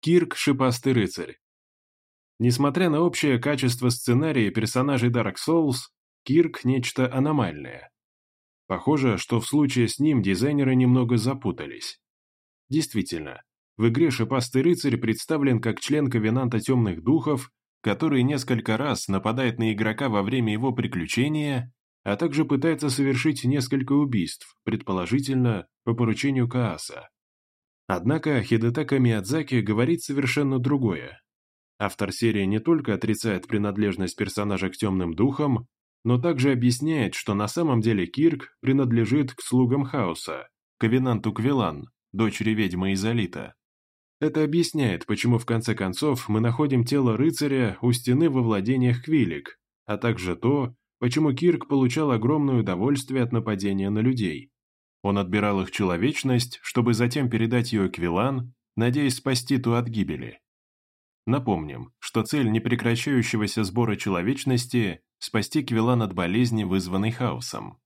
Кирк – шипастый рыцарь. Несмотря на общее качество сценария персонажей Dark Souls, Кирк – нечто аномальное. Похоже, что в случае с ним дизайнеры немного запутались. Действительно, в игре шипастый рыцарь представлен как член Ковенанта Темных Духов, который несколько раз нападает на игрока во время его приключения, а также пытается совершить несколько убийств, предположительно, по поручению Кааса. Однако Хидетака Миядзаки говорит совершенно другое. Автор серии не только отрицает принадлежность персонажа к темным духам, но также объясняет, что на самом деле Кирк принадлежит к слугам хаоса, Ковенанту Квилан, дочери ведьмы Изолита. Это объясняет, почему в конце концов мы находим тело рыцаря у стены во владениях Квилик, а также то, почему Кирк получал огромное удовольствие от нападения на людей. Он отбирал их человечность, чтобы затем передать ее Квилан, надеясь спасти ту от гибели. Напомним, что цель непрекращающегося сбора человечности – спасти Квилан от болезни, вызванной хаосом.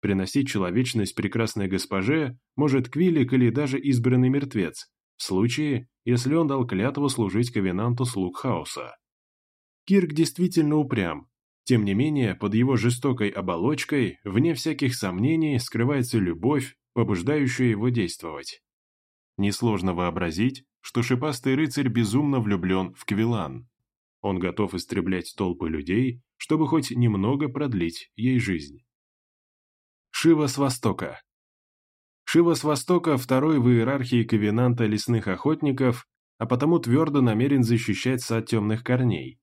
Приносить человечность прекрасной госпоже может Квилик или даже избранный мертвец, в случае, если он дал клятву служить ковенанту слуг хаоса. Кирк действительно упрям, тем не менее, под его жестокой оболочкой, вне всяких сомнений, скрывается любовь, побуждающая его действовать. Несложно вообразить, что шипастый рыцарь безумно влюблен в Квилан. Он готов истреблять толпы людей, чтобы хоть немного продлить ей жизнь. Шива с Востока Шива с Востока второй в иерархии ковенанта лесных охотников, а потому твердо намерен защищать сад темных корней.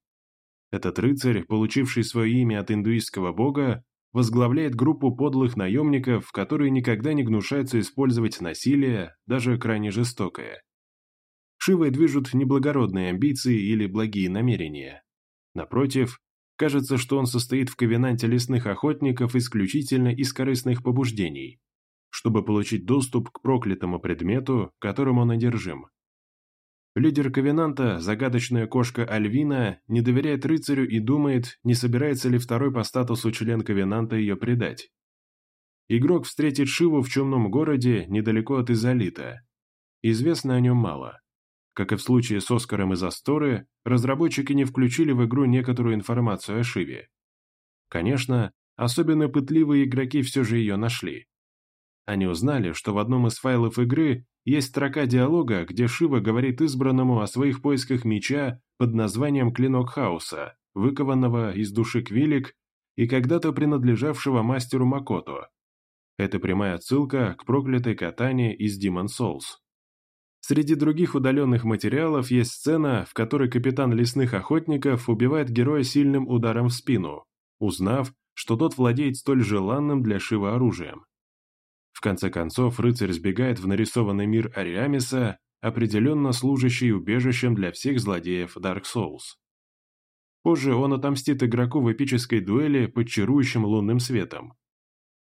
Этот рыцарь, получивший свое имя от индуистского бога, возглавляет группу подлых наемников, которые никогда не гнушаются использовать насилие, даже крайне жестокое. Шивой движут неблагородные амбиции или благие намерения. Напротив, кажется, что он состоит в ковенанте лесных охотников исключительно из корыстных побуждений чтобы получить доступ к проклятому предмету, которым он одержим. Лидер Ковенанта, загадочная кошка Альвина, не доверяет рыцарю и думает, не собирается ли второй по статусу член Ковенанта ее предать. Игрок встретит Шиву в чумном городе недалеко от Изолита. Известно о нем мало. Как и в случае с Оскаром из Асторы, разработчики не включили в игру некоторую информацию о Шиве. Конечно, особенно пытливые игроки все же ее нашли. Они узнали, что в одном из файлов игры есть строка диалога, где Шива говорит избранному о своих поисках меча под названием «Клинок Хаоса», выкованного из души Квилик и когда-то принадлежавшего мастеру Макото. Это прямая отсылка к проклятой катане из Demon Souls. Среди других удаленных материалов есть сцена, в которой капитан лесных охотников убивает героя сильным ударом в спину, узнав, что тот владеет столь желанным для Шива оружием. В конце концов, рыцарь сбегает в нарисованный мир Ариамиса, определенно служащий убежищем для всех злодеев Dark Souls. Позже он отомстит игроку в эпической дуэли под чарующим лунным светом.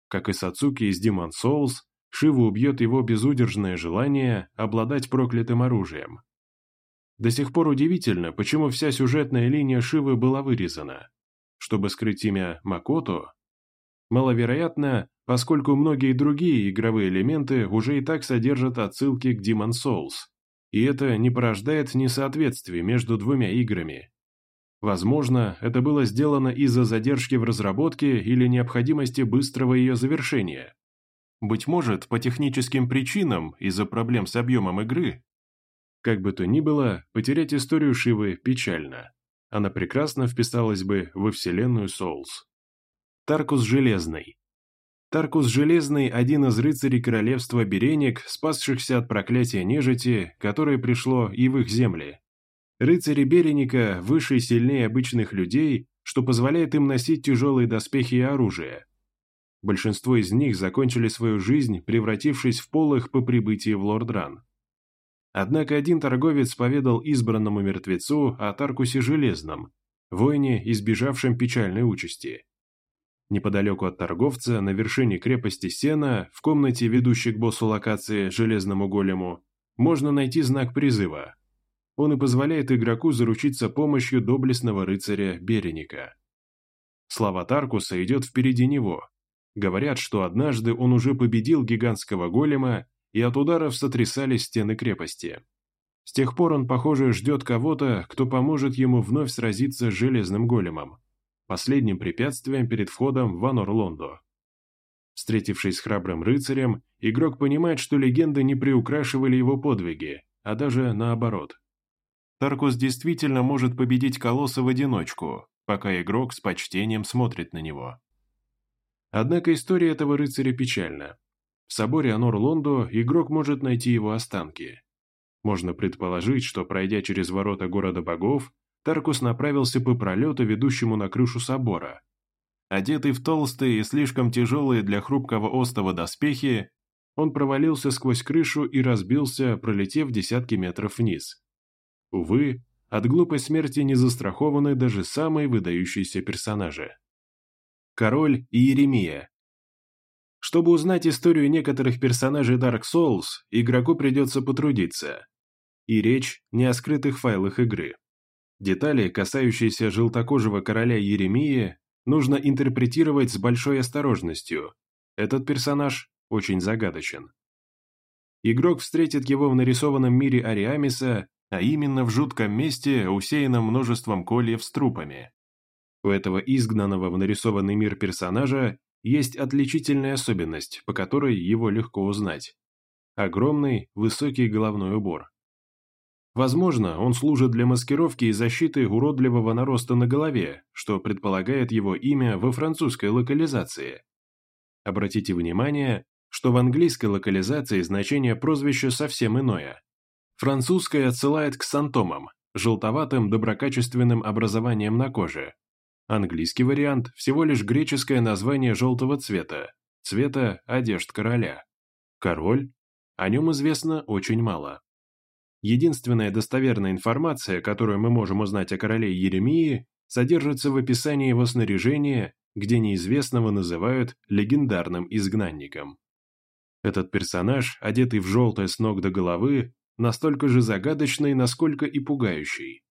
Как и Сацуки из Demon Souls, Шива убьет его безудержное желание обладать проклятым оружием. До сих пор удивительно, почему вся сюжетная линия Шивы была вырезана. Чтобы скрыть имя Макото, Маловероятно, поскольку многие другие игровые элементы уже и так содержат отсылки к Demon Souls, и это не порождает несоответствий между двумя играми. Возможно, это было сделано из-за задержки в разработке или необходимости быстрого ее завершения. Быть может, по техническим причинам, из-за проблем с объемом игры. Как бы то ни было, потерять историю Шивы печально. Она прекрасно вписалась бы во вселенную Souls. Таркус Железный. Таркус Железный – один из рыцарей королевства Береник, спасшихся от проклятия нежити, которое пришло и в их земли. Рыцари Береника выше и сильнее обычных людей, что позволяет им носить тяжелые доспехи и оружие. Большинство из них закончили свою жизнь, превратившись в полых по прибытии в Лордран. Однако один торговец поведал избранному мертвецу о Таркусе Железном, воине, избежавшем печальной участи. Неподалеку от торговца, на вершине крепости Сена, в комнате, ведущей к боссу локации Железному Голему, можно найти знак призыва. Он и позволяет игроку заручиться помощью доблестного рыцаря Береника. Слава Таркуса идет впереди него. Говорят, что однажды он уже победил гигантского голема, и от ударов сотрясались стены крепости. С тех пор он, похоже, ждет кого-то, кто поможет ему вновь сразиться с Железным Големом, последним препятствием перед входом в Анор-Лондо. Встретившись с храбрым рыцарем, игрок понимает, что легенды не приукрашивали его подвиги, а даже наоборот. Таркус действительно может победить Колосса в одиночку, пока игрок с почтением смотрит на него. Однако история этого рыцаря печальна. В соборе Анор-Лондо игрок может найти его останки. Можно предположить, что, пройдя через ворота города богов, Таркус направился по пролету, ведущему на крышу собора. Одетый в толстые и слишком тяжелые для хрупкого остова доспехи, он провалился сквозь крышу и разбился, пролетев десятки метров вниз. Увы, от глупой смерти не застрахованы даже самые выдающиеся персонажи. Король и Еремия чтобы узнать историю некоторых персонажей Dark Souls, игроку придется потрудиться. И речь не о скрытых файлах игры. Детали, касающиеся желтокожего короля Еремии, нужно интерпретировать с большой осторожностью. Этот персонаж очень загадочен. Игрок встретит его в нарисованном мире Ариамиса, а именно в жутком месте, усеянном множеством кольев с трупами. У этого изгнанного в нарисованный мир персонажа есть отличительная особенность, по которой его легко узнать. Огромный, высокий головной убор. Возможно, он служит для маскировки и защиты уродливого нароста на голове, что предполагает его имя во французской локализации. Обратите внимание, что в английской локализации значение прозвища совсем иное. Французское отсылает к сантомам, желтоватым доброкачественным образованием на коже, Английский вариант – всего лишь греческое название желтого цвета, цвета одежд короля. Король? О нем известно очень мало. Единственная достоверная информация, которую мы можем узнать о короле Еремии, содержится в описании его снаряжения, где неизвестного называют легендарным изгнанником. Этот персонаж, одетый в желтое с ног до головы, настолько же загадочный, насколько и пугающий.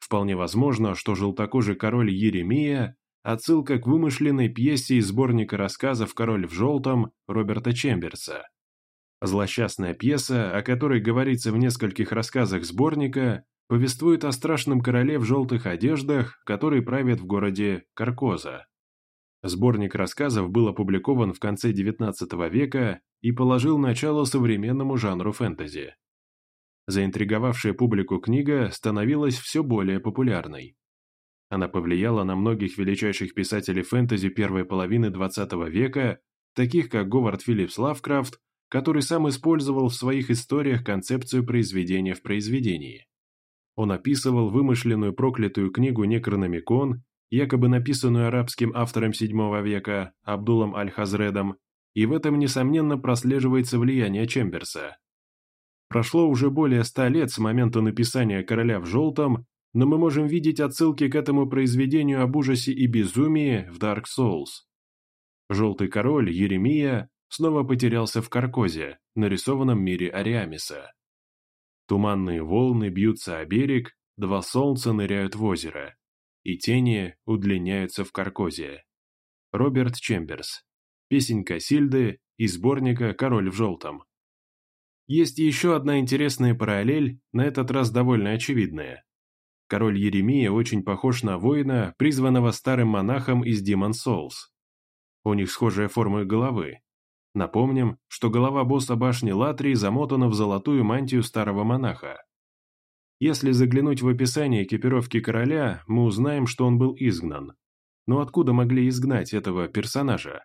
Вполне возможно, что желтокожий король Еремия – отсылка к вымышленной пьесе из сборника рассказов «Король в желтом» Роберта Чемберса. Злосчастная пьеса, о которой говорится в нескольких рассказах сборника, повествует о страшном короле в желтых одеждах, который правит в городе Каркоза. Сборник рассказов был опубликован в конце XIX века и положил начало современному жанру фэнтези. Заинтриговавшая публику книга становилась все более популярной. Она повлияла на многих величайших писателей фэнтези первой половины XX века, таких как Говард Филлипс Лавкрафт, который сам использовал в своих историях концепцию произведения в произведении. Он описывал вымышленную проклятую книгу Некрономикон, якобы написанную арабским автором VII века Абдулом Аль-Хазредом, и в этом, несомненно, прослеживается влияние Чемберса. Прошло уже более ста лет с момента написания «Короля в желтом», но мы можем видеть отсылки к этому произведению об ужасе и безумии в Dark Souls. Желтый король, Еремия, снова потерялся в Каркозе, нарисованном мире Ариамиса. Туманные волны бьются о берег, два солнца ныряют в озеро, и тени удлиняются в Каркозе. Роберт Чемберс. Песенка Сильды из сборника «Король в желтом». Есть еще одна интересная параллель, на этот раз довольно очевидная. Король Еремия очень похож на воина, призванного старым монахом из Demon Souls. У них схожая форма головы. Напомним, что голова босса башни Латрии замотана в золотую мантию старого монаха. Если заглянуть в описание экипировки короля, мы узнаем, что он был изгнан. Но откуда могли изгнать этого персонажа?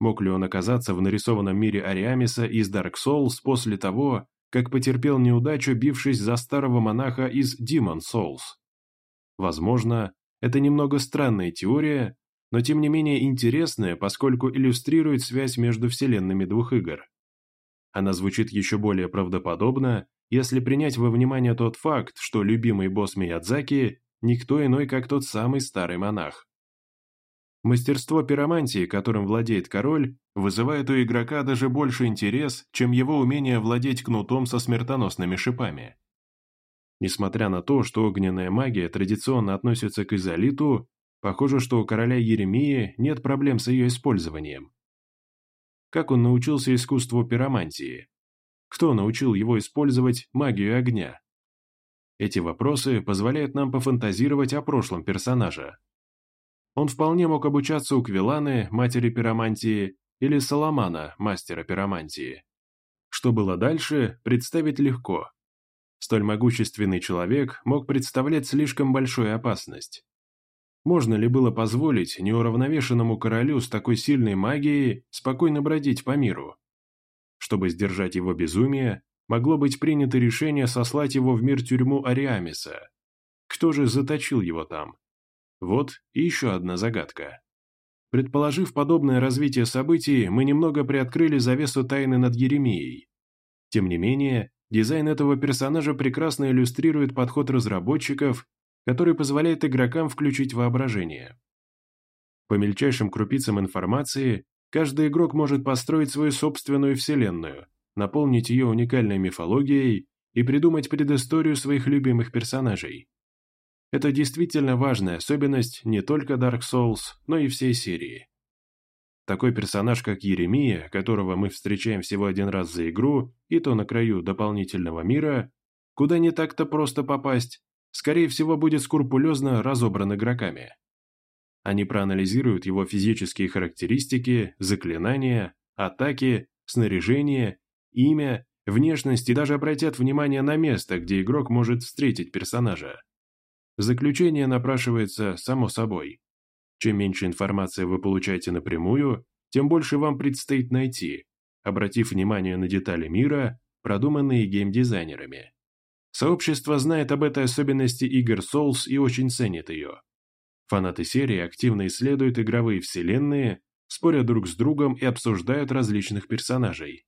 Мог ли он оказаться в нарисованном мире Ариамиса из Dark Souls после того, как потерпел неудачу, бившись за старого монаха из Demon Souls? Возможно, это немного странная теория, но тем не менее интересная, поскольку иллюстрирует связь между вселенными двух игр. Она звучит еще более правдоподобно, если принять во внимание тот факт, что любимый босс Миядзаки – никто иной, как тот самый старый монах. Мастерство пиромантии, которым владеет король, вызывает у игрока даже больше интерес, чем его умение владеть кнутом со смертоносными шипами. Несмотря на то, что огненная магия традиционно относится к изолиту, похоже, что у короля Еремии нет проблем с ее использованием. Как он научился искусству пиромантии? Кто научил его использовать магию огня? Эти вопросы позволяют нам пофантазировать о прошлом персонажа. Он вполне мог обучаться у Квиланы, матери пиромантии, или Соломана, мастера пиромантии. Что было дальше, представить легко. Столь могущественный человек мог представлять слишком большую опасность. Можно ли было позволить неуравновешенному королю с такой сильной магией спокойно бродить по миру? Чтобы сдержать его безумие, могло быть принято решение сослать его в мир-тюрьму Ариамиса. Кто же заточил его там? Вот и еще одна загадка. Предположив подобное развитие событий, мы немного приоткрыли завесу тайны над Еремией. Тем не менее, дизайн этого персонажа прекрасно иллюстрирует подход разработчиков, который позволяет игрокам включить воображение. По мельчайшим крупицам информации, каждый игрок может построить свою собственную вселенную, наполнить ее уникальной мифологией и придумать предысторию своих любимых персонажей. Это действительно важная особенность не только Dark Souls, но и всей серии. Такой персонаж, как Еремия, которого мы встречаем всего один раз за игру, и то на краю дополнительного мира, куда не так-то просто попасть, скорее всего будет скрупулезно разобран игроками. Они проанализируют его физические характеристики, заклинания, атаки, снаряжение имя, внешность и даже обратят внимание на место, где игрок может встретить персонажа. Заключение напрашивается само собой. Чем меньше информации вы получаете напрямую, тем больше вам предстоит найти, обратив внимание на детали мира, продуманные геймдизайнерами. Сообщество знает об этой особенности игр Souls и очень ценит ее. Фанаты серии активно исследуют игровые вселенные, споря друг с другом и обсуждают различных персонажей.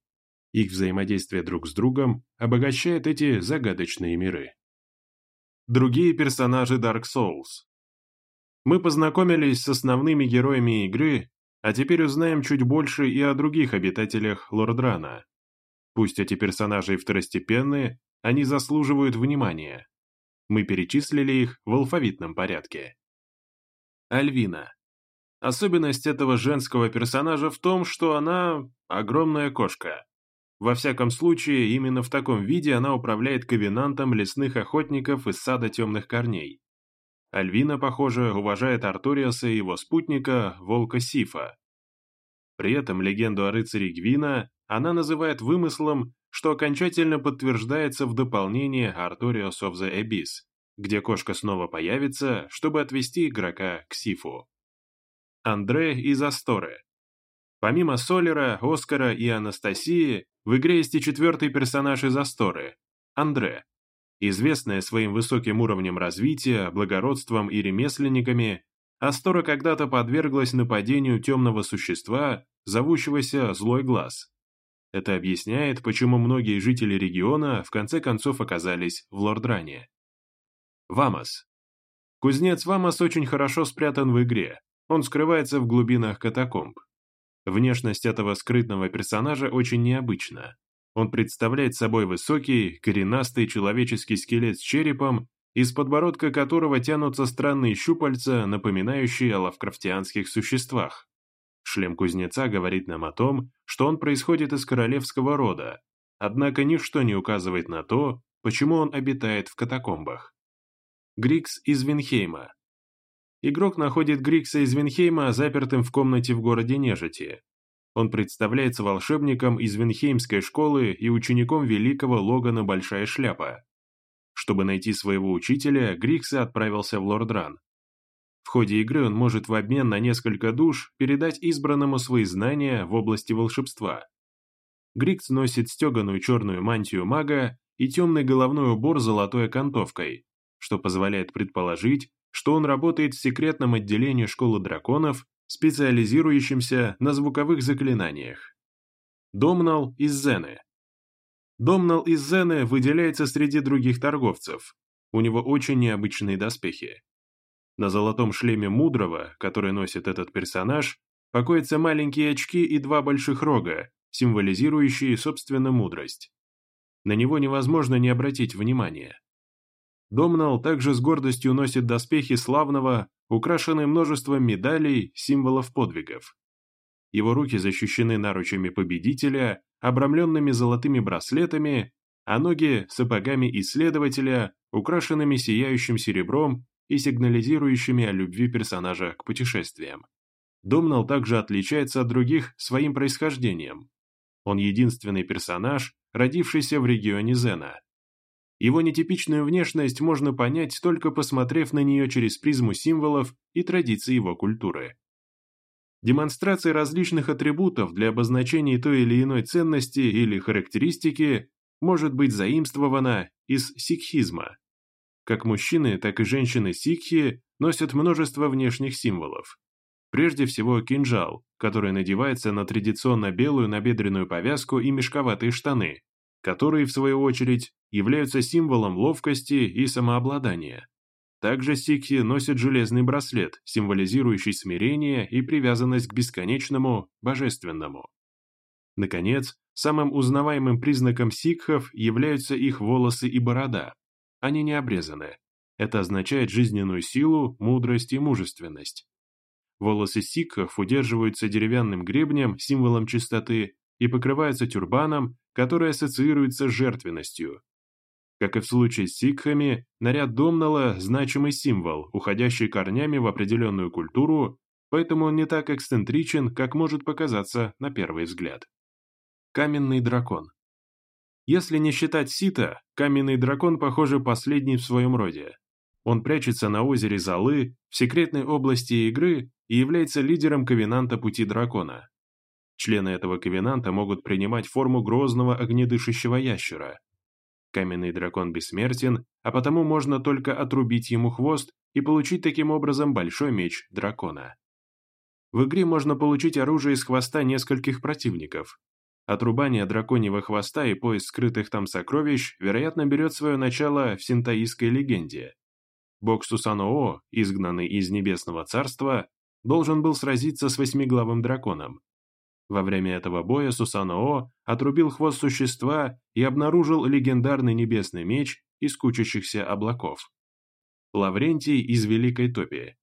Их взаимодействие друг с другом обогащает эти загадочные миры. Другие персонажи Dark Souls. Мы познакомились с основными героями игры, а теперь узнаем чуть больше и о других обитателях Лордрана. Пусть эти персонажи второстепенные, они заслуживают внимания. Мы перечислили их в алфавитном порядке. Альвина. Особенность этого женского персонажа в том, что она огромная кошка. Во всяком случае, именно в таком виде она управляет ковенантом лесных охотников из сада темных корней. Альвина, похоже, уважает Арториаса и его спутника, волка Сифа. При этом легенду о рыцаре Гвина она называет вымыслом, что окончательно подтверждается в дополнении Artorias of the Abyss, где кошка снова появится, чтобы отвести игрока к Сифу. Андре из Асторы. Помимо Солера, Оскара и Анастасии, в игре есть и четвертый персонаж из Асторы – Андре. Известная своим высоким уровнем развития, благородством и ремесленниками, Астора когда-то подверглась нападению темного существа, зовущегося Злой Глаз. Это объясняет, почему многие жители региона в конце концов оказались в Лордране. Вамос. Кузнец Вамос очень хорошо спрятан в игре. Он скрывается в глубинах катакомб. Внешность этого скрытного персонажа очень необычна. Он представляет собой высокий, коренастый человеческий скелет с черепом, из подбородка которого тянутся странные щупальца, напоминающие о лавкрафтианских существах. Шлем кузнеца говорит нам о том, что он происходит из королевского рода, однако ничто не указывает на то, почему он обитает в катакомбах. Грикс из Винхейма игрок находит Грикса из Винхейма запертым в комнате в городе Нежити. Он представляется волшебником из Винхеймской школы и учеником великого Логана Большая Шляпа. Чтобы найти своего учителя, Грикса отправился в Лордран. В ходе игры он может в обмен на несколько душ передать избранному свои знания в области волшебства. Грикс носит стеганую черную мантию мага и темный головной убор с золотой окантовкой, что позволяет предположить, что он работает в секретном отделении школы драконов, специализирующемся на звуковых заклинаниях. Домнал из Зены. Домнал из Зены выделяется среди других торговцев. У него очень необычные доспехи. На золотом шлеме Мудрого, который носит этот персонаж, покоятся маленькие очки и два больших рога, символизирующие, собственно, мудрость. На него невозможно не обратить внимания. Домнал также с гордостью носит доспехи славного, украшенные множеством медалей, символов подвигов. Его руки защищены наручами победителя, обрамленными золотыми браслетами, а ноги – сапогами исследователя, украшенными сияющим серебром и сигнализирующими о любви персонажа к путешествиям. Домнал также отличается от других своим происхождением. Он единственный персонаж, родившийся в регионе Зена. Его нетипичную внешность можно понять, только посмотрев на нее через призму символов и традиций его культуры. Демонстрация различных атрибутов для обозначения той или иной ценности или характеристики может быть заимствована из сикхизма. Как мужчины, так и женщины сикхи носят множество внешних символов. Прежде всего кинжал, который надевается на традиционно белую набедренную повязку и мешковатые штаны, которые, в свою очередь, являются символом ловкости и самообладания. Также сикхи носят железный браслет, символизирующий смирение и привязанность к бесконечному, божественному. Наконец, самым узнаваемым признаком сикхов являются их волосы и борода. Они не обрезаны. Это означает жизненную силу, мудрость и мужественность. Волосы сикхов удерживаются деревянным гребнем, символом чистоты, и покрываются тюрбаном, который ассоциируется с жертвенностью. Как и в случае с сикхами, наряд Домнала – значимый символ, уходящий корнями в определенную культуру, поэтому он не так эксцентричен, как может показаться на первый взгляд. Каменный дракон. Если не считать Сита, каменный дракон, похоже, последний в своем роде. Он прячется на озере Залы, в секретной области игры и является лидером Ковенанта Пути Дракона. Члены этого Ковенанта могут принимать форму грозного огнедышащего ящера. Каменный дракон бессмертен, а потому можно только отрубить ему хвост и получить таким образом большой меч дракона. В игре можно получить оружие из хвоста нескольких противников, Отрубание драконьего хвоста и поиск скрытых там сокровищ, вероятно, берет свое начало в синтаистской легенде. Бог Сусаноо, изгнанный из Небесного Царства, должен был сразиться с восьмиглавым драконом. Во время этого боя Сусаноо отрубил хвост существа и обнаружил легендарный небесный меч из кучащихся облаков. Лаврентий из Великой Топи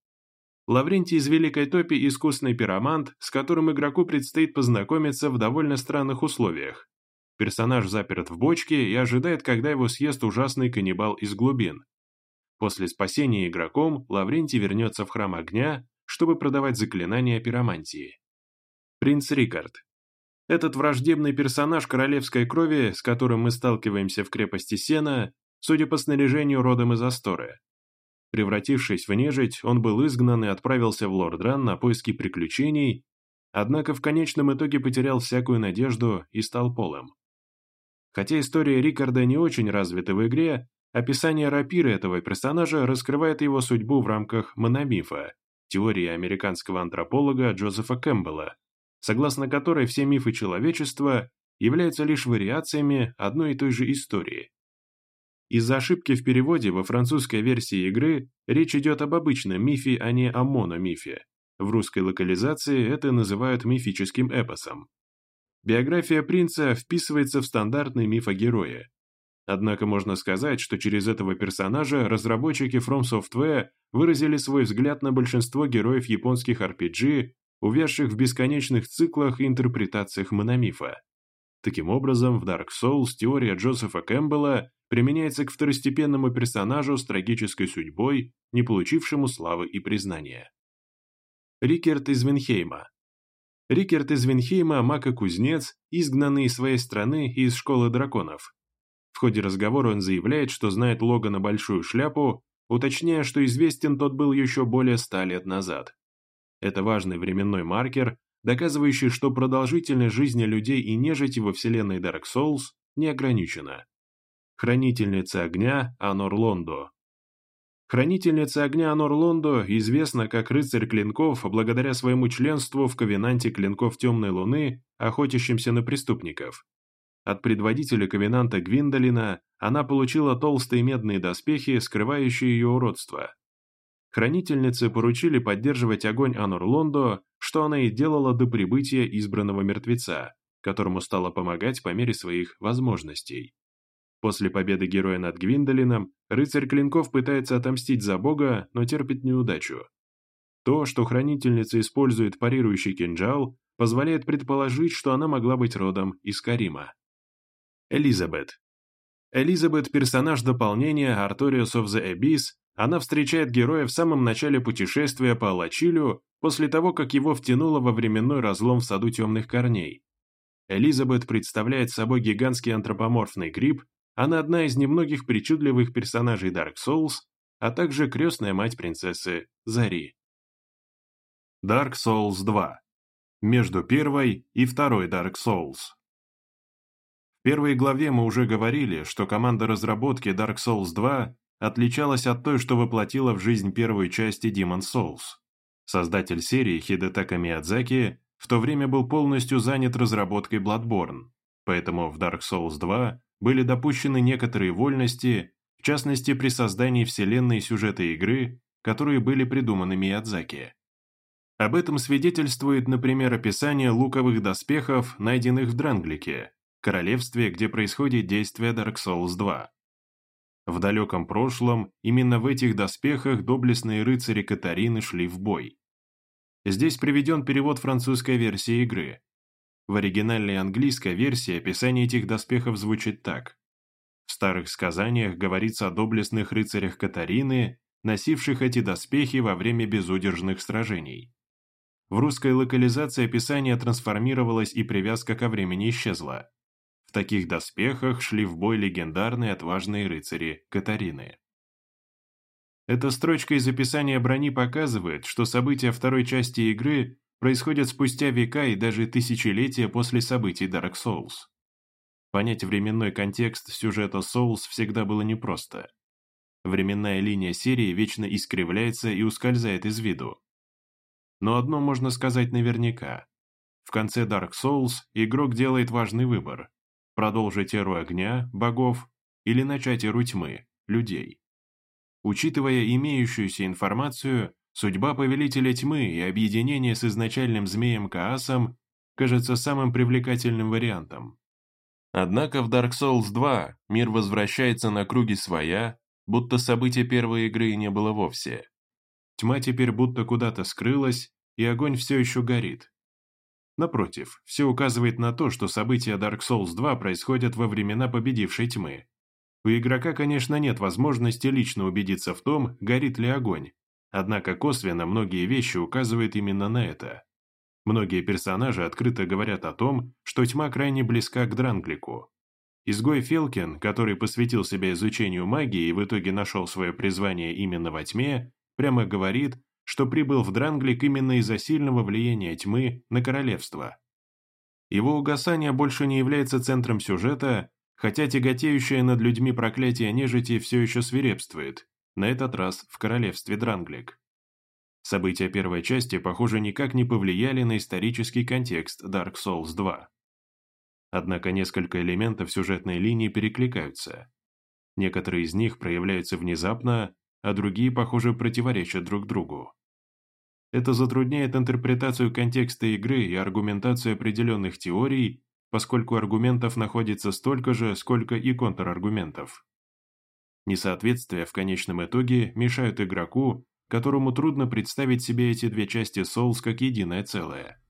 Лаврентий из Великой Топи – искусный пиромант, с которым игроку предстоит познакомиться в довольно странных условиях. Персонаж заперт в бочке и ожидает, когда его съест ужасный каннибал из глубин. После спасения игроком Лаврентий вернется в храм огня, чтобы продавать заклинания пиромантии. Принц Рикард. Этот враждебный персонаж королевской крови, с которым мы сталкиваемся в крепости Сена, судя по снаряжению родом из Асторы. Превратившись в нежить, он был изгнан и отправился в Лордран на поиски приключений, однако в конечном итоге потерял всякую надежду и стал полым. Хотя история Рикарда не очень развита в игре, описание рапиры этого персонажа раскрывает его судьбу в рамках мономифа, теории американского антрополога Джозефа Кэмпбелла, согласно которой все мифы человечества являются лишь вариациями одной и той же истории, из-за ошибки в переводе во французской версии игры речь идет об обычном мифе, а не о мономифе. В русской локализации это называют мифическим эпосом. Биография принца вписывается в стандартный миф о герое. Однако можно сказать, что через этого персонажа разработчики From Software выразили свой взгляд на большинство героев японских RPG, увязших в бесконечных циклах и интерпретациях мономифа. Таким образом, в Dark Souls теория Джозефа Кэмпбелла применяется к второстепенному персонажу с трагической судьбой, не получившему славы и признания. Рикерт из Винхейма Рикерт из Винхейма – маг-кузнец, изгнанный из своей страны и из школы драконов. В ходе разговора он заявляет, что знает Логана Большую Шляпу, уточняя, что известен тот был еще более ста лет назад. Это важный временной маркер, доказывающий, что продолжительность жизни людей и нежити во вселенной Dark Souls не ограничена. Хранительница огня Анор Лондо. Хранительница огня Анор Лондо известна как рыцарь клинков благодаря своему членству в Ковенанте клинков Темной Луны, охотящимся на преступников. От предводителя Ковенанта Гвиндолина она получила толстые медные доспехи, скрывающие ее уродство. Хранительницы поручили поддерживать огонь Анор Лондо, что она и делала до прибытия избранного мертвеца, которому стала помогать по мере своих возможностей. После победы героя над Гвиндолином, рыцарь Клинков пытается отомстить за бога, но терпит неудачу. То, что хранительница использует парирующий кинжал, позволяет предположить, что она могла быть родом из Карима. Элизабет. Элизабет – персонаж дополнения Artorias of the Abyss, она встречает героя в самом начале путешествия по Алачилю, после того, как его втянуло во временной разлом в саду темных корней. Элизабет представляет собой гигантский антропоморфный гриб, она одна из немногих причудливых персонажей Dark Souls, а также крестная мать принцессы Зари. Dark Souls 2. Между первой и второй Dark Souls. В первой главе мы уже говорили, что команда разработки Dark Souls 2 отличалась от той, что воплотила в жизнь первую часть Demon Souls. Создатель серии Хидетака Миядзаки в то время был полностью занят разработкой Bloodborne, поэтому в Dark Souls 2 были допущены некоторые вольности, в частности при создании вселенной сюжета игры, которые были придуманы Миядзаки. Об этом свидетельствует, например, описание луковых доспехов, найденных в Дранглике, королевстве, где происходит действие Dark Souls 2. В далеком прошлом именно в этих доспехах доблестные рыцари Катарины шли в бой. Здесь приведен перевод французской версии игры. В оригинальной английской версии описание этих доспехов звучит так. В старых сказаниях говорится о доблестных рыцарях Катарины, носивших эти доспехи во время безудержных сражений. В русской локализации описание трансформировалось и привязка ко времени исчезла таких доспехах шли в бой легендарные отважные рыцари Катарины. Эта строчка из описания брони показывает, что события второй части игры происходят спустя века и даже тысячелетия после событий Dark Souls. Понять временной контекст сюжета Souls всегда было непросто. Временная линия серии вечно искривляется и ускользает из виду. Но одно можно сказать наверняка. В конце Dark Souls игрок делает важный выбор продолжить эру огня, богов, или начать эру тьмы, людей. Учитывая имеющуюся информацию, судьба Повелителя Тьмы и объединение с изначальным змеем Каасом кажется самым привлекательным вариантом. Однако в Dark Souls 2 мир возвращается на круги своя, будто события первой игры не было вовсе. Тьма теперь будто куда-то скрылась, и огонь все еще горит. Напротив, все указывает на то, что события Dark Souls 2 происходят во времена победившей тьмы. У игрока, конечно, нет возможности лично убедиться в том, горит ли огонь, однако косвенно многие вещи указывают именно на это. Многие персонажи открыто говорят о том, что тьма крайне близка к Дранглику. Изгой Фелкин, который посвятил себя изучению магии и в итоге нашел свое призвание именно во тьме, прямо говорит, что прибыл в Дранглик именно из-за сильного влияния тьмы на королевство. Его угасание больше не является центром сюжета, хотя тяготеющее над людьми проклятие нежити все еще свирепствует, на этот раз в королевстве Дранглик. События первой части, похоже, никак не повлияли на исторический контекст Dark Souls 2. Однако несколько элементов сюжетной линии перекликаются. Некоторые из них проявляются внезапно, а другие, похоже, противоречат друг другу. Это затрудняет интерпретацию контекста игры и аргументацию определенных теорий, поскольку аргументов находится столько же, сколько и контраргументов. Несоответствия в конечном итоге мешают игроку, которому трудно представить себе эти две части Souls как единое целое.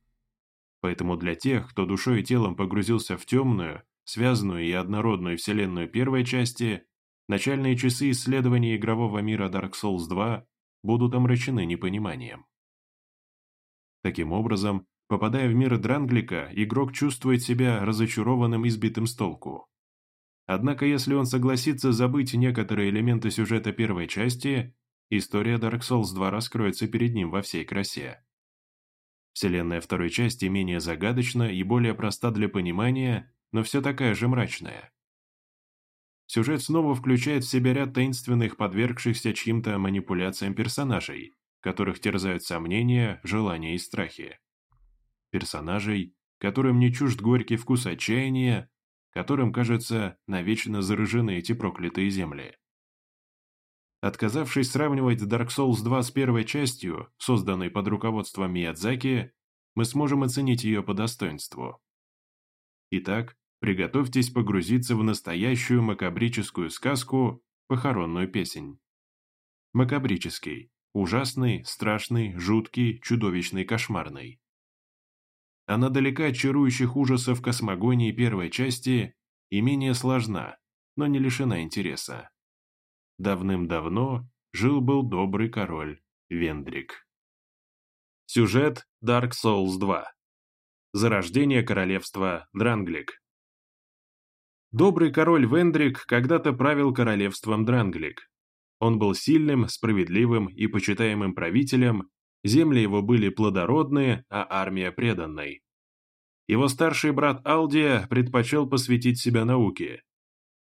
Поэтому для тех, кто душой и телом погрузился в темную, связанную и однородную вселенную первой части, Начальные часы исследования игрового мира Dark Souls 2 будут омрачены непониманием. Таким образом, попадая в мир Дранглика, игрок чувствует себя разочарованным и сбитым с толку. Однако если он согласится забыть некоторые элементы сюжета первой части, история Dark Souls 2 раскроется перед ним во всей красе. Вселенная второй части менее загадочна и более проста для понимания, но все такая же мрачная. Сюжет снова включает в себя ряд таинственных, подвергшихся чьим-то манипуляциям персонажей, которых терзают сомнения, желания и страхи. Персонажей, которым не чужд горький вкус отчаяния, которым, кажется, навечно заражены эти проклятые земли. Отказавшись сравнивать Dark Souls 2 с первой частью, созданной под руководством Миядзаки, мы сможем оценить ее по достоинству. Итак, приготовьтесь погрузиться в настоящую макабрическую сказку «Похоронную песень». Макабрический. Ужасный, страшный, жуткий, чудовищный, кошмарный. Она далека от чарующих ужасов космогонии первой части и менее сложна, но не лишена интереса. Давным-давно жил-был добрый король Вендрик. Сюжет Dark Souls 2 Зарождение королевства Дранглик Добрый король Вендрик когда-то правил королевством Дранглик. Он был сильным, справедливым и почитаемым правителем, земли его были плодородные, а армия преданной. Его старший брат Алдия предпочел посвятить себя науке.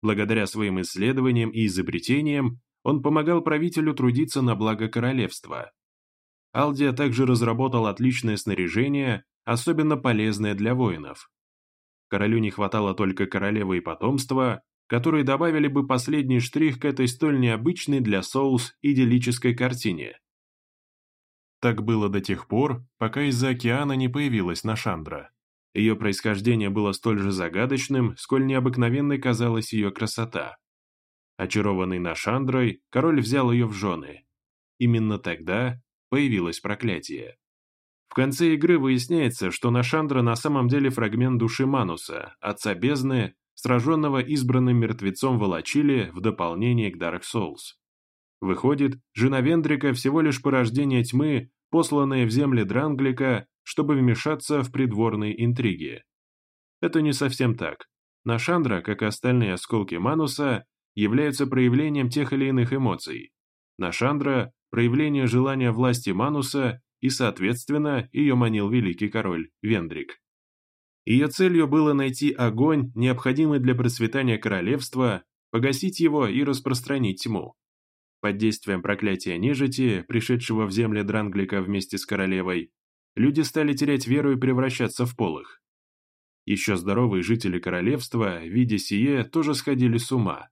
Благодаря своим исследованиям и изобретениям он помогал правителю трудиться на благо королевства. Алдия также разработал отличное снаряжение, особенно полезное для воинов. Королю не хватало только королевы и потомства, которые добавили бы последний штрих к этой столь необычной для Соус идиллической картине. Так было до тех пор, пока из-за океана не появилась Нашандра. Ее происхождение было столь же загадочным, сколь необыкновенной казалась ее красота. Очарованный Нашандрой, король взял ее в жены. Именно тогда появилось проклятие. В конце игры выясняется, что Нашандра на самом деле фрагмент души Мануса, отца бездны, сраженного избранным мертвецом Волочили в дополнение к Dark Souls. Выходит, жена Вендрика всего лишь порождение тьмы, посланное в земли Дранглика, чтобы вмешаться в придворные интриги. Это не совсем так. Нашандра, как и остальные осколки Мануса, являются проявлением тех или иных эмоций. Нашандра – проявление желания власти Мануса и, соответственно, ее манил великий король Вендрик. Ее целью было найти огонь, необходимый для процветания королевства, погасить его и распространить тьму. Под действием проклятия нежити, пришедшего в земли Дранглика вместе с королевой, люди стали терять веру и превращаться в полых. Еще здоровые жители королевства, видя сие, тоже сходили с ума.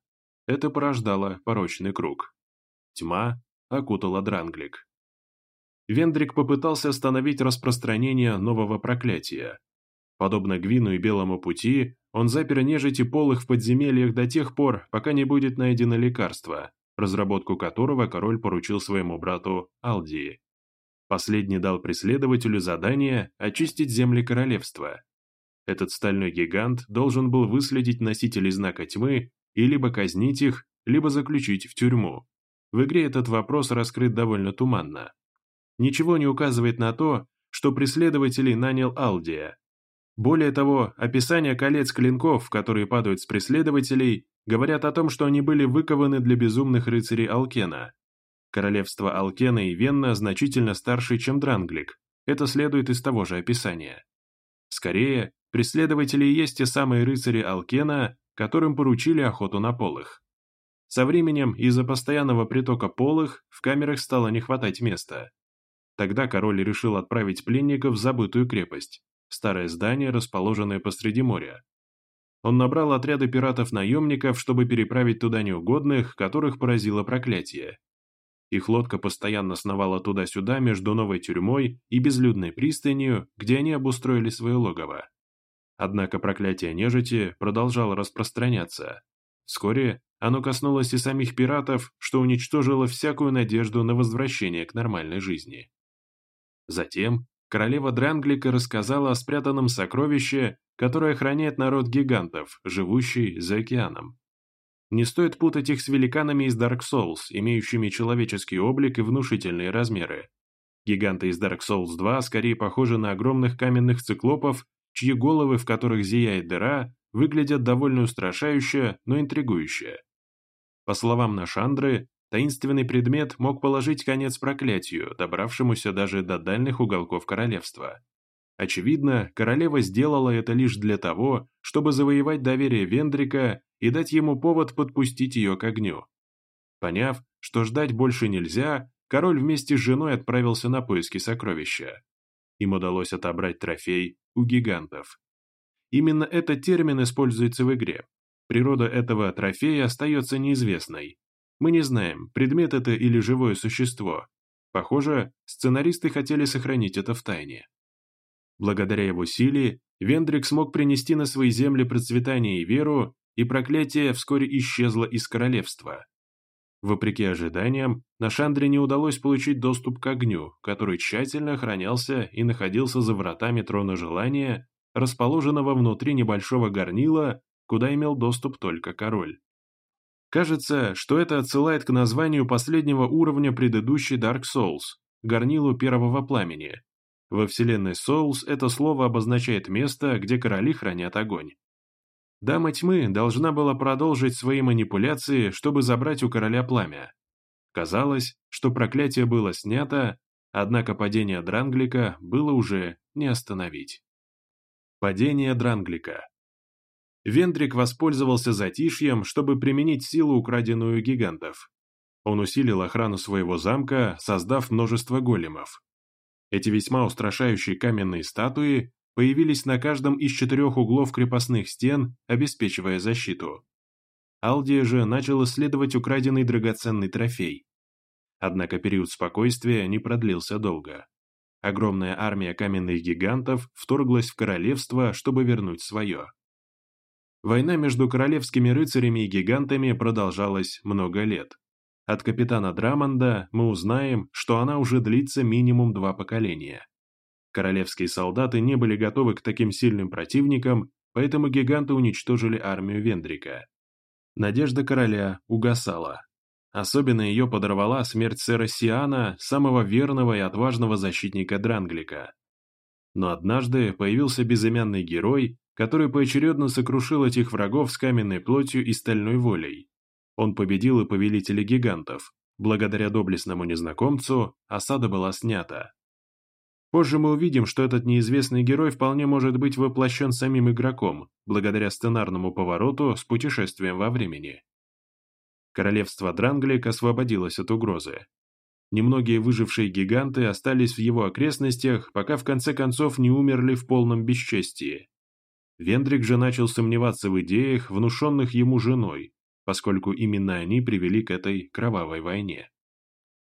Это порождало порочный круг. Тьма окутала Дранглик. Вендрик попытался остановить распространение нового проклятия. Подобно Гвину и Белому пути, он запер нежити полых в подземельях до тех пор, пока не будет найдено лекарство, разработку которого король поручил своему брату Алдии. Последний дал преследователю задание очистить земли королевства. Этот стальной гигант должен был выследить носителей знака тьмы и либо казнить их, либо заключить в тюрьму. В игре этот вопрос раскрыт довольно туманно ничего не указывает на то, что преследователей нанял Алдия. Более того, описание колец клинков, которые падают с преследователей, говорят о том, что они были выкованы для безумных рыцарей Алкена. Королевство Алкена и Венна значительно старше, чем Дранглик. Это следует из того же описания. Скорее, преследователи есть те самые рыцари Алкена, которым поручили охоту на полых. Со временем из-за постоянного притока полых в камерах стало не хватать места. Тогда король решил отправить пленников в забытую крепость, старое здание, расположенное посреди моря. Он набрал отряды пиратов-наемников, чтобы переправить туда неугодных, которых поразило проклятие. Их лодка постоянно сновала туда-сюда между новой тюрьмой и безлюдной пристанью, где они обустроили свое логово. Однако проклятие нежити продолжало распространяться. Вскоре оно коснулось и самих пиратов, что уничтожило всякую надежду на возвращение к нормальной жизни. Затем королева Дранглика рассказала о спрятанном сокровище, которое охраняет народ гигантов, живущий за океаном. Не стоит путать их с великанами из Dark Souls, имеющими человеческий облик и внушительные размеры. Гиганты из Dark Souls 2 скорее похожи на огромных каменных циклопов, чьи головы, в которых зияет дыра, выглядят довольно устрашающе, но интригующе. По словам Нашандры, Таинственный предмет мог положить конец проклятию, добравшемуся даже до дальних уголков королевства. Очевидно, королева сделала это лишь для того, чтобы завоевать доверие Вендрика и дать ему повод подпустить ее к огню. Поняв, что ждать больше нельзя, король вместе с женой отправился на поиски сокровища. Им удалось отобрать трофей у гигантов. Именно этот термин используется в игре. Природа этого трофея остается неизвестной, мы не знаем, предмет это или живое существо. Похоже, сценаристы хотели сохранить это в тайне. Благодаря его силе, Вендрик смог принести на свои земли процветание и веру, и проклятие вскоре исчезло из королевства. Вопреки ожиданиям, на Шандре не удалось получить доступ к огню, который тщательно охранялся и находился за вратами трона желания, расположенного внутри небольшого горнила, куда имел доступ только король. Кажется, что это отсылает к названию последнего уровня предыдущей Dark Souls, горнилу первого пламени. Во вселенной Souls это слово обозначает место, где короли хранят огонь. Дама тьмы должна была продолжить свои манипуляции, чтобы забрать у короля пламя. Казалось, что проклятие было снято, однако падение Дранглика было уже не остановить. Падение Дранглика Вендрик воспользовался затишьем, чтобы применить силу, украденную гигантов. Он усилил охрану своего замка, создав множество големов. Эти весьма устрашающие каменные статуи появились на каждом из четырех углов крепостных стен, обеспечивая защиту. Алдия же начал исследовать украденный драгоценный трофей. Однако период спокойствия не продлился долго. Огромная армия каменных гигантов вторглась в королевство, чтобы вернуть свое. Война между королевскими рыцарями и гигантами продолжалась много лет. От капитана Драмонда мы узнаем, что она уже длится минимум два поколения. Королевские солдаты не были готовы к таким сильным противникам, поэтому гиганты уничтожили армию Вендрика. Надежда короля угасала. Особенно ее подорвала смерть сэра Сиана, самого верного и отважного защитника Дранглика. Но однажды появился безымянный герой, который поочередно сокрушил этих врагов с каменной плотью и стальной волей. Он победил и повелителя гигантов. Благодаря доблестному незнакомцу осада была снята. Позже мы увидим, что этот неизвестный герой вполне может быть воплощен самим игроком, благодаря сценарному повороту с путешествием во времени. Королевство Дранглик освободилось от угрозы. Немногие выжившие гиганты остались в его окрестностях, пока в конце концов не умерли в полном бесчестии. Вендрик же начал сомневаться в идеях, внушенных ему женой, поскольку именно они привели к этой кровавой войне.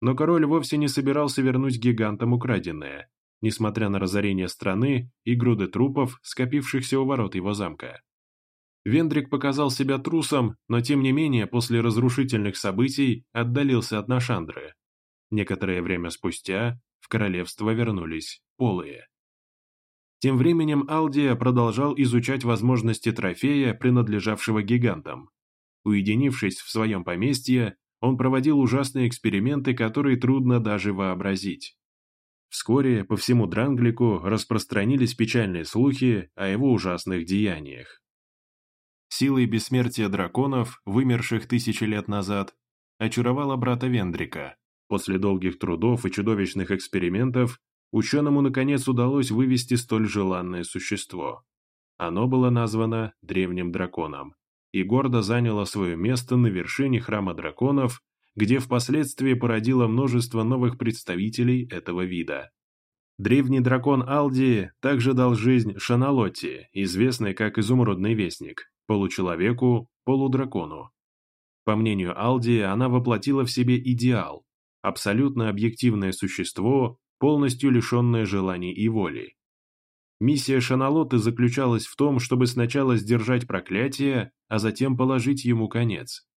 Но король вовсе не собирался вернуть гигантам украденное, несмотря на разорение страны и груды трупов, скопившихся у ворот его замка. Вендрик показал себя трусом, но тем не менее после разрушительных событий отдалился от Нашандры. Некоторое время спустя в королевство вернулись полые. Тем временем Алдия продолжал изучать возможности трофея, принадлежавшего гигантам. Уединившись в своем поместье, он проводил ужасные эксперименты, которые трудно даже вообразить. Вскоре по всему Дранглику распространились печальные слухи о его ужасных деяниях. Силой бессмертия драконов, вымерших тысячи лет назад, очаровала брата Вендрика. После долгих трудов и чудовищных экспериментов ученому наконец удалось вывести столь желанное существо. Оно было названо Древним Драконом и гордо заняло свое место на вершине Храма Драконов где впоследствии породило множество новых представителей этого вида. Древний дракон Алди также дал жизнь Шаналотте, известной как Изумрудный Вестник, получеловеку, полудракону. По мнению Алди, она воплотила в себе идеал, абсолютно объективное существо, полностью лишенное желаний и воли. Миссия Шаналоты заключалась в том, чтобы сначала сдержать проклятие, а затем положить ему конец.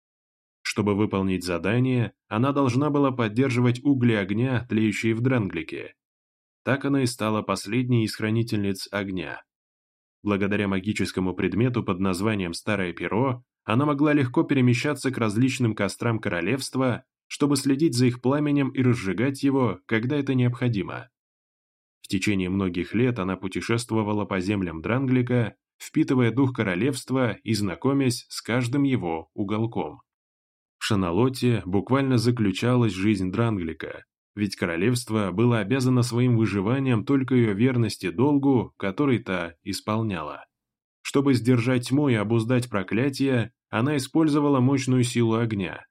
Чтобы выполнить задание, она должна была поддерживать угли огня, тлеющие в Дранглике. Так она и стала последней из хранительниц огня. Благодаря магическому предмету под названием «Старое перо» она могла легко перемещаться к различным кострам королевства, чтобы следить за их пламенем и разжигать его, когда это необходимо. В течение многих лет она путешествовала по землям Дранглика, впитывая дух королевства и знакомясь с каждым его уголком. В Шаналоте буквально заключалась жизнь Дранглика, ведь королевство было обязано своим выживанием только ее верности долгу, который та исполняла. Чтобы сдержать тьму и обуздать проклятие, она использовала мощную силу огня.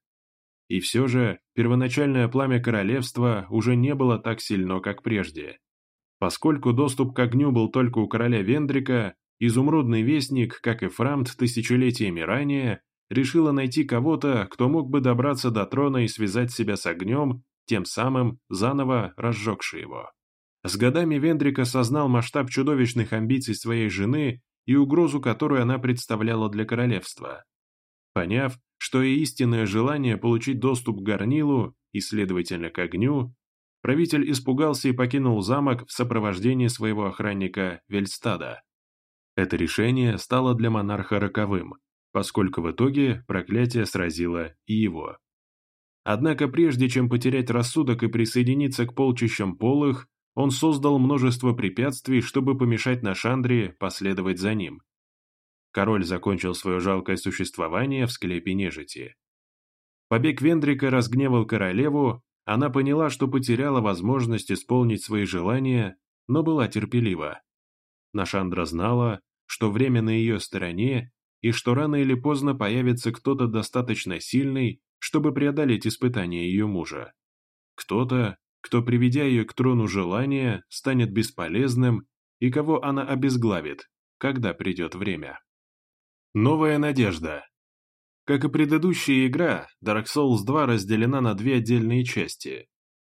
И все же, первоначальное пламя королевства уже не было так сильно, как прежде. Поскольку доступ к огню был только у короля Вендрика, изумрудный вестник, как и Фрамт тысячелетиями ранее, решила найти кого-то, кто мог бы добраться до трона и связать себя с огнем, тем самым заново разжегши его. С годами Вендрик осознал масштаб чудовищных амбиций своей жены и угрозу, которую она представляла для королевства. Поняв, что и истинное желание получить доступ к горнилу и, следовательно, к огню, правитель испугался и покинул замок в сопровождении своего охранника Вельстада. Это решение стало для монарха роковым, поскольку в итоге проклятие сразило и его. Однако прежде чем потерять рассудок и присоединиться к полчищам полых, он создал множество препятствий, чтобы помешать Нашандре последовать за ним. Король закончил свое жалкое существование в склепе нежити. Побег Вендрика разгневал королеву, она поняла, что потеряла возможность исполнить свои желания, но была терпелива. Нашандра знала, что время на ее стороне и что рано или поздно появится кто-то достаточно сильный, чтобы преодолеть испытания ее мужа. Кто-то, кто, приведя ее к трону желания, станет бесполезным и кого она обезглавит, когда придет время. Новая надежда. Как и предыдущая игра, Dark Souls 2 разделена на две отдельные части.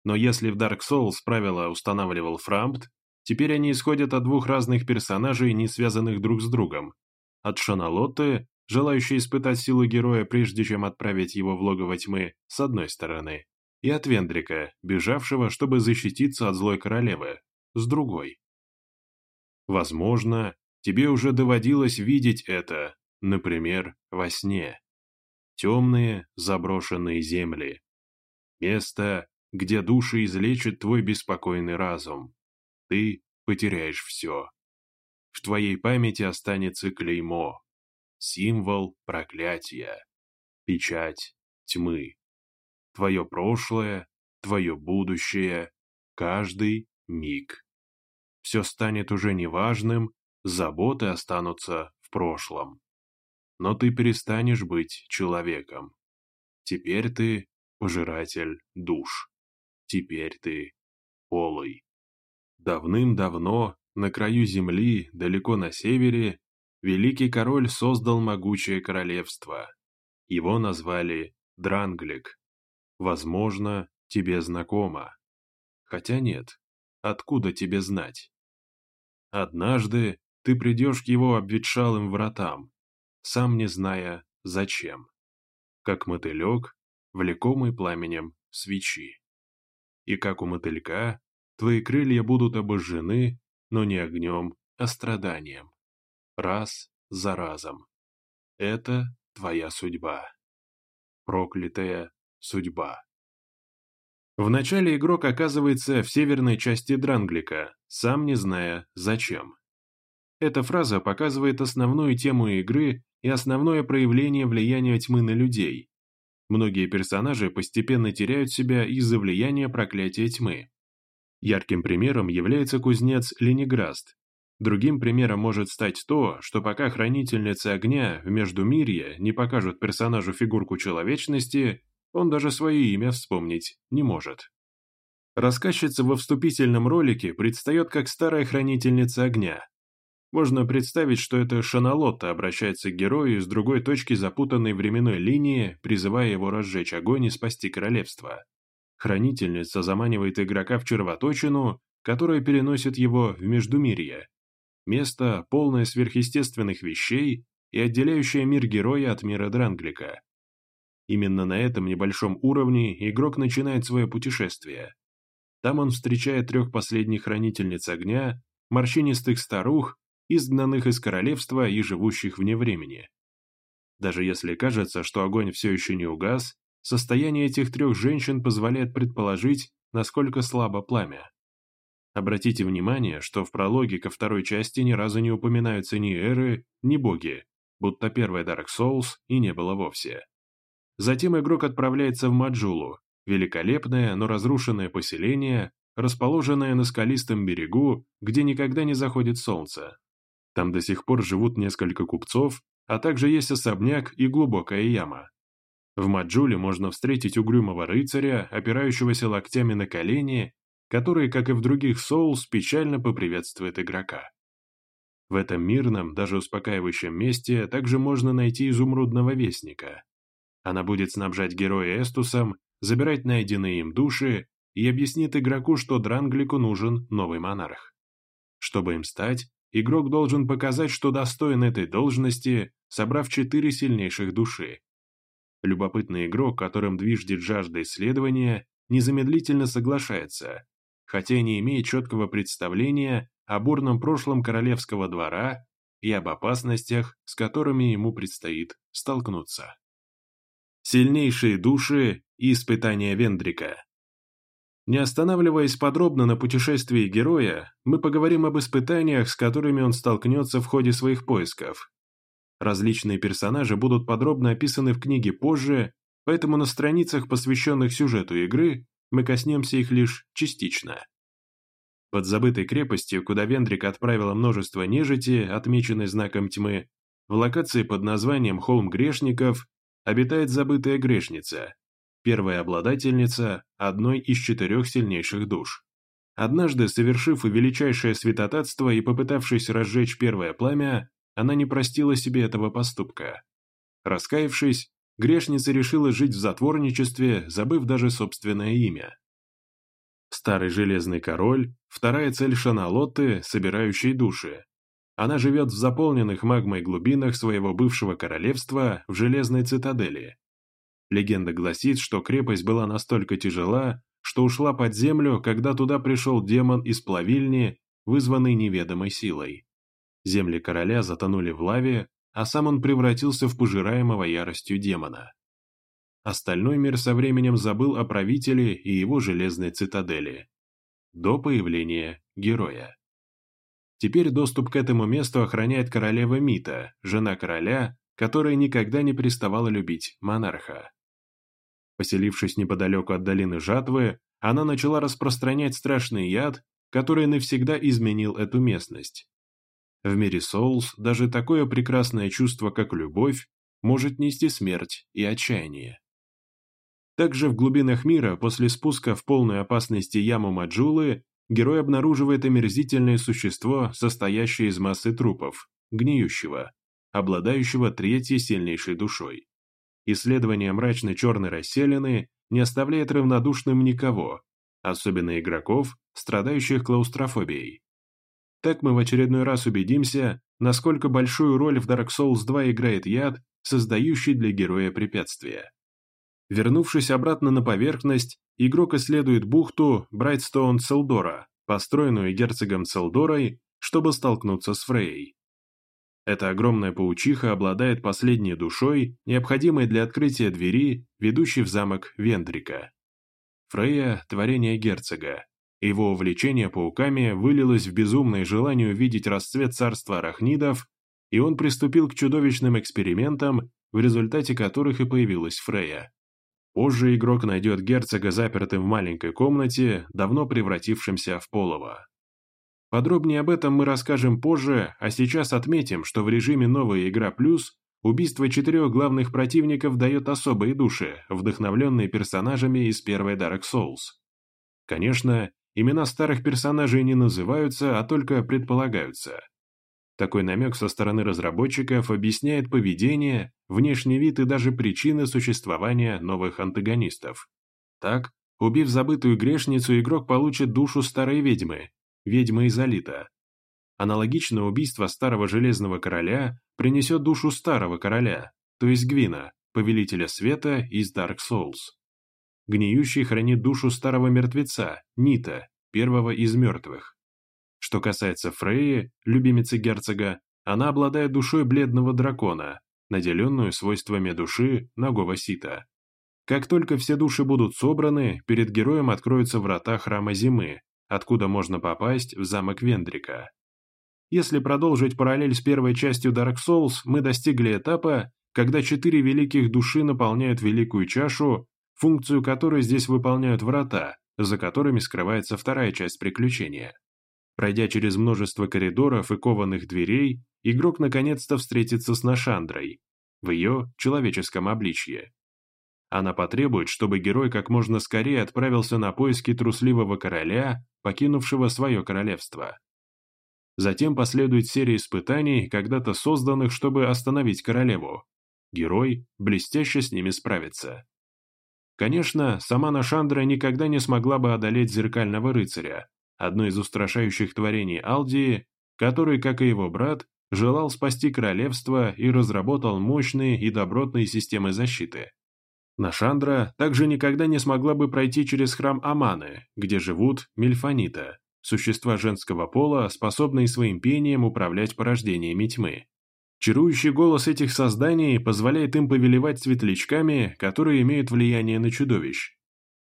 Но если в Dark Souls правила устанавливал Фрампт, теперь они исходят от двух разных персонажей, не связанных друг с другом. От Шаналотты, желающей испытать силу героя, прежде чем отправить его в логово тьмы, с одной стороны, и от Вендрика, бежавшего, чтобы защититься от злой королевы, с другой. Возможно, тебе уже доводилось видеть это, например, во сне. Темные, заброшенные земли. Место, где души излечат твой беспокойный разум. Ты потеряешь все. В твоей памяти останется клеймо, символ проклятия, печать тьмы твое прошлое, твое будущее, каждый миг. Все станет уже неважным, заботы останутся в прошлом. Но ты перестанешь быть человеком. Теперь ты пожиратель душ. Теперь ты полый. Давным-давно, на краю земли, далеко на севере, великий король создал могучее королевство. Его назвали Дранглик, Возможно, тебе знакомо. Хотя нет, откуда тебе знать? Однажды ты придешь к его обветшалым вратам, сам не зная, зачем. Как мотылек, влекомый пламенем свечи. И как у мотылька, твои крылья будут обожжены, но не огнем, а страданием. Раз за разом. Это твоя судьба. Проклятая судьба. Вначале игрок оказывается в северной части Дранглика, сам не зная зачем. Эта фраза показывает основную тему игры и основное проявление влияния тьмы на людей. Многие персонажи постепенно теряют себя из-за влияния проклятия тьмы. Ярким примером является кузнец Ленинграст. Другим примером может стать то, что пока хранительницы огня в Междумирье не покажут персонажу фигурку человечности, он даже свое имя вспомнить не может. Рассказчица во вступительном ролике предстает как старая хранительница огня. Можно представить, что это Шаналотта обращается к герою с другой точки запутанной временной линии, призывая его разжечь огонь и спасти королевство. Хранительница заманивает игрока в червоточину, которая переносит его в Междумирье. Место, полное сверхъестественных вещей и отделяющее мир героя от мира Дранглика. Именно на этом небольшом уровне игрок начинает свое путешествие. Там он встречает трех последних хранительниц огня, морщинистых старух, изгнанных из королевства и живущих вне времени. Даже если кажется, что огонь все еще не угас, состояние этих трех женщин позволяет предположить, насколько слабо пламя. Обратите внимание, что в прологе ко второй части ни разу не упоминаются ни эры, ни боги, будто первая Dark Souls и не было вовсе. Затем игрок отправляется в Маджулу, великолепное, но разрушенное поселение, расположенное на скалистом берегу, где никогда не заходит солнце. Там до сих пор живут несколько купцов, а также есть особняк и глубокая яма. В Маджуле можно встретить угрюмого рыцаря, опирающегося локтями на колени, который, как и в других Соулс, печально поприветствует игрока. В этом мирном, даже успокаивающем месте также можно найти изумрудного вестника. Она будет снабжать героя Эстусом, забирать найденные им души и объяснит игроку, что Дранглику нужен новый монарх. Чтобы им стать, игрок должен показать, что достоин этой должности, собрав четыре сильнейших души. Любопытный игрок, которым движет жажда исследования, незамедлительно соглашается, хотя не имеет четкого представления о бурном прошлом королевского двора и об опасностях, с которыми ему предстоит столкнуться. Сильнейшие души и испытания Вендрика Не останавливаясь подробно на путешествии героя, мы поговорим об испытаниях, с которыми он столкнется в ходе своих поисков. Различные персонажи будут подробно описаны в книге позже, поэтому на страницах, посвященных сюжету игры, мы коснемся их лишь частично. Под забытой крепостью, куда Вендрик отправила множество нежити, отмеченной знаком тьмы, в локации под названием «Холм грешников» обитает забытая грешница, первая обладательница одной из четырех сильнейших душ. Однажды, совершив величайшее святотатство и попытавшись разжечь первое пламя, она не простила себе этого поступка. Раскаявшись, грешница решила жить в затворничестве, забыв даже собственное имя. Старый Железный Король – вторая цель Шаналотты, собирающей души. Она живет в заполненных магмой глубинах своего бывшего королевства в Железной Цитадели. Легенда гласит, что крепость была настолько тяжела, что ушла под землю, когда туда пришел демон из плавильни, вызванный неведомой силой. Земли короля затонули в лаве, а сам он превратился в пожираемого яростью демона. Остальной мир со временем забыл о правителе и его железной цитадели. До появления героя. Теперь доступ к этому месту охраняет королева Мита, жена короля, которая никогда не переставала любить монарха. Поселившись неподалеку от долины Жатвы, она начала распространять страшный яд, который навсегда изменил эту местность. В мире Соулс даже такое прекрасное чувство, как любовь, может нести смерть и отчаяние. Также в глубинах мира, после спуска в полной опасности яму Маджулы, герой обнаруживает омерзительное существо, состоящее из массы трупов, гниющего, обладающего третьей сильнейшей душой. Исследование мрачной черной расселины не оставляет равнодушным никого, особенно игроков, страдающих клаустрофобией. Так мы в очередной раз убедимся, насколько большую роль в Dark Souls 2 играет яд, создающий для героя препятствия. Вернувшись обратно на поверхность, игрок исследует бухту Брайтстоун Целдора, построенную герцогом Целдорой, чтобы столкнуться с Фрейей. Эта огромная паучиха обладает последней душой, необходимой для открытия двери, ведущей в замок Вендрика. Фрейя – творение герцога, его увлечение пауками вылилось в безумное желание увидеть расцвет царства арахнидов, и он приступил к чудовищным экспериментам, в результате которых и появилась Фрея. Позже игрок найдет герцога запертым в маленькой комнате, давно превратившимся в полого. Подробнее об этом мы расскажем позже, а сейчас отметим, что в режиме «Новая игра плюс» убийство четырех главных противников дает особые души, вдохновленные персонажами из первой Dark Souls. Конечно, имена старых персонажей не называются, а только предполагаются. Такой намек со стороны разработчиков объясняет поведение, внешний вид и даже причины существования новых антагонистов. Так, убив забытую грешницу, игрок получит душу старой ведьмы, ведьмы Изолита. Аналогично убийство старого Железного Короля принесет душу старого короля, то есть Гвина, повелителя света из Dark Souls. Гниющий хранит душу старого мертвеца, Нита, первого из мертвых. Что касается Фреи, любимицы герцога, она обладает душой бледного дракона, наделенную свойствами души Нагого Сита. Как только все души будут собраны, перед героем откроются врата Храма Зимы, откуда можно попасть в замок Вендрика. Если продолжить параллель с первой частью Dark Souls, мы достигли этапа, когда четыре великих души наполняют великую чашу функцию которой здесь выполняют врата, за которыми скрывается вторая часть приключения. Пройдя через множество коридоров и кованых дверей, игрок наконец-то встретится с Нашандрой, в ее человеческом обличье. Она потребует, чтобы герой как можно скорее отправился на поиски трусливого короля, покинувшего свое королевство. Затем последует серия испытаний, когда-то созданных, чтобы остановить королеву. Герой блестяще с ними справится. Конечно, сама Нашандра никогда не смогла бы одолеть Зеркального Рыцаря, одно из устрашающих творений Алдии, который, как и его брат, желал спасти королевство и разработал мощные и добротные системы защиты. Нашандра также никогда не смогла бы пройти через храм Аманы, где живут мельфанита, существа женского пола, способные своим пением управлять порождениями тьмы. Чарующий голос этих созданий позволяет им повелевать светлячками, которые имеют влияние на чудовищ.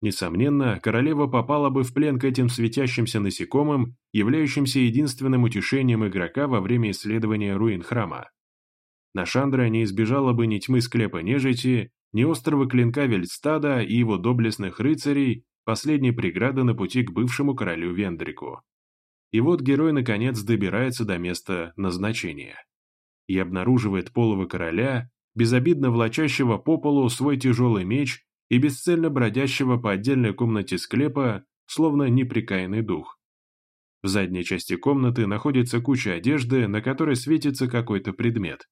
Несомненно, королева попала бы в плен к этим светящимся насекомым, являющимся единственным утешением игрока во время исследования руин храма. Нашандра не избежала бы ни тьмы склепа нежити, ни острого клинка Вельстада и его доблестных рыцарей, последней преграды на пути к бывшему королю Вендрику. И вот герой наконец добирается до места назначения. И обнаруживает полого короля, безобидно влачащего по полу свой тяжелый меч и бесцельно бродящего по отдельной комнате склепа, словно неприкаянный дух. В задней части комнаты находится куча одежды, на которой светится какой-то предмет.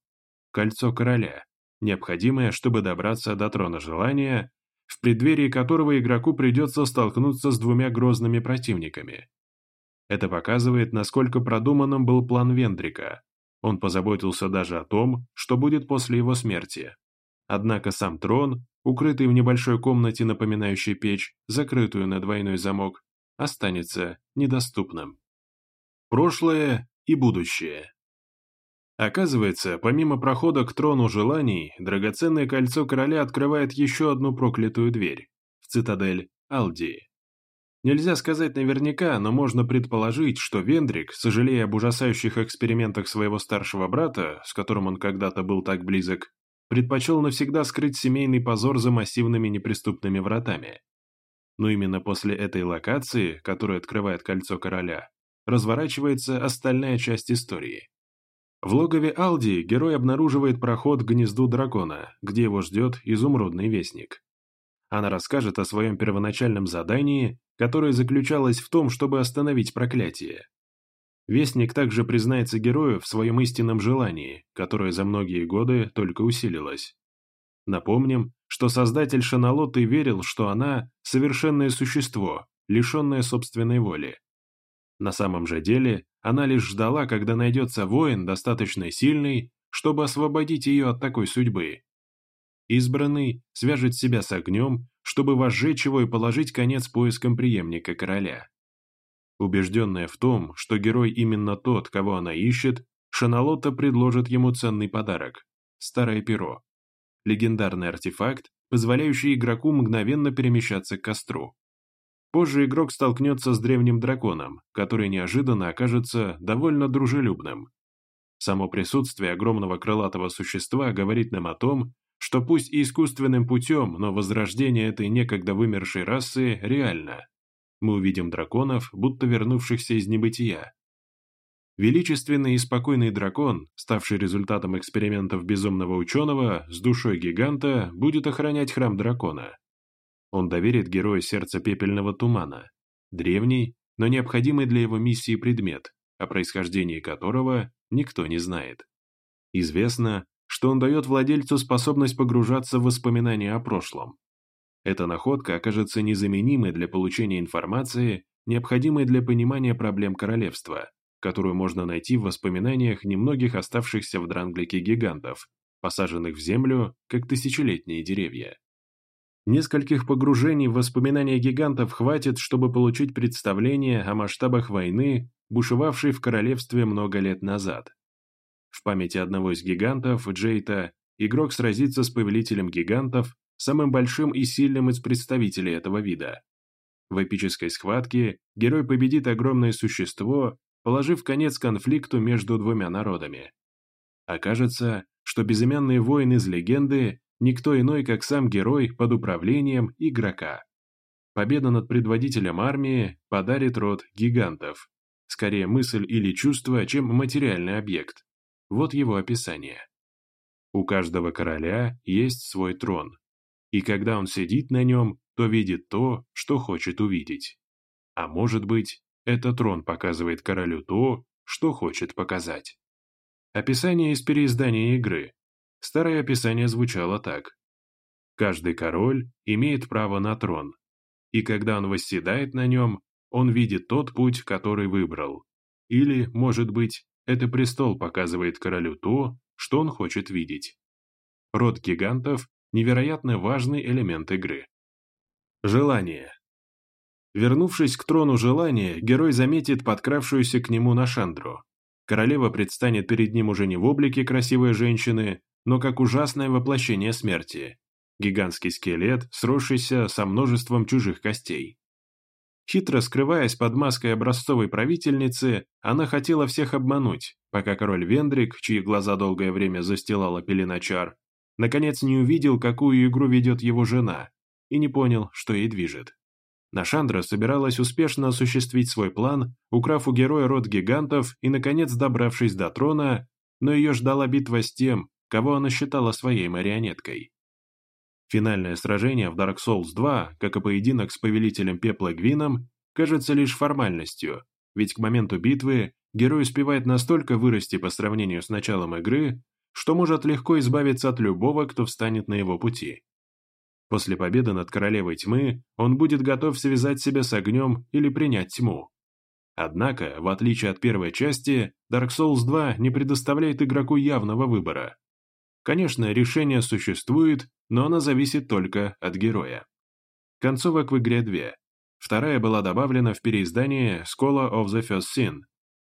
Кольцо короля необходимое, чтобы добраться до трона желания, в преддверии которого игроку придется столкнуться с двумя грозными противниками. Это показывает, насколько продуманным был план Вендрика. Он позаботился даже о том, что будет после его смерти. Однако сам трон, укрытый в небольшой комнате, напоминающей печь, закрытую на двойной замок, останется недоступным. Прошлое и будущее. Оказывается, помимо прохода к трону желаний, драгоценное кольцо короля открывает еще одну проклятую дверь – в цитадель Алдии. Нельзя сказать наверняка, но можно предположить, что Вендрик, сожалея об ужасающих экспериментах своего старшего брата, с которым он когда-то был так близок, предпочел навсегда скрыть семейный позор за массивными неприступными вратами. Но именно после этой локации, которая открывает кольцо короля, разворачивается остальная часть истории. В логове Алди герой обнаруживает проход к гнезду дракона, где его ждет изумрудный вестник. Она расскажет о своем первоначальном задании, которое заключалось в том, чтобы остановить проклятие. Вестник также признается герою в своем истинном желании, которое за многие годы только усилилось. Напомним, что создатель Шаналоты верил, что она – совершенное существо, лишенное собственной воли. На самом же деле, она лишь ждала, когда найдется воин, достаточно сильный, чтобы освободить ее от такой судьбы. Избранный свяжет себя с огнем, чтобы возжечь его и положить конец поискам преемника короля. Убежденная в том, что герой именно тот, кого она ищет, Шаналота предложит ему ценный подарок – старое перо. Легендарный артефакт, позволяющий игроку мгновенно перемещаться к костру. Позже игрок столкнется с древним драконом, который неожиданно окажется довольно дружелюбным. Само присутствие огромного крылатого существа говорит нам о том, что пусть и искусственным путем, но возрождение этой некогда вымершей расы реально. Мы увидим драконов, будто вернувшихся из небытия. Величественный и спокойный дракон, ставший результатом экспериментов безумного ученого, с душой гиганта, будет охранять храм дракона. Он доверит герою сердце пепельного тумана, древний, но необходимый для его миссии предмет, о происхождении которого никто не знает. Известно, что он дает владельцу способность погружаться в воспоминания о прошлом. Эта находка окажется незаменимой для получения информации, необходимой для понимания проблем королевства, которую можно найти в воспоминаниях немногих оставшихся в Дранглике гигантов, посаженных в землю, как тысячелетние деревья. Нескольких погружений в воспоминания гигантов хватит, чтобы получить представление о масштабах войны, бушевавшей в королевстве много лет назад. В памяти одного из гигантов, Джейта, игрок сразится с повелителем гигантов, самым большим и сильным из представителей этого вида. В эпической схватке герой победит огромное существо, положив конец конфликту между двумя народами. Окажется, что безымянный воин из легенды никто иной, как сам герой под управлением игрока. Победа над предводителем армии подарит род гигантов. Скорее мысль или чувство, чем материальный объект. Вот его описание. У каждого короля есть свой трон. И когда он сидит на нем, то видит то, что хочет увидеть. А может быть, этот трон показывает королю то, что хочет показать. Описание из переиздания игры. Старое описание звучало так. Каждый король имеет право на трон, и когда он восседает на нем, он видит тот путь, который выбрал. Или, может быть, это престол показывает королю то, что он хочет видеть. Род гигантов – невероятно важный элемент игры. Желание. Вернувшись к трону желания, герой заметит подкравшуюся к нему Нашандру. Королева предстанет перед ним уже не в облике красивой женщины, но как ужасное воплощение смерти. Гигантский скелет, сросшийся со множеством чужих костей. Хитро скрываясь под маской образцовой правительницы, она хотела всех обмануть, пока король Вендрик, чьи глаза долгое время застилала пелена чар, наконец не увидел, какую игру ведет его жена, и не понял, что ей движет. Нашандра собиралась успешно осуществить свой план, украв у героя род гигантов и, наконец, добравшись до трона, но ее ждала битва с тем, кого она считала своей марионеткой. Финальное сражение в Dark Souls 2, как и поединок с Повелителем Пепла Гвином, кажется лишь формальностью, ведь к моменту битвы герой успевает настолько вырасти по сравнению с началом игры, что может легко избавиться от любого, кто встанет на его пути. После победы над Королевой Тьмы он будет готов связать себя с огнем или принять тьму. Однако, в отличие от первой части, Dark Souls 2 не предоставляет игроку явного выбора. Конечно, решение существует, но оно зависит только от героя. Концовок в игре две. Вторая была добавлена в переиздании Scholar of the First Sin.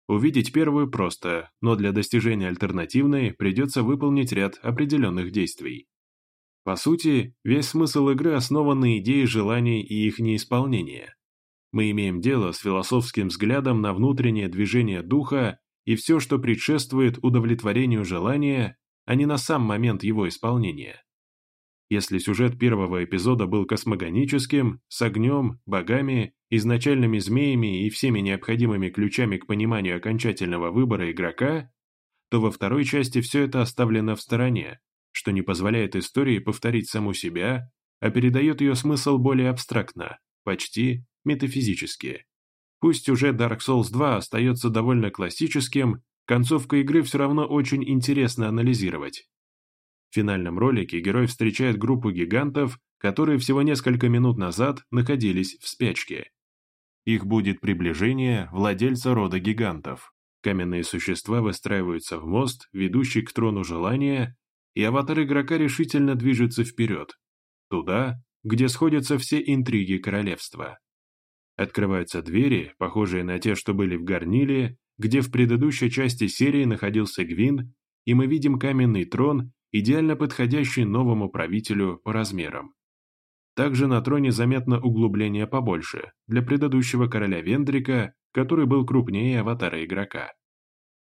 Увидеть первую просто, но для достижения альтернативной придется выполнить ряд определенных действий. По сути, весь смысл игры основан на идее желаний и их неисполнения. Мы имеем дело с философским взглядом на внутреннее движение духа и все, что предшествует удовлетворению желания, а не на сам момент его исполнения. Если сюжет первого эпизода был космогоническим, с огнем, богами, изначальными змеями и всеми необходимыми ключами к пониманию окончательного выбора игрока, то во второй части все это оставлено в стороне, что не позволяет истории повторить саму себя, а передает ее смысл более абстрактно, почти метафизически. Пусть уже Dark Souls 2 остается довольно классическим, концовку игры все равно очень интересно анализировать. В финальном ролике герой встречает группу гигантов, которые всего несколько минут назад находились в спячке. Их будет приближение владельца рода гигантов. Каменные существа выстраиваются в мост, ведущий к трону желания, и аватар игрока решительно движется вперед, туда, где сходятся все интриги королевства. Открываются двери, похожие на те, что были в Гарниле, где в предыдущей части серии находился Гвин, и мы видим каменный трон, идеально подходящий новому правителю по размерам. Также на троне заметно углубление побольше, для предыдущего короля Вендрика, который был крупнее аватара игрока.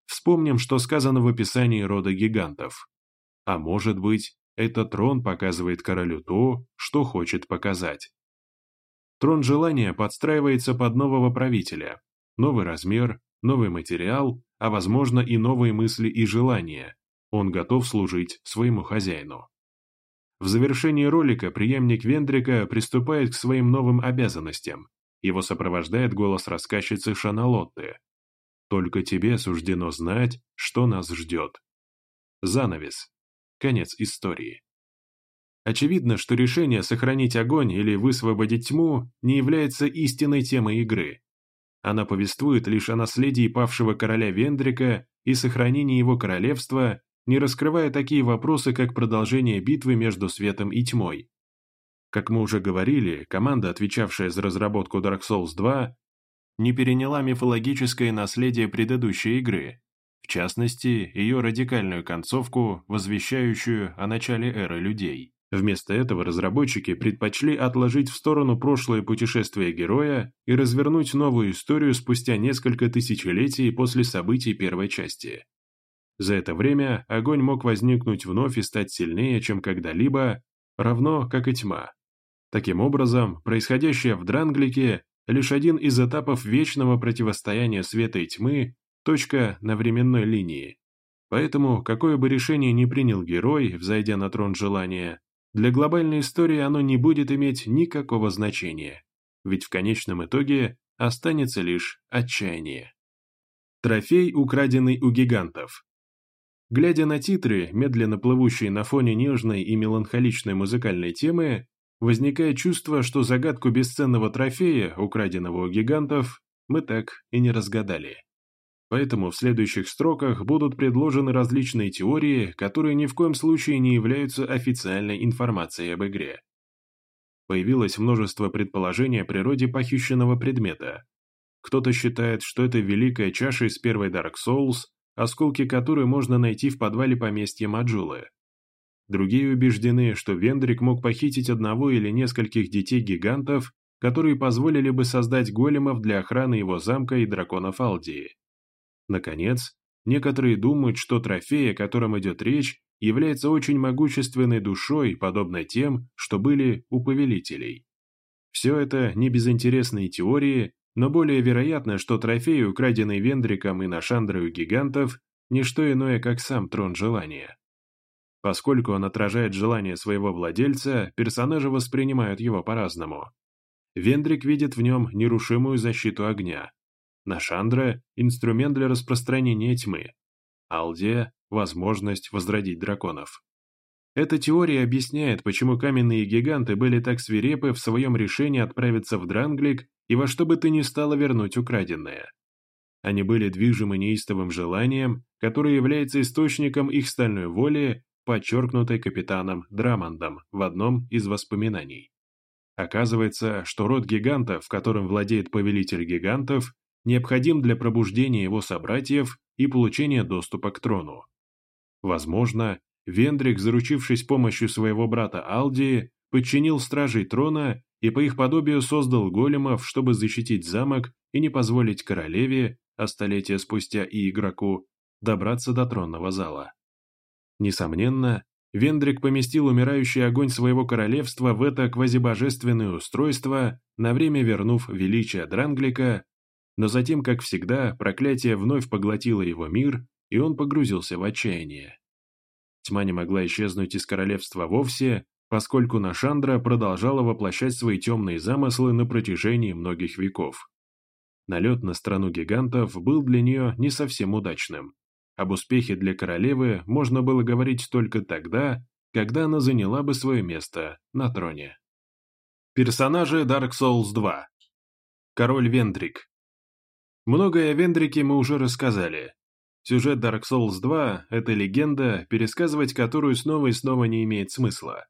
Вспомним, что сказано в описании рода гигантов. А может быть, этот трон показывает королю то, что хочет показать. Трон желания подстраивается под нового правителя. Новый размер, новый материал, а возможно и новые мысли и желания. Он готов служить своему хозяину. В завершении ролика преемник Вендрика приступает к своим новым обязанностям. Его сопровождает голос рассказчицы Шаналотты. «Только тебе суждено знать, что нас ждет». Занавес. Конец истории. Очевидно, что решение сохранить огонь или высвободить тьму не является истинной темой игры. Она повествует лишь о наследии павшего короля Вендрика и сохранении его королевства, не раскрывая такие вопросы, как продолжение битвы между светом и тьмой. Как мы уже говорили, команда, отвечавшая за разработку Dark Souls 2, не переняла мифологическое наследие предыдущей игры, в частности, ее радикальную концовку, возвещающую о начале эры людей. Вместо этого разработчики предпочли отложить в сторону прошлое путешествие героя и развернуть новую историю спустя несколько тысячелетий после событий первой части. За это время огонь мог возникнуть вновь и стать сильнее, чем когда-либо, равно как и тьма. Таким образом, происходящее в Дранглике – лишь один из этапов вечного противостояния света и тьмы, точка на временной линии. Поэтому, какое бы решение ни принял герой, взойдя на трон желания, для глобальной истории оно не будет иметь никакого значения, ведь в конечном итоге останется лишь отчаяние. Трофей, украденный у гигантов. Глядя на титры, медленно плывущие на фоне нежной и меланхоличной музыкальной темы, возникает чувство, что загадку бесценного трофея, украденного у гигантов, мы так и не разгадали. Поэтому в следующих строках будут предложены различные теории, которые ни в коем случае не являются официальной информацией об игре. Появилось множество предположений о природе похищенного предмета. Кто-то считает, что это великая чаша из первой Dark Souls, осколки которой можно найти в подвале поместья Маджулы. Другие убеждены, что Вендрик мог похитить одного или нескольких детей-гигантов, которые позволили бы создать големов для охраны его замка и драконов Алдии. Наконец, некоторые думают, что трофей, о котором идет речь, является очень могущественной душой, подобно тем, что были у повелителей. Все это не безинтересные теории, но более вероятно, что трофей, украденный Вендриком и Нашандрою гигантов, не что иное, как сам трон желания. Поскольку он отражает желание своего владельца, персонажи воспринимают его по-разному. Вендрик видит в нем нерушимую защиту огня. Нашандра – инструмент для распространения тьмы. Алдия – возможность возродить драконов. Эта теория объясняет, почему каменные гиганты были так свирепы в своем решении отправиться в Дранглик и во что бы то ни стало вернуть украденное. Они были движимы неистовым желанием, которое является источником их стальной воли подчеркнутой капитаном Драмондом в одном из воспоминаний. Оказывается, что род гигантов, которым владеет повелитель гигантов, необходим для пробуждения его собратьев и получения доступа к трону. Возможно, Вендрик, заручившись помощью своего брата Алдии, подчинил стражей трона и по их подобию создал големов, чтобы защитить замок и не позволить королеве, а столетия спустя и игроку, добраться до тронного зала. Несомненно, Вендрик поместил умирающий огонь своего королевства в это квазибожественное устройство, на время вернув величие Дранглика, но затем, как всегда, проклятие вновь поглотило его мир, и он погрузился в отчаяние. Тьма не могла исчезнуть из королевства вовсе, поскольку Нашандра продолжала воплощать свои темные замыслы на протяжении многих веков. Налет на страну гигантов был для нее не совсем удачным. Об успехе для королевы можно было говорить только тогда, когда она заняла бы свое место на троне. Персонажи Dark Souls 2 Король Вендрик Многое о Вендрике мы уже рассказали. Сюжет Dark Souls 2 – это легенда, пересказывать которую снова и снова не имеет смысла.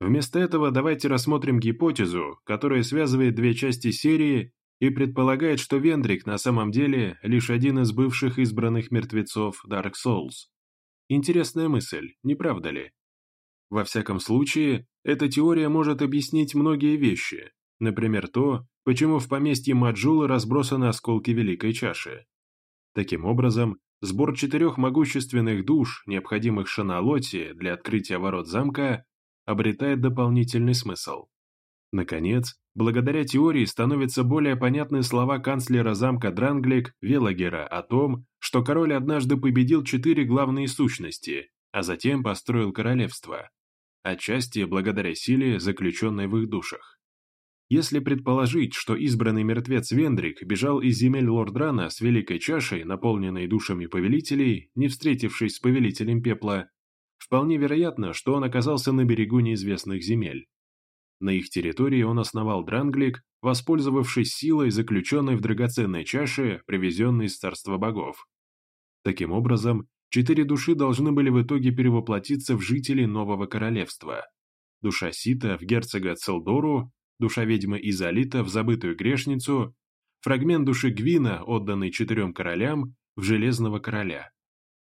Вместо этого давайте рассмотрим гипотезу, которая связывает две части серии и предполагает, что Вендрик на самом деле лишь один из бывших избранных мертвецов Dark Souls. Интересная мысль, не правда ли? Во всяком случае, эта теория может объяснить многие вещи, например то, почему в поместье Маджулы разбросаны осколки Великой Чаши. Таким образом, сбор четырех могущественных душ, необходимых Шаналоте для открытия ворот замка, обретает дополнительный смысл. Наконец, благодаря теории становятся более понятны слова канцлера замка Дранглик Велагера о том, что король однажды победил четыре главные сущности, а затем построил королевство. Отчасти благодаря силе, заключенной в их душах. Если предположить, что избранный мертвец Вендрик бежал из земель Лордрана с великой чашей, наполненной душами повелителей, не встретившись с повелителем пепла, вполне вероятно, что он оказался на берегу неизвестных земель. На их территории он основал Дранглик, воспользовавшись силой, заключенной в драгоценной чаше, привезенной из царства богов. Таким образом, четыре души должны были в итоге перевоплотиться в жителей нового королевства. Душа Сита в герцога Целдору, душа ведьмы Изолита в забытую грешницу, фрагмент души Гвина, отданный четырем королям, в железного короля,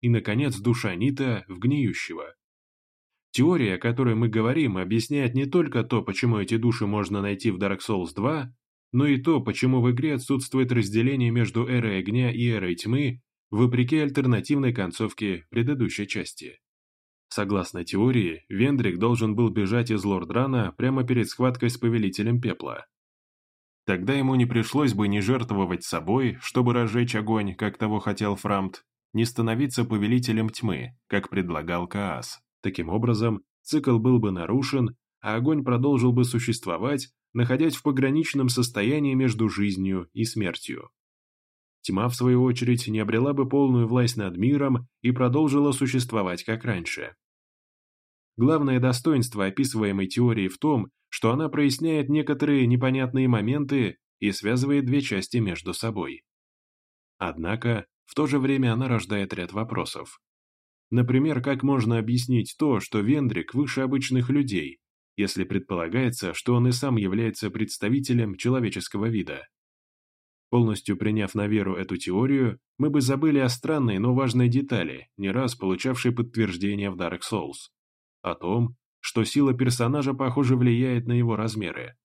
и, наконец, душа Нита в гниющего. Теория, о которой мы говорим, объясняет не только то, почему эти души можно найти в Dark Souls 2, но и то, почему в игре отсутствует разделение между эрой огня и эрой тьмы, вопреки альтернативной концовке предыдущей части. Согласно теории, Вендрик должен был бежать из Лордрана прямо перед схваткой с Повелителем Пепла. Тогда ему не пришлось бы ни жертвовать собой, чтобы разжечь огонь, как того хотел Фрамт, ни становиться Повелителем Тьмы, как предлагал Каас. Таким образом, цикл был бы нарушен, а огонь продолжил бы существовать, находясь в пограничном состоянии между жизнью и смертью. Тьма, в свою очередь, не обрела бы полную власть над миром и продолжила существовать как раньше. Главное достоинство описываемой теории в том, что она проясняет некоторые непонятные моменты и связывает две части между собой. Однако, В то же время она рождает ряд вопросов. Например, как можно объяснить то, что Вендрик выше обычных людей, если предполагается, что он и сам является представителем человеческого вида? Полностью приняв на веру эту теорию, мы бы забыли о странной, но важной детали, не раз получавшей подтверждение в Dark Souls. О том, что сила персонажа, похоже, влияет на его размеры.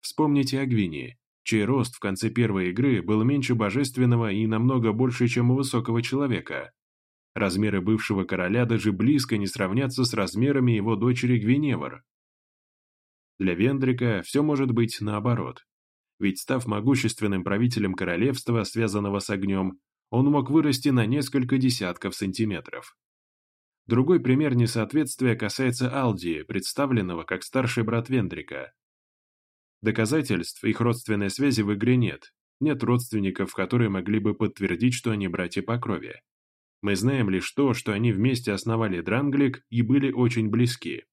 Вспомните о Гвине, чей рост в конце первой игры был меньше божественного и намного больше, чем у высокого человека. Размеры бывшего короля даже близко не сравнятся с размерами его дочери Гвиневр. Для Вендрика все может быть наоборот ведь став могущественным правителем королевства, связанного с огнем, он мог вырасти на несколько десятков сантиметров. Другой пример несоответствия касается Алдии, представленного как старший брат Вендрика. Доказательств их родственной связи в игре нет, нет родственников, которые могли бы подтвердить, что они братья по крови. Мы знаем лишь то, что они вместе основали Дранглик и были очень близки.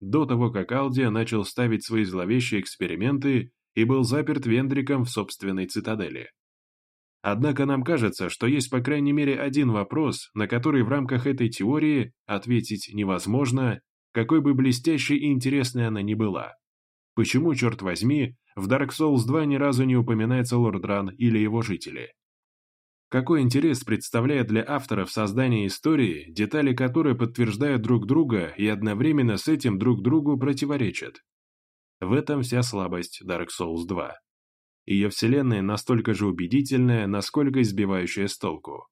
До того, как Алдия начал ставить свои зловещие эксперименты и был заперт Вендриком в собственной цитадели. Однако нам кажется, что есть по крайней мере один вопрос, на который в рамках этой теории ответить невозможно, какой бы блестящей и интересной она ни была. Почему, черт возьми, в Dark Souls 2 ни разу не упоминается Лорд Ран или его жители? Какой интерес представляет для авторов создание истории, детали которой подтверждают друг друга и одновременно с этим друг другу противоречат? В этом вся слабость Dark Souls 2. Ее вселенная настолько же убедительная, насколько избивающая с толку.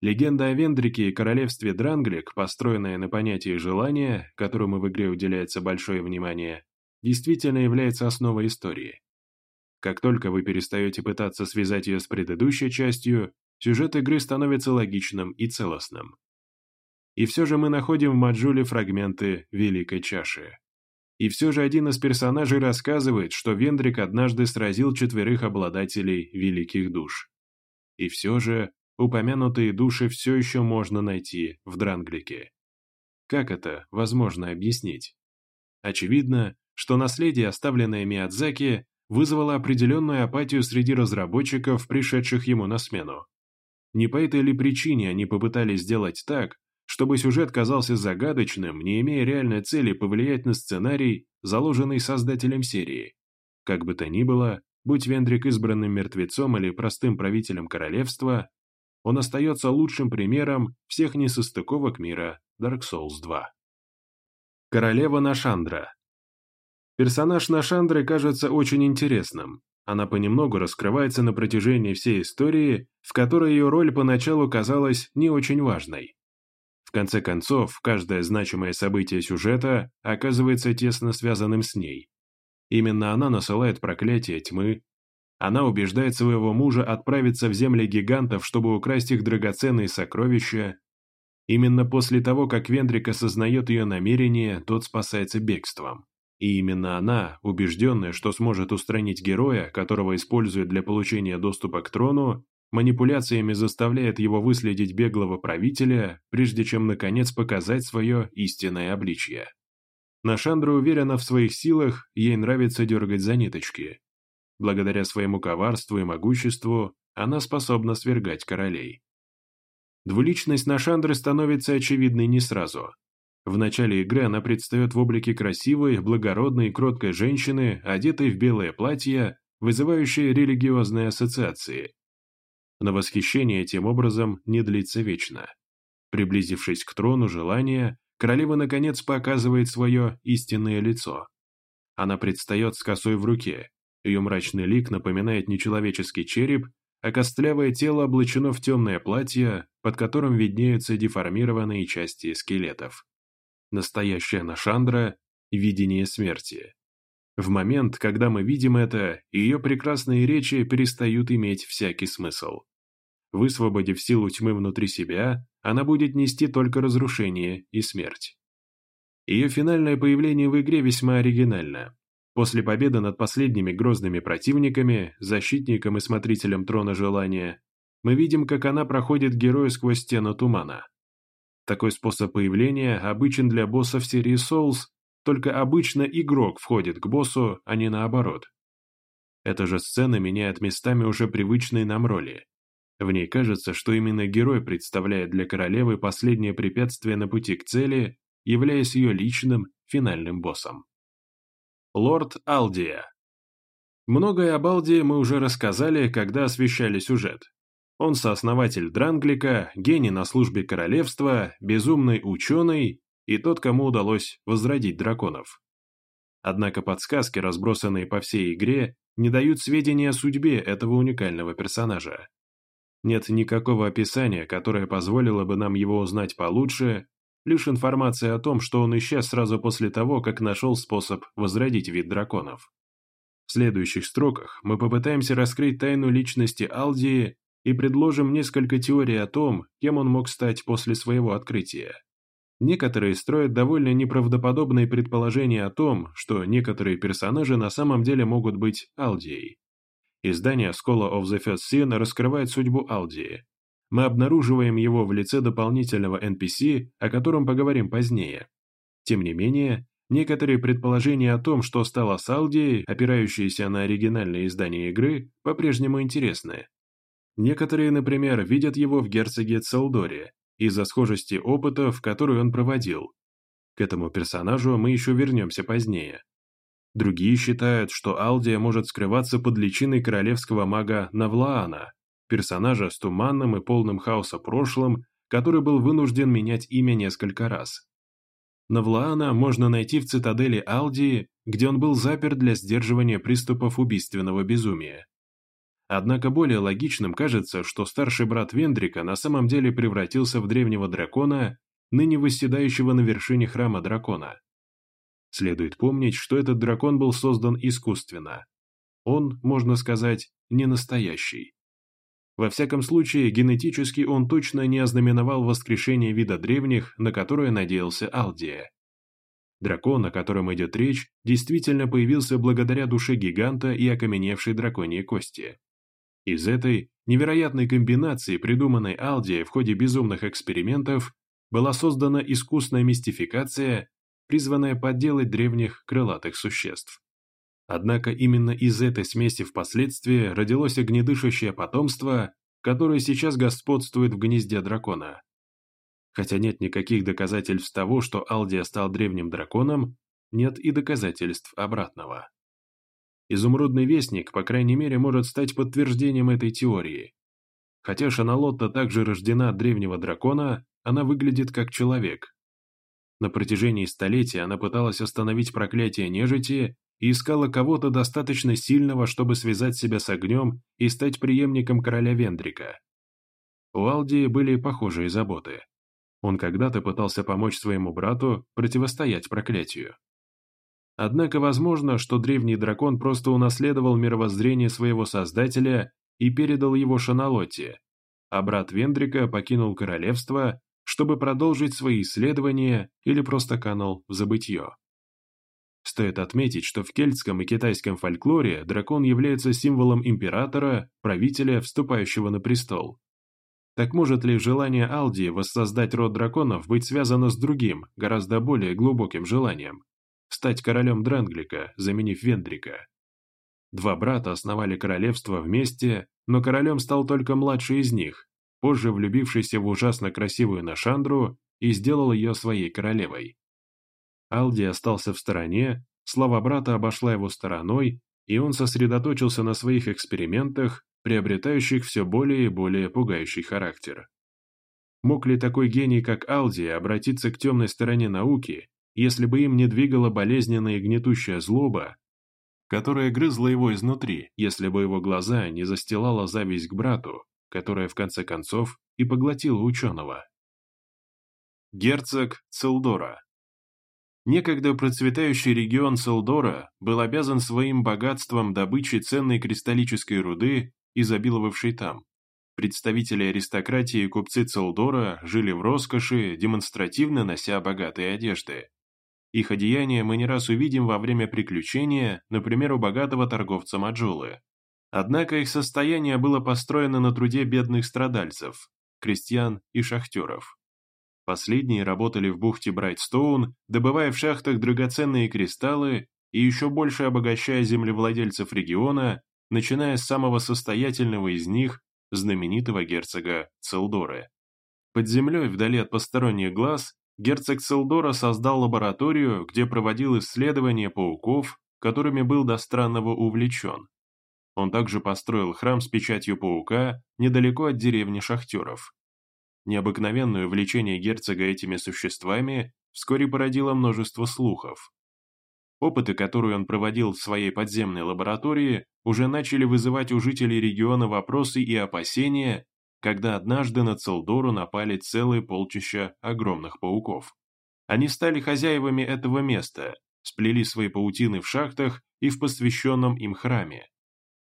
Легенда о Вендрике и королевстве Дранглик, построенная на понятии желания, которому в игре уделяется большое внимание, действительно является основой истории. Как только вы перестаете пытаться связать ее с предыдущей частью, сюжет игры становится логичным и целостным. И все же мы находим в Маджуле фрагменты Великой Чаши. И все же один из персонажей рассказывает, что Вендрик однажды сразил четверых обладателей великих душ. И все же упомянутые души все еще можно найти в Дранглике. Как это возможно объяснить? Очевидно, что наследие, оставленное Миядзаки, вызвало определенную апатию среди разработчиков, пришедших ему на смену. Не по этой ли причине они попытались сделать так, чтобы сюжет казался загадочным, не имея реальной цели повлиять на сценарий, заложенный создателем серии. Как бы то ни было, будь Вендрик избранным мертвецом или простым правителем королевства, он остается лучшим примером всех несостыковок мира Dark Souls 2. Королева Нашандра Персонаж Нашандры кажется очень интересным. Она понемногу раскрывается на протяжении всей истории, в которой ее роль поначалу казалась не очень важной. В конце концов, каждое значимое событие сюжета оказывается тесно связанным с ней. Именно она насылает проклятие тьмы. Она убеждает своего мужа отправиться в земли гигантов, чтобы украсть их драгоценные сокровища. Именно после того, как Вендрик осознает ее намерение, тот спасается бегством. И именно она, убежденная, что сможет устранить героя, которого использует для получения доступа к трону, манипуляциями заставляет его выследить беглого правителя, прежде чем наконец показать свое истинное обличье. Нашандра уверена в своих силах, ей нравится дергать за ниточки. Благодаря своему коварству и могуществу она способна свергать королей. Двуличность Нашандры становится очевидной не сразу. В начале игры она предстает в облике красивой, благородной и кроткой женщины, одетой в белое платье, вызывающей религиозные ассоциации. Но восхищение тем образом не длится вечно. Приблизившись к трону желания, королева наконец показывает свое истинное лицо. Она предстает с косой в руке, ее мрачный лик напоминает нечеловеческий череп, а костлявое тело облачено в темное платье, под которым виднеются деформированные части скелетов. Настоящая Нашандра – видение смерти. В момент, когда мы видим это, ее прекрасные речи перестают иметь всякий смысл. Высвободив силу тьмы внутри себя, она будет нести только разрушение и смерть. Ее финальное появление в игре весьма оригинально. После победы над последними грозными противниками, защитником и смотрителем трона желания, мы видим, как она проходит героя сквозь стену тумана. Такой способ появления обычен для боссов серии Souls, только обычно игрок входит к боссу, а не наоборот. Эта же сцена меняет местами уже привычные нам роли. В ней кажется, что именно герой представляет для королевы последнее препятствие на пути к цели, являясь ее личным финальным боссом. Лорд Алдия Многое об Алдии мы уже рассказали, когда освещали сюжет. Он сооснователь Дранглика, гений на службе королевства, безумный ученый и тот, кому удалось возродить драконов. Однако подсказки, разбросанные по всей игре, не дают сведений о судьбе этого уникального персонажа. Нет никакого описания, которое позволило бы нам его узнать получше, лишь информация о том, что он исчез сразу после того, как нашел способ возродить вид драконов. В следующих строках мы попытаемся раскрыть тайну личности Алдии и предложим несколько теорий о том, кем он мог стать после своего открытия. Некоторые строят довольно неправдоподобные предположения о том, что некоторые персонажи на самом деле могут быть Алдией. Издание Scholar of the First Sin раскрывает судьбу Алдии. Мы обнаруживаем его в лице дополнительного NPC, о котором поговорим позднее. Тем не менее, Некоторые предположения о том, что стало с Алдией, опирающиеся на оригинальное издание игры, по-прежнему интересны. Некоторые, например, видят его в герцоге Целдоре из-за схожести опытов, которые он проводил. К этому персонажу мы еще вернемся позднее. Другие считают, что Алдия может скрываться под личиной королевского мага Навлаана, персонажа с туманным и полным хаоса прошлым, который был вынужден менять имя несколько раз. Навлаана можно найти в цитадели Алдии, где он был заперт для сдерживания приступов убийственного безумия. Однако более логичным кажется, что старший брат Вендрика на самом деле превратился в древнего дракона, ныне восседающего на вершине храма дракона. Следует помнить, что этот дракон был создан искусственно. Он, можно сказать, не настоящий. Во всяком случае, генетически он точно не ознаменовал воскрешение вида древних, на которое надеялся Алдия. Дракон, о котором идет речь, действительно появился благодаря душе гиганта и окаменевшей драконьей кости. Из этой невероятной комбинации, придуманной Алдия в ходе безумных экспериментов, была создана искусная мистификация, призванная подделать древних крылатых существ. Однако именно из этой смеси впоследствии родилось огнедышащее потомство, которое сейчас господствует в гнезде дракона. Хотя нет никаких доказательств того, что Алдия стал древним драконом, нет и доказательств обратного. Изумрудный вестник, по крайней мере, может стать подтверждением этой теории. Хотя Шаналотта также рождена от древнего дракона, она выглядит как человек. На протяжении столетий она пыталась остановить проклятие нежити и искала кого-то достаточно сильного, чтобы связать себя с огнем и стать преемником короля Вендрика. У Алдии были похожие заботы. Он когда-то пытался помочь своему брату противостоять проклятию. Однако возможно, что древний дракон просто унаследовал мировоззрение своего создателя и передал его Шаналотте, а брат Вендрика покинул королевство, чтобы продолжить свои исследования или просто канул в забытье. Стоит отметить, что в кельтском и китайском фольклоре дракон является символом императора, правителя, вступающего на престол. Так может ли желание Алдии воссоздать род драконов быть связано с другим, гораздо более глубоким желанием – стать королем Дранглика, заменив Вендрика? Два брата основали королевство вместе, но королем стал только младший из них, позже влюбившийся в ужасно красивую Нашандру и сделал ее своей королевой. Алди остался в стороне, слава брата обошла его стороной, и он сосредоточился на своих экспериментах, приобретающих все более и более пугающий характер. Мог ли такой гений, как Алди, обратиться к темной стороне науки, если бы им не двигала болезненная и гнетущая злоба, которая грызла его изнутри, если бы его глаза не застилала зависть к брату, которая в конце концов и поглотила ученого? Герцог Целдора Некогда процветающий регион Селдора был обязан своим богатством добычи ценной кристаллической руды, изобиловавшей там. Представители аристократии и купцы Целдора жили в роскоши, демонстративно нося богатые одежды. Их одеяния мы не раз увидим во время приключения, например, у богатого торговца Маджулы. Однако их состояние было построено на труде бедных страдальцев, крестьян и шахтеров. Последние работали в бухте Брайтстоун, добывая в шахтах драгоценные кристаллы и еще больше обогащая землевладельцев региона, начиная с самого состоятельного из них знаменитого герцога Целдоры. Под землей, вдали от посторонних глаз, герцог Целдора создал лабораторию, где проводил исследования пауков, которыми был до странного увлечен. Он также построил храм с печатью паука недалеко от деревни шахтеров. Необыкновенное увлечение герцога этими существами вскоре породило множество слухов. Опыты, которые он проводил в своей подземной лаборатории, уже начали вызывать у жителей региона вопросы и опасения, когда однажды на Целдору напали целые полчища огромных пауков. Они стали хозяевами этого места, сплели свои паутины в шахтах и в посвященном им храме.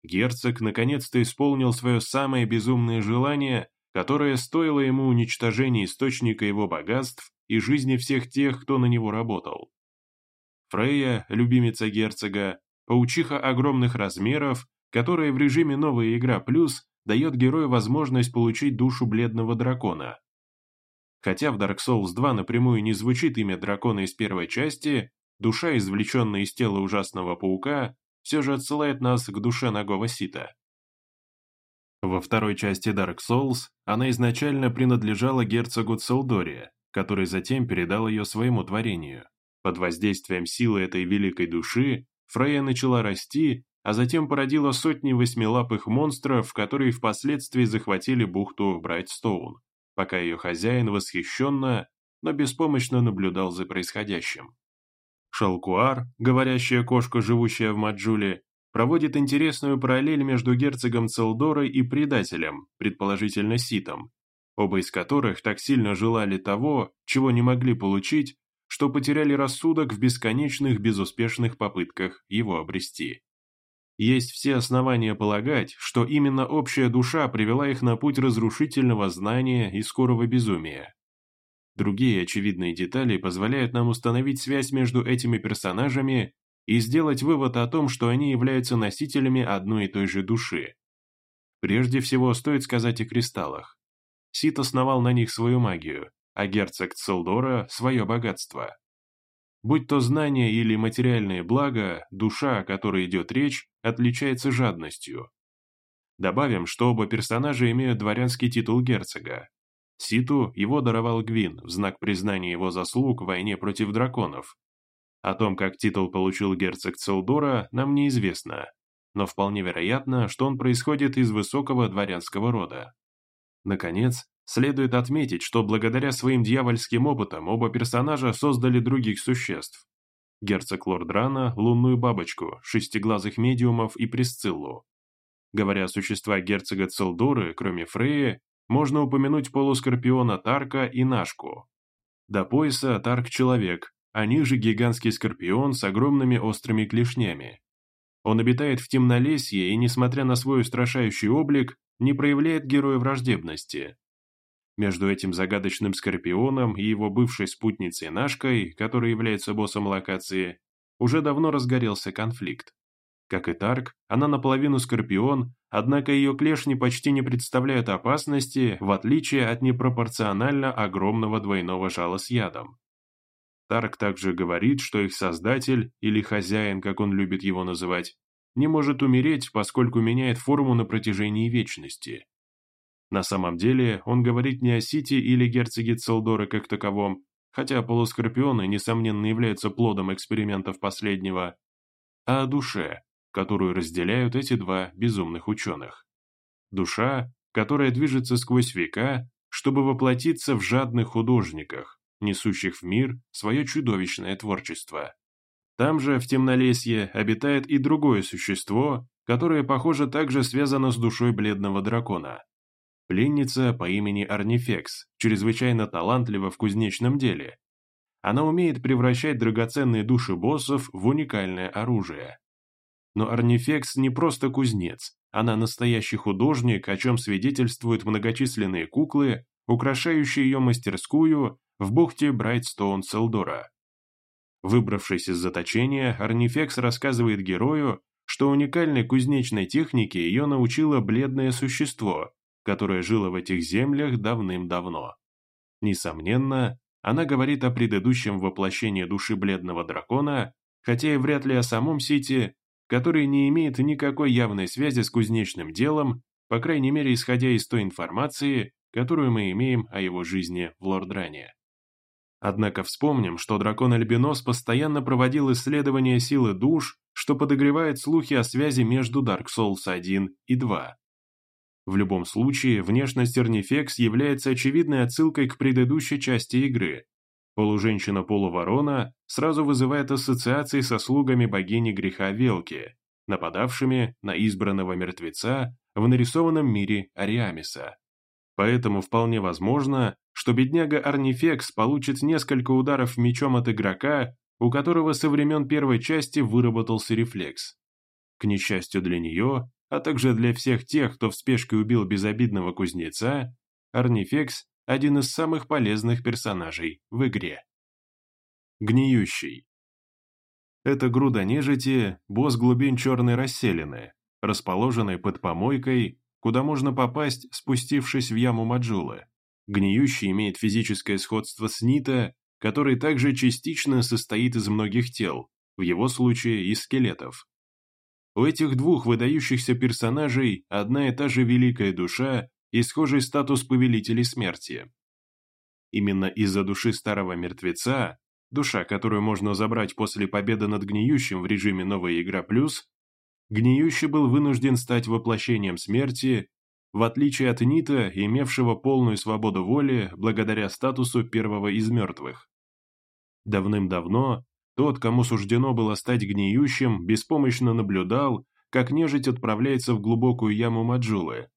Герцог наконец-то исполнил свое самое безумное желание, которое стоило ему уничтожения источника его богатств и жизни всех тех, кто на него работал. Фрейя, любимица герцога, паучиха огромных размеров, которая в режиме «Новая игра плюс» дает герою возможность получить душу бледного дракона. Хотя в Dark Souls 2 напрямую не звучит имя дракона из первой части, душа, извлеченная из тела ужасного паука, все же отсылает нас к душе Нагова Сита. Во второй части Dark Souls она изначально принадлежала герцогу Целдоре, который затем передал ее своему творению. Под воздействием силы этой великой души Фрейя начала расти, а затем породила сотни восьмилапых монстров, которые впоследствии захватили бухту Брайтстоун, пока ее хозяин восхищенно, но беспомощно наблюдал за происходящим. Шалкуар, говорящая кошка, живущая в Маджуле, проводит интересную параллель между герцогом Целдорой и предателем, предположительно Ситом, оба из которых так сильно желали того, чего не могли получить, что потеряли рассудок в бесконечных безуспешных попытках его обрести. Есть все основания полагать, что именно общая душа привела их на путь разрушительного знания и скорого безумия. Другие очевидные детали позволяют нам установить связь между этими персонажами и сделать вывод о том, что они являются носителями одной и той же души. Прежде всего, стоит сказать о кристаллах. Сит основал на них свою магию, а герцог Целдора – свое богатство. Будь то знание или материальные блага, душа, о которой идет речь, отличается жадностью. Добавим, что оба персонажа имеют дворянский титул герцога, Ситу его даровал Гвин в знак признания его заслуг в войне против драконов. О том, как титул получил герцог Целдора, нам неизвестно, но вполне вероятно, что он происходит из высокого дворянского рода. Наконец, следует отметить, что благодаря своим дьявольским опытам оба персонажа создали других существ. Герцог Лордрана – лунную бабочку, шестиглазых медиумов и Присциллу. Говоря о существах герцога Целдоры, кроме Фрея, можно упомянуть полускорпиона Тарка и Нашку. До пояса Тарк – человек, а ниже гигантский скорпион с огромными острыми клешнями. Он обитает в темнолесье и, несмотря на свой устрашающий облик, не проявляет героя враждебности. Между этим загадочным скорпионом и его бывшей спутницей Нашкой, которая является боссом локации, уже давно разгорелся конфликт. Как и Тарк, она наполовину скорпион, однако ее клешни почти не представляют опасности, в отличие от непропорционально огромного двойного жала с ядом. Тарк также говорит, что их создатель, или хозяин, как он любит его называть, не может умереть, поскольку меняет форму на протяжении вечности. На самом деле, он говорит не о Сити или герцоге Целдора как таковом, хотя полускорпионы, несомненно, являются плодом экспериментов последнего, а о душе, которую разделяют эти два безумных ученых. Душа, которая движется сквозь века, чтобы воплотиться в жадных художниках, несущих в мир свое чудовищное творчество. Там же, в темнолесье, обитает и другое существо, которое, похоже, также связано с душой бледного дракона. Пленница по имени Арнифекс, чрезвычайно талантлива в кузнечном деле. Она умеет превращать драгоценные души боссов в уникальное оружие. Но Арнифекс не просто кузнец, она настоящий художник, о чем свидетельствуют многочисленные куклы, украшающие ее мастерскую в бухте Брайтстоун Селдора. Выбравшись из заточения, Арнифекс рассказывает герою, что уникальной кузнечной технике ее научило бледное существо, которое жило в этих землях давным-давно. Несомненно, она говорит о предыдущем воплощении души бледного дракона, хотя и вряд ли о самом Сити, который не имеет никакой явной связи с кузнечным делом по крайней мере исходя из той информации, которую мы имеем о его жизни в Лордране. Однако вспомним, что дракон-альбинос постоянно проводил исследования силы душ, что подогревает слухи о связи между Dark Souls 1 и 2. В любом случае, внешность Эрнифекс является очевидной отсылкой к предыдущей части игры. Полуженщина-полуворона сразу вызывает ассоциации со слугами богини греха Велки, нападавшими на избранного мертвеца в нарисованном мире Ариамиса. Поэтому вполне возможно, что бедняга Арнифекс получит несколько ударов мечом от игрока, у которого со времен первой части выработался рефлекс. К несчастью для нее, а также для всех тех, кто в спешке убил безобидного кузнеца, Арнифекс – один из самых полезных персонажей в игре. Гниющий. Это груда нежити – босс глубин черной расселины, расположенной под помойкой куда можно попасть, спустившись в яму Маджулы. Гниющий имеет физическое сходство с Нита, который также частично состоит из многих тел, в его случае из скелетов. У этих двух выдающихся персонажей одна и та же великая душа и схожий статус повелителей смерти. Именно из-за души старого мертвеца, душа, которую можно забрать после победы над гниющим в режиме «Новая игра плюс», Гниющий был вынужден стать воплощением смерти, в отличие от Нита, имевшего полную свободу воли благодаря статусу первого из мертвых. Давным-давно тот, кому суждено было стать гниющим, беспомощно наблюдал, как нежить отправляется в глубокую яму Маджулы.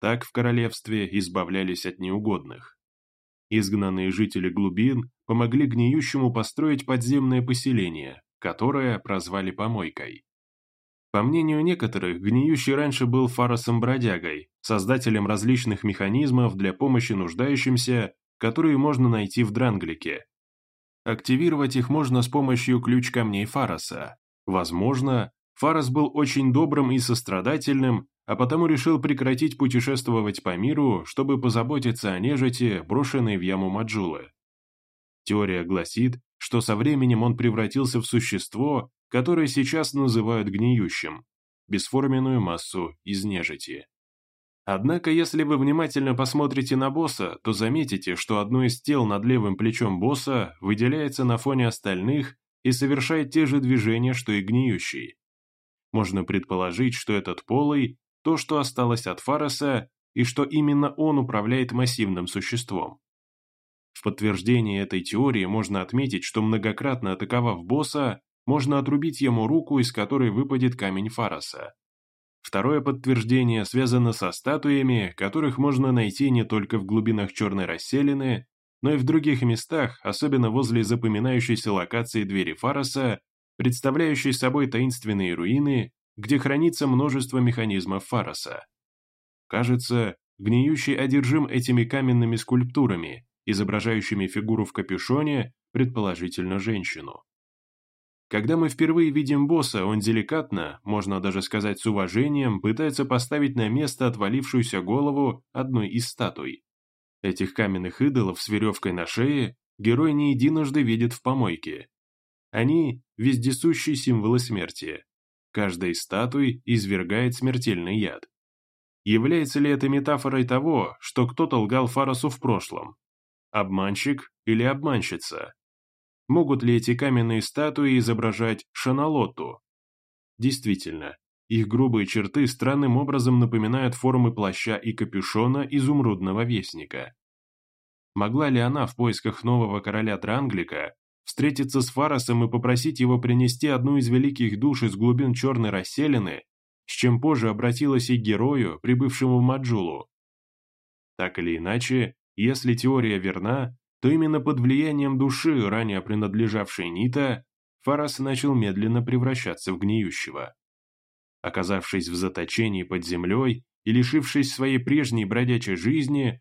Так в королевстве избавлялись от неугодных. Изгнанные жители глубин помогли гниющему построить подземное поселение, которое прозвали помойкой. По мнению некоторых, Гниющий раньше был Фаросом-бродягой, создателем различных механизмов для помощи нуждающимся, которые можно найти в Дранглике. Активировать их можно с помощью ключ-камней Фароса. Возможно, Фарос был очень добрым и сострадательным, а потому решил прекратить путешествовать по миру, чтобы позаботиться о нежити, брошенной в яму Маджулы. Теория гласит, что со временем он превратился в существо, которое сейчас называют гниющим, бесформенную массу из нежити. Однако, если вы внимательно посмотрите на босса, то заметите, что одно из тел над левым плечом босса выделяется на фоне остальных и совершает те же движения, что и гниющий. Можно предположить, что этот полый – то, что осталось от Фароса, и что именно он управляет массивным существом. В подтверждение этой теории можно отметить, что многократно атаковав босса, можно отрубить ему руку, из которой выпадет камень Фароса. Второе подтверждение связано со статуями, которых можно найти не только в глубинах черной расселины, но и в других местах, особенно возле запоминающейся локации двери Фароса, представляющей собой таинственные руины, где хранится множество механизмов Фароса. Кажется, гниющий одержим этими каменными скульптурами, изображающими фигуру в капюшоне, предположительно женщину. Когда мы впервые видим босса, он деликатно, можно даже сказать с уважением, пытается поставить на место отвалившуюся голову одной из статуй. Этих каменных идолов с веревкой на шее герой не единожды видит в помойке. Они – вездесущие символы смерти. Каждая из статуй извергает смертельный яд. Является ли это метафорой того, что кто-то лгал Фарасу в прошлом, Обманщик или обманщица? Могут ли эти каменные статуи изображать Шаналотту? Действительно, их грубые черты странным образом напоминают формы плаща и капюшона изумрудного вестника. Могла ли она в поисках нового короля Дранглика встретиться с Фаросом и попросить его принести одну из великих душ из глубин черной расселины, с чем позже обратилась и к герою, прибывшему в Маджулу? Так или иначе, если теория верна, то именно под влиянием души, ранее принадлежавшей Нита, Фарас начал медленно превращаться в гниющего. Оказавшись в заточении под землей и лишившись своей прежней бродячей жизни,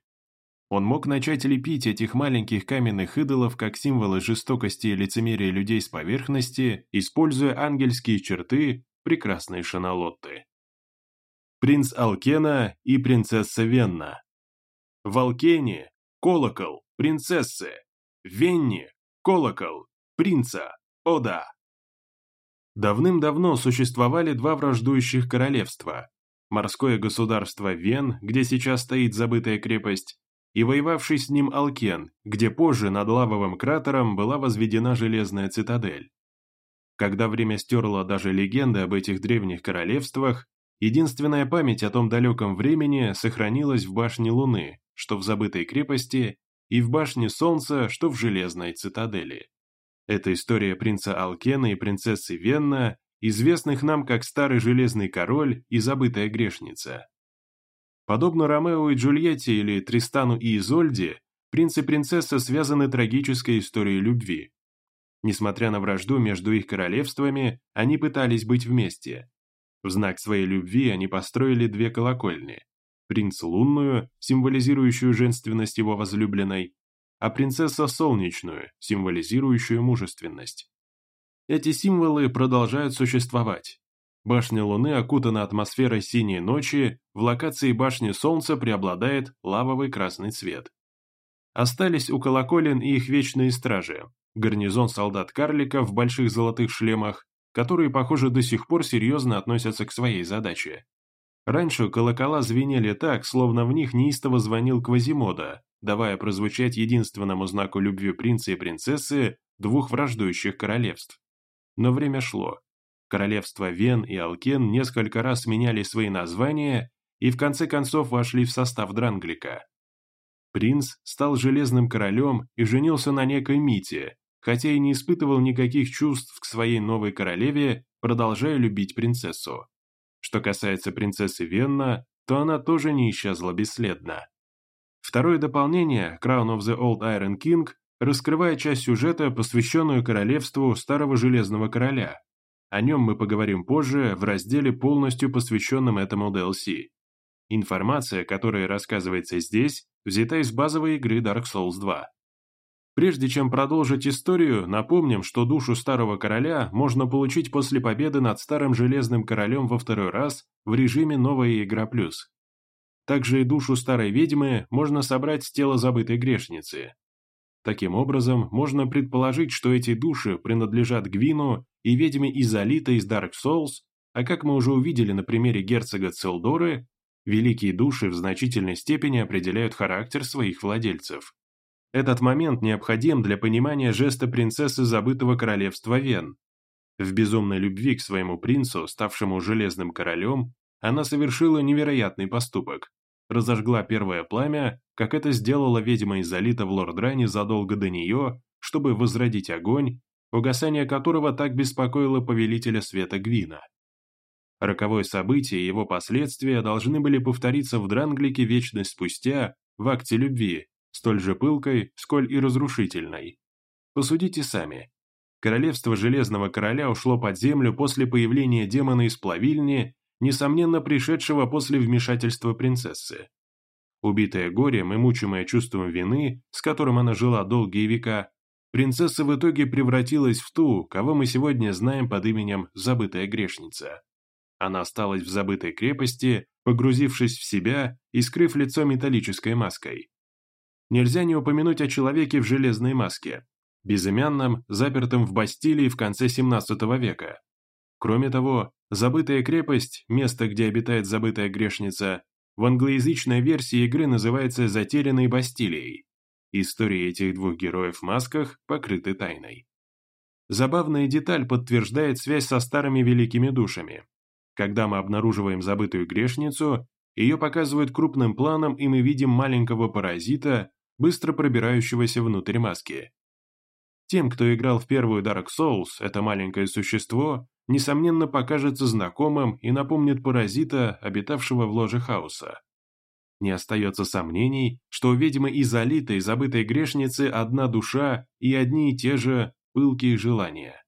он мог начать лепить этих маленьких каменных идолов как символы жестокости и лицемерия людей с поверхности, используя ангельские черты прекрасной Шаналотты. Принц Алкена и принцесса Венна в Алкене – колокол, принцессы. Венне – колокол, принца, Ода. Давным-давно существовали два враждующих королевства. морское государство Вен, где сейчас стоит забытая крепость, и воевавший с ним Алкен, где позже над лавовым кратером была возведена железная цитадель. Когда время стерло даже легенды об этих древних королевствах, единственная память о том далеком времени сохранилась в башне Луны, что в забытой крепости, и в башне Солнца, что в железной цитадели. Это история принца Алкена и принцессы Венна, известных нам как Старый Железный Король и Забытая Грешница. Подобно Ромео и Джульетте или Тристану и Изольде, принц и принцесса связаны трагической историей любви. Несмотря на вражду между их королевствами, они пытались быть вместе. В знак своей любви они построили две колокольни. Принц лунную, символизирующую женственность его возлюбленной, а принцесса солнечную, символизирующую мужественность. Эти символы продолжают существовать, Башня Луны окутана атмосферой синей ночи, в локации башни Солнца преобладает лавовый красный цвет. Остались у колоколен и их вечные стражи, гарнизон солдат-карликов в больших золотых шлемах, которые, похоже, до сих пор серьезно относятся к своей задаче. Раньше колокола звенели так, словно в них неистово звонил Квазимода, давая прозвучать единственному знаку любви принца и принцессы двух враждующих королевств. Но время шло. Королевства Вен и Алкен несколько раз меняли свои названия и в конце концов вошли в состав Дранглика. Принц стал Железным Королем и женился на некой Мите, хотя и не испытывал никаких чувств к своей новой королеве, продолжая любить принцессу. Что касается принцессы Венна, то она тоже не исчезла бесследно. Второе дополнение, Crown of the Old Iron King, раскрывает часть сюжета, посвященную королевству Старого Железного Короля, о нем мы поговорим позже в разделе, полностью посвященном этому DLC. Информация, которая рассказывается здесь, взята из базовой игры Dark Souls 2. Прежде чем продолжить историю, напомним, что душу Старого Короля можно получить после победы над Старым Железным Королем во второй раз в режиме «Новая игра плюс». Также и душу Старой Ведьмы можно собрать с тела забытой грешницы. Таким образом, можно предположить, что эти души принадлежат Гвину и ведьме Изолита из Dark Souls, а как мы уже увидели на примере герцога Целдоры, великие души в значительной степени определяют характер своих владельцев. Этот момент необходим для понимания жеста принцессы забытого королевства Вен. В безумной любви к своему принцу, ставшему железным королем, она совершила невероятный поступок. Разожгла первое пламя, как это сделала ведьма Изолита в Лордране задолго до нее, чтобы возродить огонь, угасание которого так беспокоило повелителя света Гвина. Роковое событие и его последствия должны были повториться в Дранглике вечность спустя, в акте любви, столь же пылкой, сколь и разрушительной. Посудите сами. Королевство Железного Короля ушло под землю после появления демона из плавильни, несомненно пришедшего после вмешательства принцессы. Убитая горем и мучимая чувством вины, с которым она жила долгие века, принцесса в итоге превратилась в ту, кого мы сегодня знаем под именем «забытая грешница». Она осталась в забытой крепости, погрузившись в себя и скрыв лицо металлической маской. Нельзя не упомянуть о человеке в железной маске, безымянном, запертом в Бастилии в конце 17 века. Кроме того, забытая крепость, место, где обитает забытая грешница, в англоязычной версии игры называется «Затерянной Бастилией», Истории этих двух героев в масках покрыты тайной. Забавная деталь подтверждает связь со старыми великими душами. Когда мы обнаруживаем забытую грешницу, ее показывают крупным планом, и мы видим маленького паразита, быстро пробирающегося внутрь маски. Тем, кто играл в первую Dark Souls, это маленькое существо, несомненно, покажется знакомым и напомнит паразита, обитавшего в ложе хаоса. Не остается сомнений, что у ведьмы Изолиты и забытой грешницы одна душа и одни и те же пылкие желания.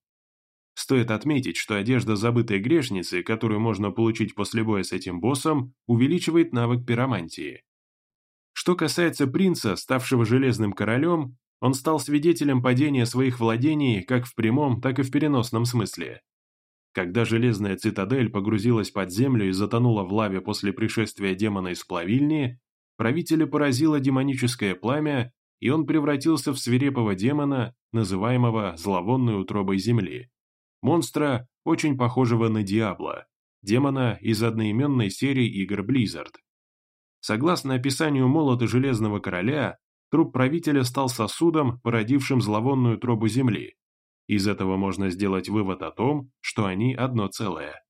Стоит отметить, что одежда забытой грешницы, которую можно получить после боя с этим боссом, увеличивает навык пиромантии. Что касается принца, ставшего Железным Королем, он стал свидетелем падения своих владений как в прямом, так и в переносном смысле. Когда железная цитадель погрузилась под землю и затонула в лаве после пришествия демона из плавильни, правителя поразило демоническое пламя, и он превратился в свирепого демона, называемого зловонной утробой земли. Монстра, очень похожего на Диабло, демона из одноименной серии игр Blizzard. Согласно описанию молота Железного Короля, труп правителя стал сосудом, породившим зловонную тробу земли. Из этого можно сделать вывод о том, что они одно целое.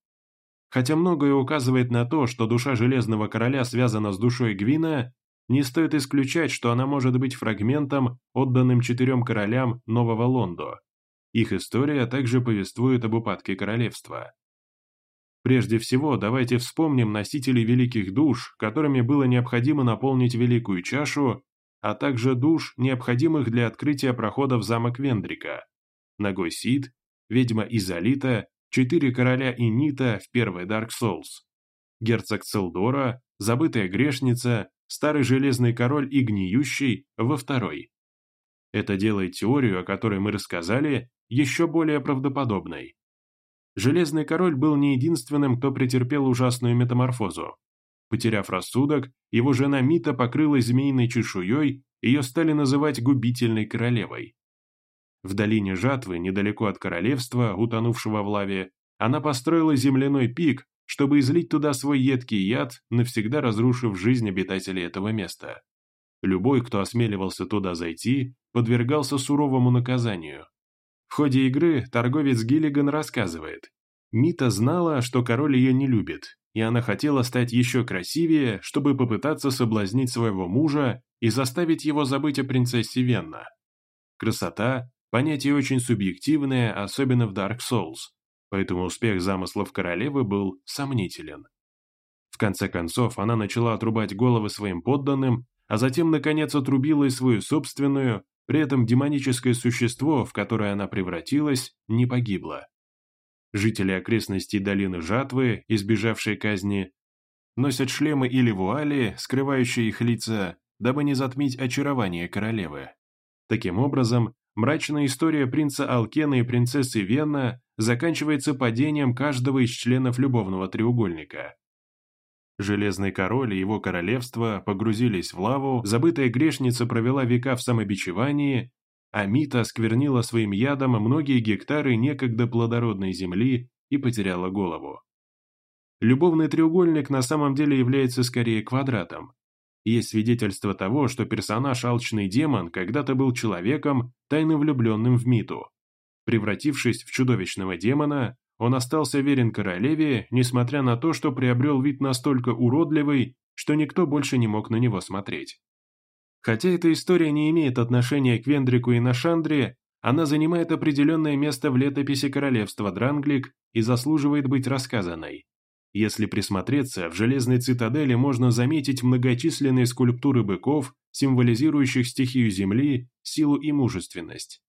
Хотя многое указывает на то, что душа Железного Короля связана с душой Гвина, не стоит исключать, что она может быть фрагментом, отданным четырем королям Нового Лондо. Их история также повествует об упадке королевства. Прежде всего, давайте вспомним носителей великих душ, которыми было необходимо наполнить великую чашу, а также душ, необходимых для открытия прохода в замок Вендрика. Ногой Сид, ведьма Изолита, четыре короля Инита в первой Dark Souls, герцог Целдора, забытая грешница, старый железный король и гниющий во второй. Это делает теорию, о которой мы рассказали, еще более правдоподобной. Железный король был не единственным, кто претерпел ужасную метаморфозу. Потеряв рассудок, его жена Мита покрылась змеиной чешуей, ее стали называть губительной королевой. В долине Жатвы, недалеко от королевства, утонувшего в лаве, она построила земляной пик, чтобы излить туда свой едкий яд, навсегда разрушив жизнь обитателей этого места. Любой, кто осмеливался туда зайти, подвергался суровому наказанию. В ходе игры торговец Гиллиган рассказывает. Мита знала, что король ее не любит, и она хотела стать еще красивее, чтобы попытаться соблазнить своего мужа и заставить его забыть о принцессе Венна. Красота – понятие очень субъективное, особенно в Dark Souls, поэтому успех замыслов королевы был сомнителен. В конце концов, она начала отрубать головы своим подданным, а затем, наконец, отрубила и свою собственную, при этом демоническое существо, в которое она превратилась, не погибло. Жители окрестностей долины Жатвы, избежавшие казни, носят шлемы или вуали, скрывающие их лица, дабы не затмить очарование королевы. Таким образом, мрачная история принца Алкена и принцессы Венна заканчивается падением каждого из членов любовного треугольника. Железный король и его королевство погрузились в лаву, забытая грешница провела века в самобичевании, а Мита осквернила своим ядом многие гектары некогда плодородной земли и потеряла голову. Любовный треугольник на самом деле является скорее квадратом. Есть свидетельство того, что персонаж Алчный Демон когда-то был человеком, тайно влюбленным в Миту. Превратившись в чудовищного демона, он остался верен королеве, несмотря на то, что приобрел вид настолько уродливый, что никто больше не мог на него смотреть. Хотя эта история не имеет отношения к Вендрику и Нашандре, она занимает определенное место в летописи королевства Дранглик и заслуживает быть рассказанной. Если присмотреться, в Железной Цитадели можно заметить многочисленные скульптуры быков, символизирующих стихию Земли, силу и мужественность.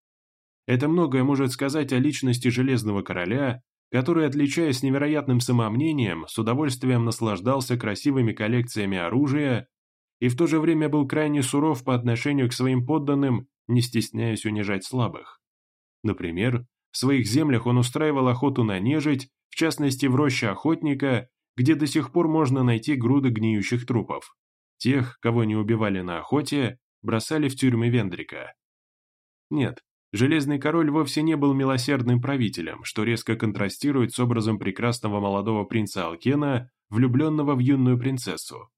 Это многое может сказать о личности Железного Короля, который, отличаясь невероятным самомнением, с удовольствием наслаждался красивыми коллекциями оружия и в то же время был крайне суров по отношению к своим подданным, не стесняясь унижать слабых. Например, в своих землях он устраивал охоту на нежить, в частности в роще охотника, где до сих пор можно найти груды гниющих трупов. Тех, кого не убивали на охоте, бросали в тюрьмы Вендрика. Нет, Железный король вовсе не был милосердным правителем, что резко контрастирует с образом прекрасного молодого принца Алкена, влюбленного в юную принцессу.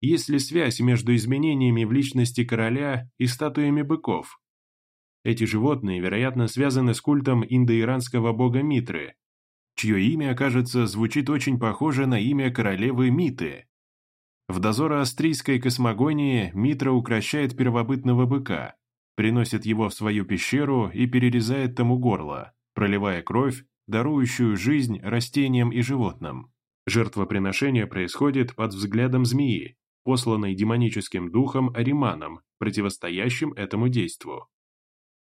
Есть ли связь между изменениями в личности короля и статуями быков? Эти животные, вероятно, связаны с культом индоиранского бога Митры, чье имя, кажется, звучит очень похоже на имя королевы Миты. В дозоро-австрийской космогонии Митра укращает первобытного быка, приносит его в свою пещеру и перерезает тому горло, проливая кровь, дарующую жизнь растениям и животным. Жертвоприношение происходит под взглядом змеи, посланной демоническим духом Ариманом, противостоящим этому действу.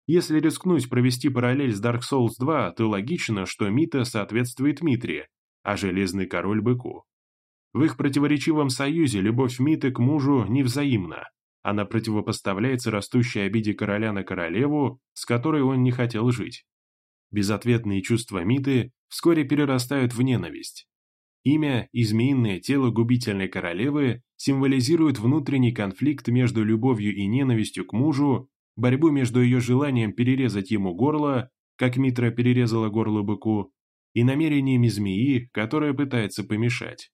Если рискнуть провести параллель с Dark Souls 2, то логично, что Мита соответствует Митре, а Железный Король – Быку. В их противоречивом союзе любовь Миты к мужу невзаимна, она противопоставляется растущей обиде короля на королеву, с которой он не хотел жить. Безответные чувства Миты вскоре перерастают в ненависть. Имя и змеиное тело губительной королевы символизируют внутренний конфликт между любовью и ненавистью к мужу, борьбу между ее желанием перерезать ему горло, как Митра перерезала горло быку, и намерениями змеи, которая пытается помешать.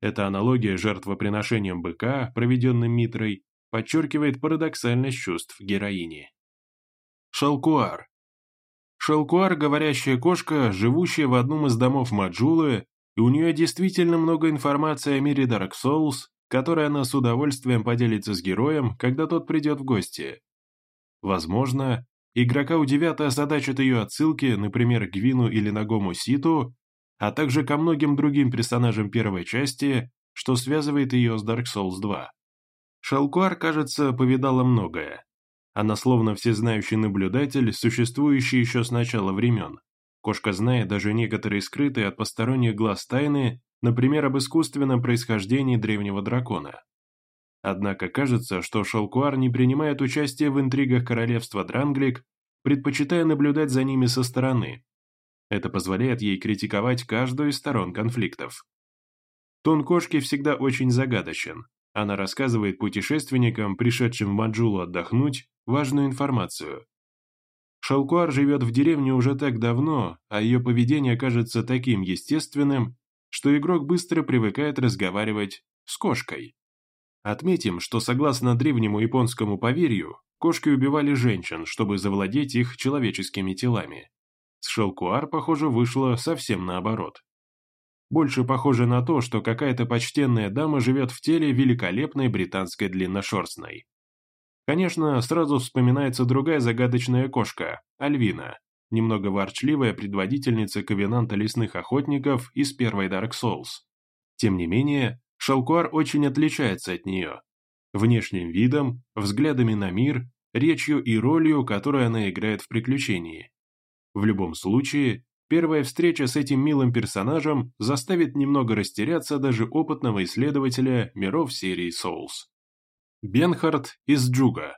Эта аналогия жертвоприношением быка, проведенным Митрой, подчеркивает парадоксальность чувств героини. Шалкуар. Шалкуар – говорящая кошка, живущая в одном из домов Маджулы, и у нее действительно много информации о мире Dark Souls, которой она с удовольствием поделится с героем, когда тот придет в гости. Возможно, игрока удивят и озадачат ее отсылки, например, к Гвину или Нагому Ситу, а также ко многим другим персонажам первой части, что связывает ее с Dark Souls 2. Шалкуар, кажется, повидала многое. Она словно всезнающий наблюдатель, существующий еще с начала времен. Кошка знает даже некоторые скрытые от посторонних глаз тайны, например, об искусственном происхождении древнего дракона. Однако кажется, что Шалкуар не принимает участие в интригах королевства Дранглик, предпочитая наблюдать за ними со стороны. Это позволяет ей критиковать каждую из сторон конфликтов. Тон кошки всегда очень загадочен. Она рассказывает путешественникам, пришедшим в Маджулу отдохнуть, важную информацию. Шалкуар живет в деревне уже так давно, а ее поведение кажется таким естественным, что игрок быстро привыкает разговаривать с кошкой. Отметим, что согласно древнему японскому поверью, кошки убивали женщин, чтобы завладеть их человеческими телами. С Шелкуар, похоже, вышло совсем наоборот. Больше похоже на то, что какая-то почтенная дама живет в теле великолепной британской длинношерстной. Конечно, сразу вспоминается другая загадочная кошка – Альвина, немного ворчливая предводительница ковенанта лесных охотников из первой Dark Souls. Тем не менее, Шалкуар очень отличается от нее. Внешним видом, взглядами на мир, речью и ролью, которую она играет в приключении. В любом случае, первая встреча с этим милым персонажем заставит немного растеряться даже опытного исследователя миров серии Souls. Бенхард из Джуга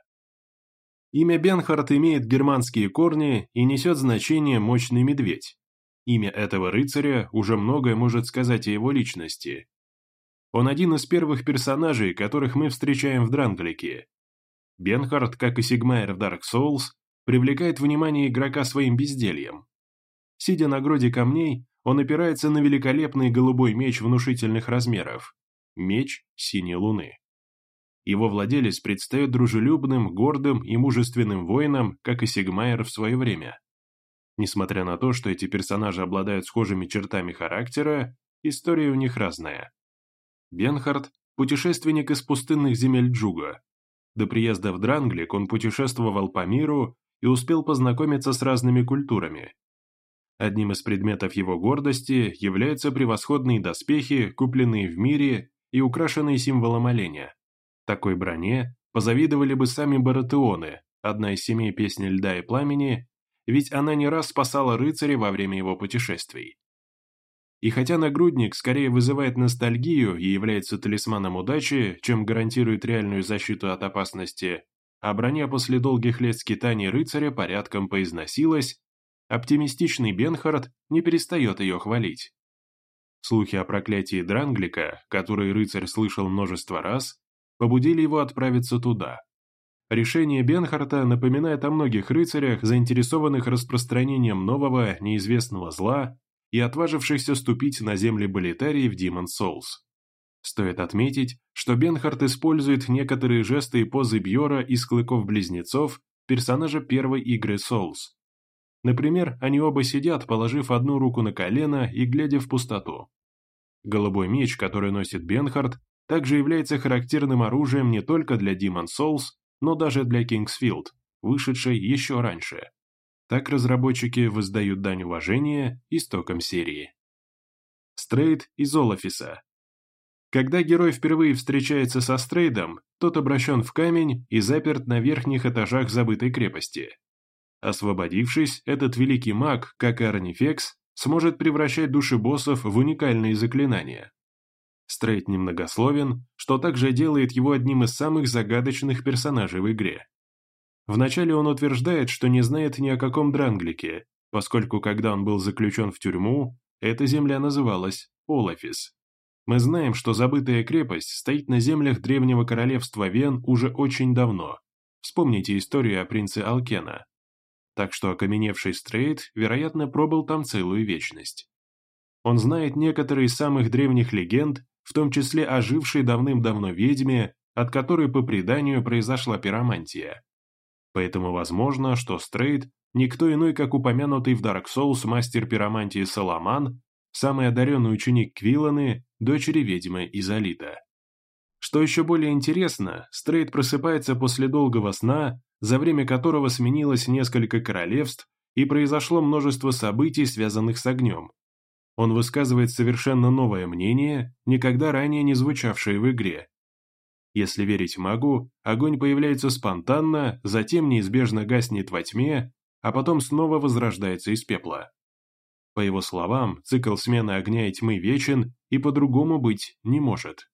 Имя Бенхард имеет германские корни и несет значение «мощный медведь». Имя этого рыцаря уже многое может сказать о его личности. Он один из первых персонажей, которых мы встречаем в Дранглике. Бенхарт, как и Сигмайер в Dark Souls, привлекает внимание игрока своим бездельем. Сидя на груде камней, он опирается на великолепный голубой меч внушительных размеров. Меч синей луны. Его владелец предстает дружелюбным, гордым и мужественным воином, как и Сигмайер в свое время. Несмотря на то, что эти персонажи обладают схожими чертами характера, история у них разная. Бенхард – путешественник из пустынных земель Джуга. До приезда в Дранглик он путешествовал по миру и успел познакомиться с разными культурами. Одним из предметов его гордости являются превосходные доспехи, купленные в мире и украшенные символом оленя. Такой броне позавидовали бы сами баратеоны, одна из семей песни льда и пламени, ведь она не раз спасала рыцаря во время его путешествий. И хотя нагрудник скорее вызывает ностальгию и является талисманом удачи, чем гарантирует реальную защиту от опасности, а броня после долгих лет скитаний рыцаря порядком поизносилась, оптимистичный Бенхард не перестает ее хвалить. Слухи о проклятии Дранглика, которые рыцарь слышал множество раз, побудили его отправиться туда. Решение Бенхарта напоминает о многих рыцарях, заинтересованных распространением нового, неизвестного зла и отважившихся ступить на земли Болитарии в Demon Souls. Стоит отметить, что Бенхарт использует некоторые жесты и позы Бьора из Клыков-близнецов, персонажа первой игры Souls. Например, они оба сидят, положив одну руку на колено и глядя в пустоту. Голубой меч, который носит Бенхарт, также является характерным оружием не только для Demon Souls, но даже для Kingsfield, вышедшей еще раньше. Так разработчики воздают дань уважения истокам серии. Стрейд из Олафиса. Когда герой впервые встречается со Стрейдом, тот обращен в камень и заперт на верхних этажах забытой крепости. Освободившись, этот великий маг, как и Арнифекс, сможет превращать души боссов в уникальные заклинания. Стрейт немногословен, что также делает его одним из самых загадочных персонажей в игре. Вначале он утверждает, что не знает ни о каком Дранглике, поскольку когда он был заключен в тюрьму, эта земля называлась Олафис. Мы знаем, что забытая крепость стоит на землях древнего королевства Вен уже очень давно. Вспомните историю о принце Алкена. так что окаменевший Стрейт, вероятно, пробыл там целую вечность. Он знает некоторые из самых древних легенд, в том числе ожившей давным-давно ведьме, от которой по преданию произошла пиромантия. Поэтому возможно, что Стрейт – никто иной, как упомянутый в Dark Souls мастер пиромантии Саламан, самый одаренный ученик Квилланы, дочери ведьмы Изолита. Что еще более интересно, Стрейт просыпается после долгого сна, за время которого сменилось несколько королевств и произошло множество событий, связанных с огнем. Он высказывает совершенно новое мнение, никогда ранее не звучавшее в игре. Если верить магу, огонь появляется спонтанно, затем неизбежно гаснет во тьме, а потом снова возрождается из пепла. По его словам, цикл смены огня и тьмы вечен и по-другому быть не может.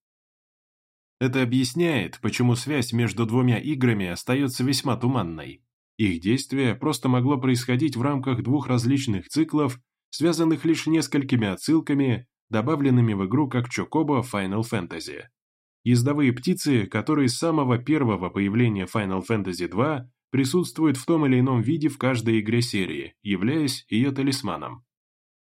Это объясняет, почему связь между двумя играми остается весьма туманной. Их действие просто могло происходить в рамках двух различных циклов, связанных лишь несколькими отсылками, добавленными в игру как Чокоба Final Fantasy. Ездовые птицы, которые с самого первого появления Final Fantasy 2 присутствуют в том или ином виде в каждой игре серии, являясь ее талисманом.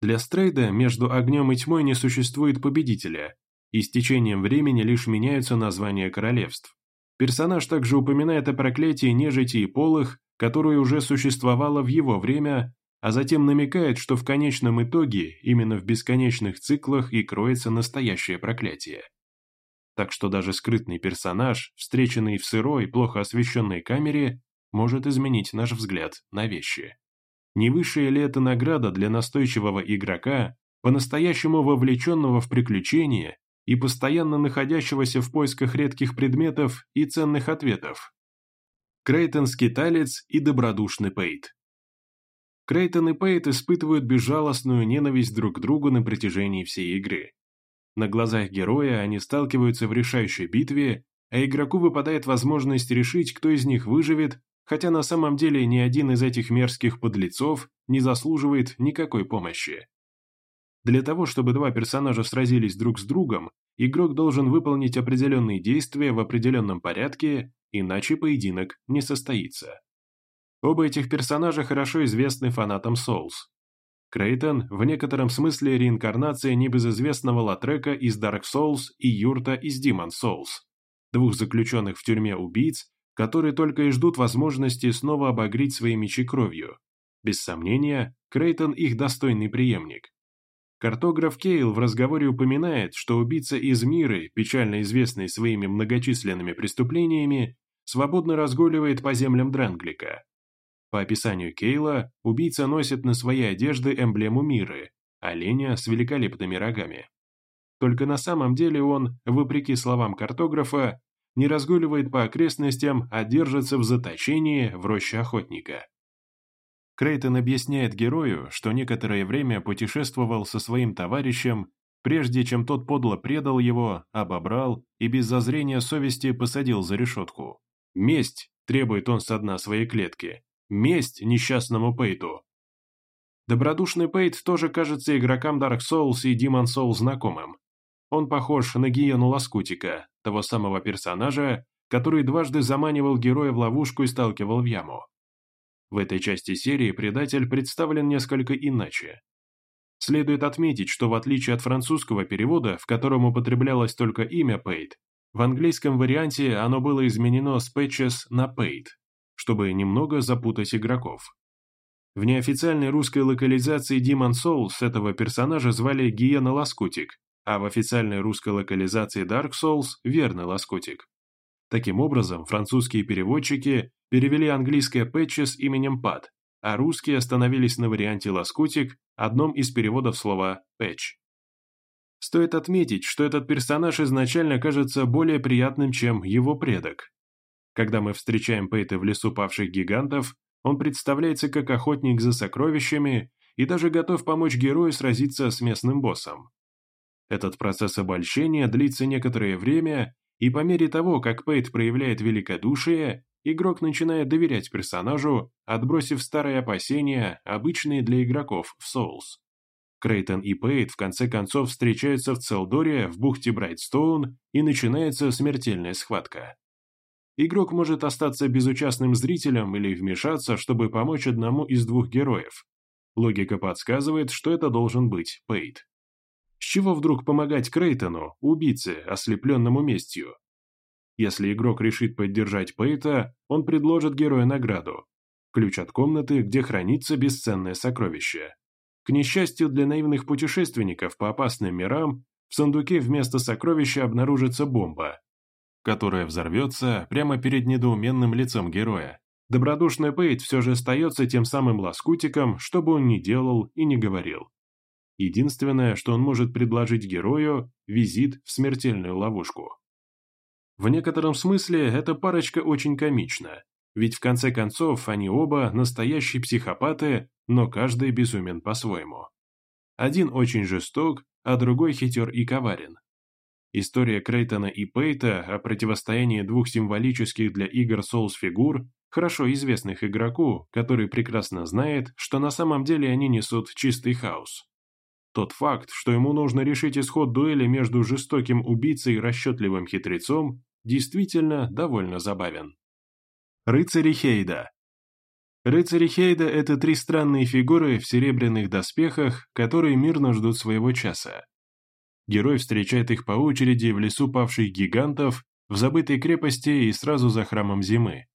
Для Стрейда между огнем и тьмой не существует победителя, и с течением времени лишь меняются названия королевств. Персонаж также упоминает о проклятии нежити и полых, которое уже существовало в его время, а затем намекает, что в конечном итоге именно в бесконечных циклах и кроется настоящее проклятие. Так что даже скрытный персонаж, встреченный в сырой, плохо освещенной камере, может изменить наш взгляд на вещи. Не высшая ли это награда для настойчивого игрока, по-настоящему вовлеченного в приключения и постоянно находящегося в поисках редких предметов и ценных ответов. Крейтон-скиталец и добродушный Пейт. Крейтон и Пейт испытывают безжалостную ненависть друг к другу на протяжении всей игры. На глазах героя они сталкиваются в решающей битве, а игроку выпадает возможность решить, кто из них выживет, хотя на самом деле ни один из этих мерзких подлецов не заслуживает никакой помощи. Для того, чтобы два персонажа сразились друг с другом, игрок должен выполнить определенные действия в определенном порядке, иначе поединок не состоится. Оба этих персонажа хорошо известны фанатам Souls. Крейтон в некотором смысле реинкарнация небезызвестного Латрека из Dark Souls и Юрта из Demon Souls, двух заключенных в тюрьме убийц, которые только и ждут возможности снова обогреть свои мечи кровью. Без сомнения, Крейтон их достойный преемник. Картограф Кейл в разговоре упоминает, что убийца из Миры, печально известный своими многочисленными преступлениями, свободно разгуливает по землям Дранглика. По описанию Кейла, убийца носит на своей одежде эмблему Миры – оленя с великолепными рогами. Только на самом деле он, вопреки словам картографа, не разгуливает по окрестностям, а держится в заточении в роще охотника. Крейтон объясняет герою, что некоторое время путешествовал со своим товарищем, прежде чем тот подло предал его, обобрал и без зазрения совести посадил за решетку. «Месть!» – требует он со дна своей клетки. «Месть несчастному Пейту!» Добродушный Пейт тоже кажется игрокам Dark Souls и Demon Souls знакомым. Он похож на Гиену Ласкутика, того самого персонажа, который дважды заманивал героя в ловушку и сталкивал в яму. В этой части серии предатель представлен несколько иначе. Следует отметить, что в отличие от французского перевода, в котором употреблялось только имя Пейт, в английском варианте оно было изменено с Patches на Пейт, чтобы немного запутать игроков. В неофициальной русской локализации Demon Souls этого персонажа звали Гиена Лоскутик, а в официальной русской локализации Dark Souls – Верный Лоскутик. Таким образом, французские переводчики перевели английское «пэтчи» с именем «пад», а русские остановились на варианте «лоскутик», одном из переводов слова «пэтч». Стоит отметить, что этот персонаж изначально кажется более приятным, чем его предок. Когда мы встречаем Пейта в лесу павших гигантов, он представляется как охотник за сокровищами и даже готов помочь герою сразиться с местным боссом. Этот процесс обольщения длится некоторое время, и по мере того, как Пейт проявляет великодушие, игрок начинает доверять персонажу, отбросив старые опасения, обычные для игроков в Souls. Крейтон и Пейт в конце концов встречаются в Целдоре в бухте Брайтстоун и начинается смертельная схватка. Игрок может остаться безучастным зрителем или вмешаться, чтобы помочь одному из двух героев. Логика подсказывает, что это должен быть Пейт. С чего вдруг помогать Крейтону, убийце, ослепленному местью? Если игрок решит поддержать Пейта, он предложит герою награду. Ключ от комнаты, где хранится бесценное сокровище. К несчастью для наивных путешественников по опасным мирам, в сундуке вместо сокровища обнаружится бомба, которая взорвется прямо перед недоуменным лицом героя. Добродушный Пейт все же остается тем самым лоскутиком, что бы он ни делал и не говорил. Единственное, что он может предложить герою – визит в смертельную ловушку. В некотором смысле эта парочка очень комична, ведь в конце концов они оба настоящие психопаты, но каждый безумен по-своему. Один очень жесток, а другой хитер и коварен. История Крейтона и Пейта о противостоянии двух символических для игр Souls фигур, хорошо известных игроку, который прекрасно знает, что на самом деле они несут чистый хаос. Тот факт, что ему нужно решить исход дуэли между жестоким убийцей и расчетливым хитрецом, действительно довольно забавен. Рыцари Хейда Рыцари Хейда – это три странные фигуры в серебряных доспехах, которые мирно ждут своего часа. Герой встречает их по очереди в лесу павших гигантов, в забытой крепости и сразу за храмом зимы.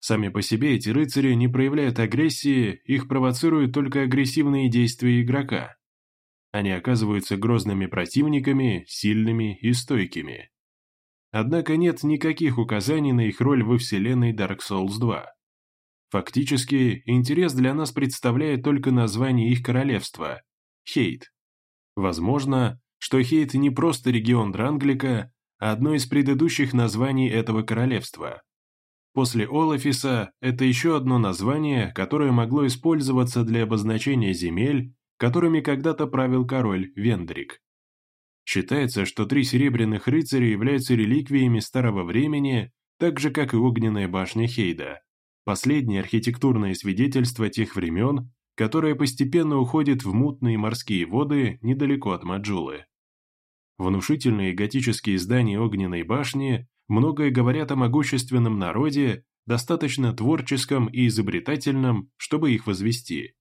Сами по себе эти рыцари не проявляют агрессии, их провоцируют только агрессивные действия игрока. Они оказываются грозными противниками, сильными и стойкими. Однако нет никаких указаний на их роль во вселенной Dark Souls 2. Фактически, интерес для нас представляет только название их королевства – Хейт. Возможно, что Хейт не просто регион Дранглика, а одно из предыдущих названий этого королевства. После Олафиса это еще одно название, которое могло использоваться для обозначения земель, которыми когда-то правил король Вендрик. Считается, что три серебряных рыцаря являются реликвиями старого времени, так же, как и огненная башня Хейда. Последнее архитектурное свидетельство тех времен, которое постепенно уходит в мутные морские воды недалеко от Маджулы. Внушительные готические здания огненной башни многое говорят о могущественном народе, достаточно творческом и изобретательном, чтобы их возвести.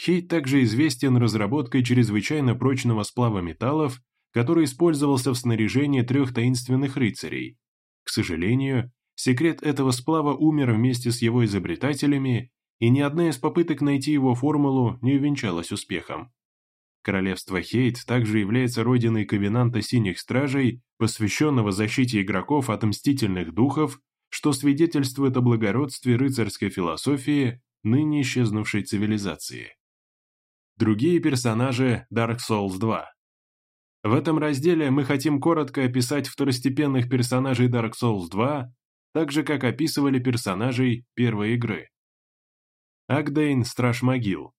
Хейт также известен разработкой чрезвычайно прочного сплава металлов, который использовался в снаряжении трех таинственных рыцарей. К сожалению, секрет этого сплава умер вместе с его изобретателями, и ни одна из попыток найти его формулу не увенчалась успехом. Королевство Хейт также является родиной Ковенанта Синих Стражей, посвященного защите игроков от мстительных духов, что свидетельствует о благородстве рыцарской философии ныне исчезнувшей цивилизации. Другие персонажи Dark Souls 2. В этом разделе мы хотим коротко описать второстепенных персонажей Dark Souls 2, так же как описывали персонажей первой игры. Агдейн – Страж Могил.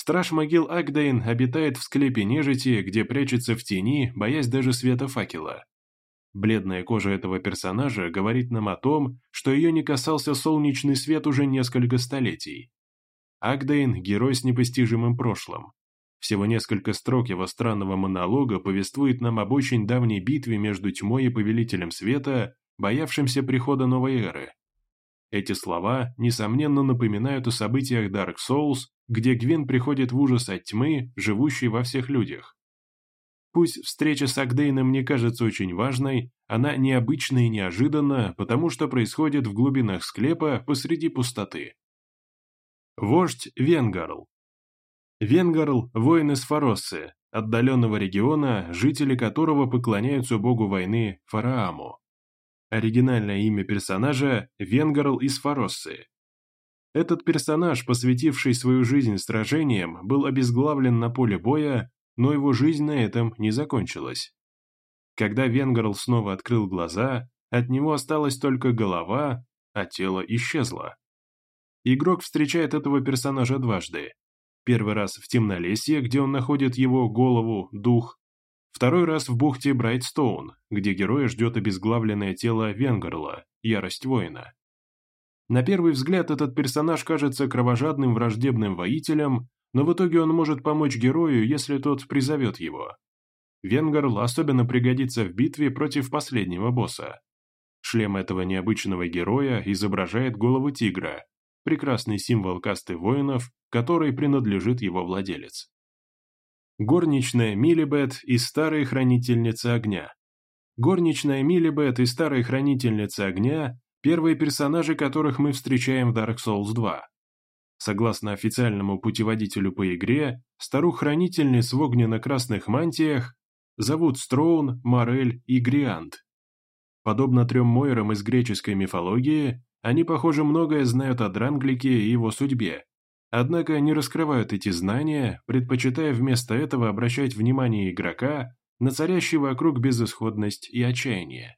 Страж Могил Агдейн обитает в склепе нежити, где прячется в тени, боясь даже света факела. Бледная кожа этого персонажа говорит нам о том, что ее не касался солнечный свет уже несколько столетий. Агдейн – герой с непостижимым прошлым. Всего несколько строк его странного монолога повествует нам об очень давней битве между тьмой и Повелителем Света, боявшимся прихода новой эры. Эти слова, несомненно, напоминают о событиях Dark Souls, где Гвен приходит в ужас от тьмы, живущей во всех людях. Пусть встреча с Агдейном не кажется очень важной, она необычна и неожиданна, потому что происходит в глубинах склепа посреди пустоты. Вождь Венгарл. Венгарл – воин из Фароссы, отдаленного региона, жители которого поклоняются богу войны Фарааму. Оригинальное имя персонажа – Венгарл из Фароссы. Этот персонаж, посвятивший свою жизнь сражениям, был обезглавлен на поле боя, но его жизнь на этом не закончилась. Когда Венгарл снова открыл глаза, от него осталась только голова, а тело исчезло. Игрок встречает этого персонажа дважды. Первый раз в Темнолесье, где он находит его голову, дух. Второй раз в бухте Брайтстоун, где героя ждет обезглавленное тело Венгарла, ярость воина. На первый взгляд этот персонаж кажется кровожадным враждебным воителем, но в итоге он может помочь герою, если тот призовет его. Венгарл особенно пригодится в битве против последнего босса. Шлем этого необычного героя изображает голову тигра, прекрасный символ касты воинов, которой принадлежит его владелец. Горничная Милибет и старая хранительница огня. Горничная Милибет и старая хранительница огня – первые персонажи, которых мы встречаем в Dark Souls 2. Согласно официальному путеводителю по игре, старух-хранительниц в огненно-красных мантиях зовут Строун, Морель и Гриант. Подобно трем Мойрам из греческой мифологии, они, похоже, многое знают о Дранглике и его судьбе, однако не раскрывают эти знания, предпочитая вместо этого обращать внимание игрока на царящий вокруг безысходность и отчаяние.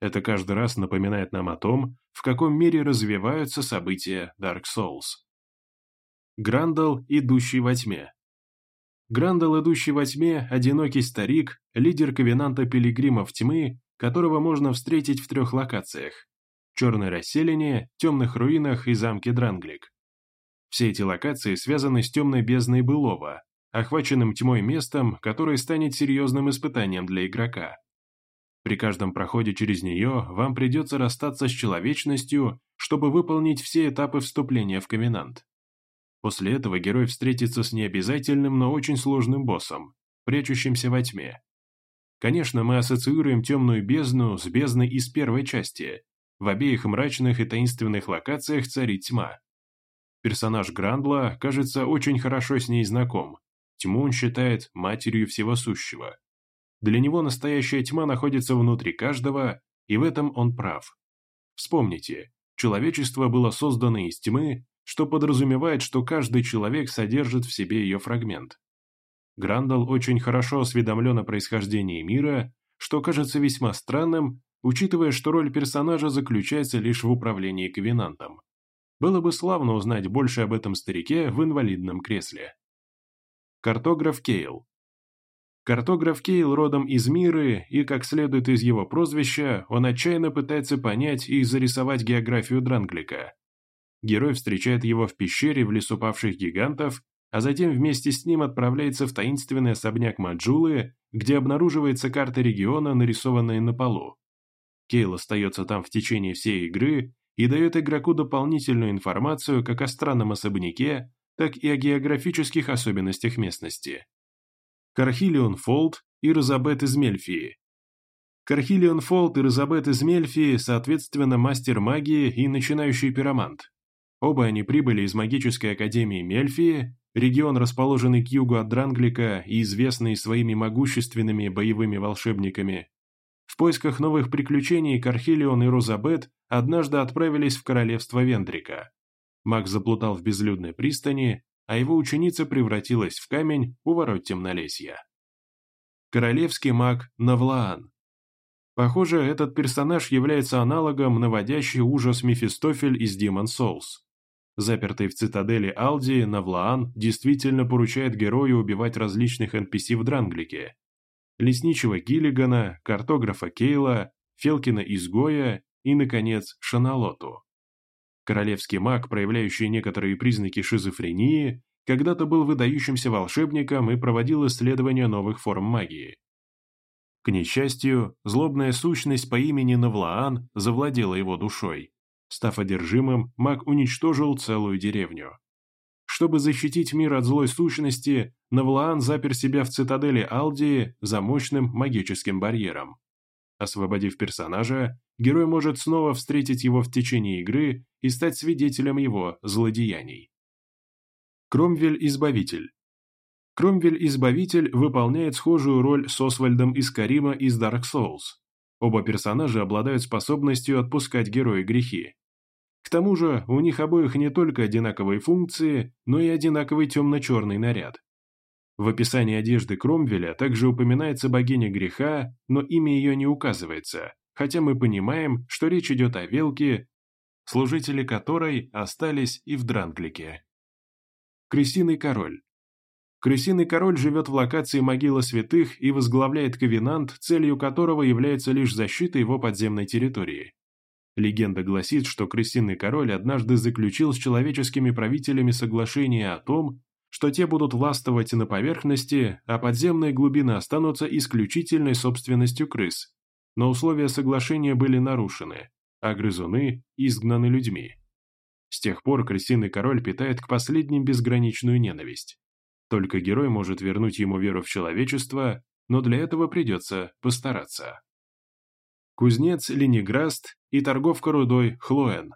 Это каждый раз напоминает нам о том, в каком мире развиваются события Dark Souls. Грандал, идущий во тьме. Грандал, идущий во тьме, одинокий старик, лидер ковенанта пилигримов тьмы, которого можно встретить в трех локациях – Черной расселине, Темных руинах и замке Дранглик. Все эти локации связаны с темной бездной былого, охваченным тьмой местом, которое станет серьезным испытанием для игрока. При каждом проходе через нее вам придется расстаться с человечностью, чтобы выполнить все этапы вступления в Ковенант. После этого герой встретится с необязательным, но очень сложным боссом, прячущимся во тьме. Конечно, мы ассоциируем темную бездну с бездной из первой части. В обеих мрачных и таинственных локациях царит тьма. Персонаж Грандла, кажется, очень хорошо с ней знаком. Тьму он считает матерью всего сущего. Для него настоящая тьма находится внутри каждого, и в этом он прав. Вспомните, человечество было создано из тьмы, что подразумевает, что каждый человек содержит в себе ее фрагмент. Грандал очень хорошо осведомлен о происхождении мира, что кажется весьма странным, учитывая, что роль персонажа заключается лишь в управлении ковенантом. Было бы славно узнать больше об этом старике в инвалидном кресле. Картограф Кейл Картограф Кейл родом из Миры, и, как следует из его прозвища, он отчаянно пытается понять и зарисовать географию Дранглика. Герой встречает его в пещере в лесу павших гигантов, а затем вместе с ним отправляется в таинственный особняк Маджулы, где обнаруживается карта региона, нарисованная на полу. Кейл остается там в течение всей игры и дает игроку дополнительную информацию как о странном особняке, так и о географических особенностях местности. Кархилион Фолд и Розабет из Мельфии. Кархилион Фолд и Розабет из Мельфии, соответственно, мастер магии и начинающий пиромант. Оба они прибыли из магической академии Мельфии, регион, расположенный к югу от Дранглика и известный своими могущественными боевыми волшебниками, в поисках новых приключений Кархилион и Розабет однажды отправились в королевство Вендрика. Маг заплутал в безлюдной пристани, а его ученица превратилась в камень у ворот темнолесья. Королевский маг Навлаан. Похоже, этот персонаж является аналогом наводящий ужас Мефистофель из Demon Souls. Запертый в цитадели Алди, Навлаан действительно поручает герою убивать различных NPC в Дранглике, лесничего Гиллигана, картографа Кейла, Фелкина-изгоя и, наконец, Шаналоту. Королевский маг, проявляющий некоторые признаки шизофрении, когда-то был выдающимся волшебником и проводил исследования новых форм магии. К несчастью, злобная сущность по имени Навлаан завладела его душой. Став одержимым, маг уничтожил целую деревню. Чтобы защитить мир от злой сущности, Навлаан запер себя в цитадели Алдии за мощным магическим барьером. Освободив персонажа, герой может снова встретить его в течение игры и стать свидетелем его злодеяний. Кромвель-избавитель Кромвель-избавитель выполняет схожую роль с Освальдом из Карима из Dark Souls. Оба персонажа обладают способностью отпускать героя грехи. К тому же, у них обоих не только одинаковые функции, но и одинаковый темно-черный наряд. В описании одежды Кромвеля также упоминается богиня греха, но имя ее не указывается, хотя мы понимаем, что речь идет о Велке, служители которой остались и в Дранглике. Крысиный король. Крысиный король живет в локации могила святых и возглавляет ковенант, целью которого является лишь защита его подземной территории. Легенда гласит, что крысиный король однажды заключил с человеческими правителями соглашение о том, что те будут властвовать на поверхности, а подземные глубины останутся исключительной собственностью крыс. но условия соглашения были нарушены, а грызуны изгнаны людьми. С тех пор крысиный король питает к последним безграничную ненависть. Только герой может вернуть ему веру в человечество, но для этого придется постараться. Кузнец Ленинграст и торговка рудой Хлоэн.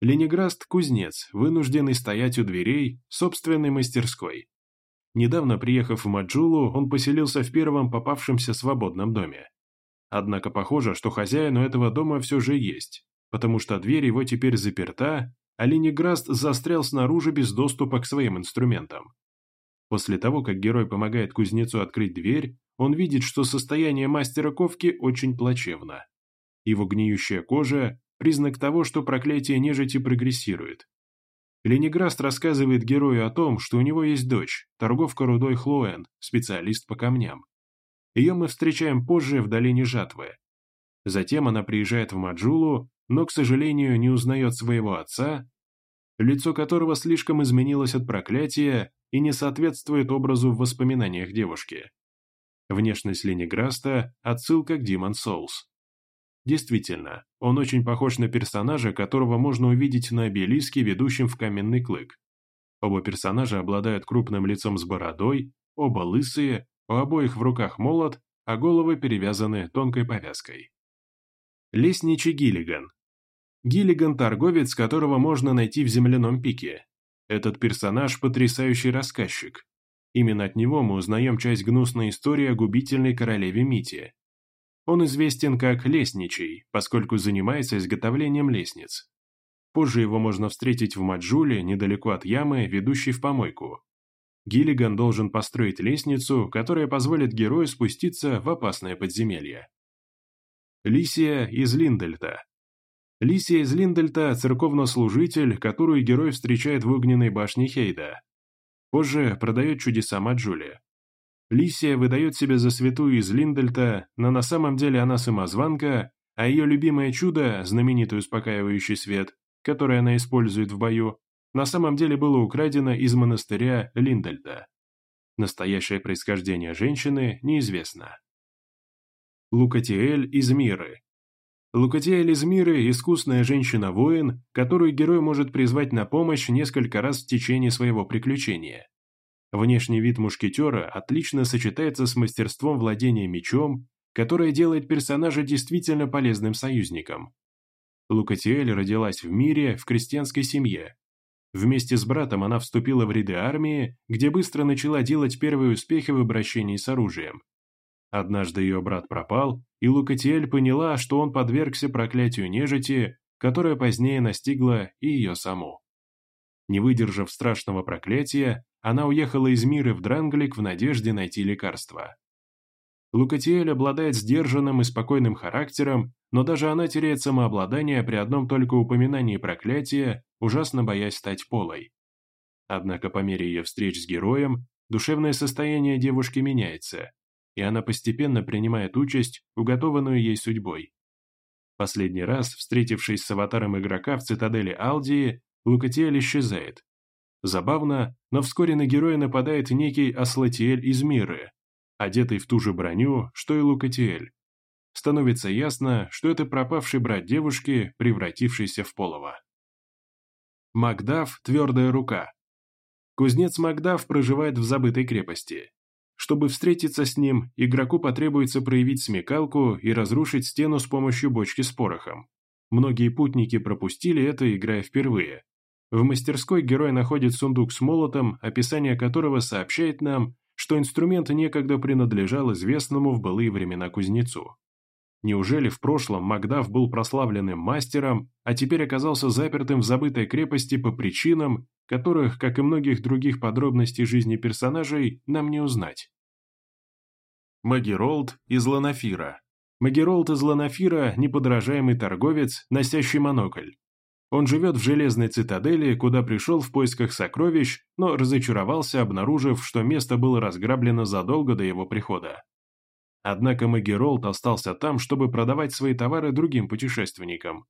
Ленинграст – кузнец, вынужденный стоять у дверей собственной мастерской. Недавно приехав в Маджулу, он поселился в первом попавшемся свободном доме. Однако похоже, что хозяину этого дома все же есть, потому что дверь его теперь заперта, а Ленинграст застрял снаружи без доступа к своим инструментам. После того, как герой помогает кузнецу открыть дверь, он видит, что состояние мастера ковки очень плачевно. Его гниющая кожа – признак того, что проклятие нежити прогрессирует. Ленинграст рассказывает герою о том, что у него есть дочь, торговка рудой Хлоэн, специалист по камням. Ее мы встречаем позже в долине Жатвы. Затем она приезжает в Маджулу, но, к сожалению, не узнает своего отца, лицо которого слишком изменилось от проклятия и не соответствует образу в воспоминаниях девушки. Внешность Ленинграста – отсылка к Demon Souls. Действительно, он очень похож на персонажа, которого можно увидеть на обелиске, ведущем в каменный клык. Оба персонажа обладают крупным лицом с бородой, оба лысые, у обоих в руках молот, а головы перевязаны тонкой повязкой. Лесничий Гиллиган. Гиллиган – торговец, которого можно найти в земляном пике. Этот персонаж – потрясающий рассказчик. Именно от него мы узнаем часть гнусной истории о губительной королеве Мите. Он известен как Лесничий, поскольку занимается изготовлением лестниц. Позже его можно встретить в Маджуле, недалеко от ямы, ведущей в помойку. Гиллиган должен построить лестницу, которая позволит герою спуститься в опасное подземелье. Лисия из Линдельта Лисия из Линдельта – церковнослужитель, которую герой встречает в огненной башне Хейда. Позже продает чудеса Маджули. Лисия выдает себя за святую из Линдельта, но на самом деле она самозванка, а ее любимое чудо, знаменитый успокаивающий свет, который она использует в бою, на самом деле было украдено из монастыря Линдельта. Настоящее происхождение женщины неизвестно. Лукатиэль из Миры Лукатиэль из Миры – искусная женщина-воин, которую герой может призвать на помощь несколько раз в течение своего приключения. Внешний вид мушкетера отлично сочетается с мастерством владения мечом, которое делает персонажа действительно полезным союзником. Лукатиэль родилась в мире в крестьянской семье. Вместе с братом она вступила в ряды армии, где быстро начала делать первые успехи в обращении с оружием. Однажды ее брат пропал, и Лукатиэль поняла, что он подвергся проклятию нежити, которое позднее настигло и ее саму. Не выдержав страшного проклятия, она уехала из мира в Дранглик в надежде найти лекарство. Лукатиэль обладает сдержанным и спокойным характером, но даже она теряет самообладание при одном только упоминании проклятия, ужасно боясь стать полой. Однако по мере ее встреч с героем, душевное состояние девушки меняется, и она постепенно принимает участь, уготованную ей судьбой. Последний раз, встретившись с аватаром игрока в цитадели Алдии, Лукатиэль исчезает. Забавно, но вскоре на героя нападает некий Аслатиэль из Миры, одетый в ту же броню, что и Лукатиэль. Становится ясно, что это пропавший брат девушки, превратившийся в полова. Макдаф – твердая рука. Кузнец Макдаф проживает в забытой крепости. Чтобы встретиться с ним, игроку потребуется проявить смекалку и разрушить стену с помощью бочки с порохом. Многие путники пропустили это, играя впервые. В мастерской герой находит сундук с молотом, описание которого сообщает нам, что инструмент некогда принадлежал известному в былые времена кузнецу. Неужели в прошлом Макдаф был прославленным мастером, а теперь оказался запертым в забытой крепости по причинам, которых, как и многих других подробностей жизни персонажей, нам не узнать. Магеролд из Ланафира Магеролд из Ланафира – неподражаемый торговец, носящий монокль. Он живет в железной цитадели, куда пришел в поисках сокровищ, но разочаровался, обнаружив, что место было разграблено задолго до его прихода. Однако Магеролд остался там, чтобы продавать свои товары другим путешественникам.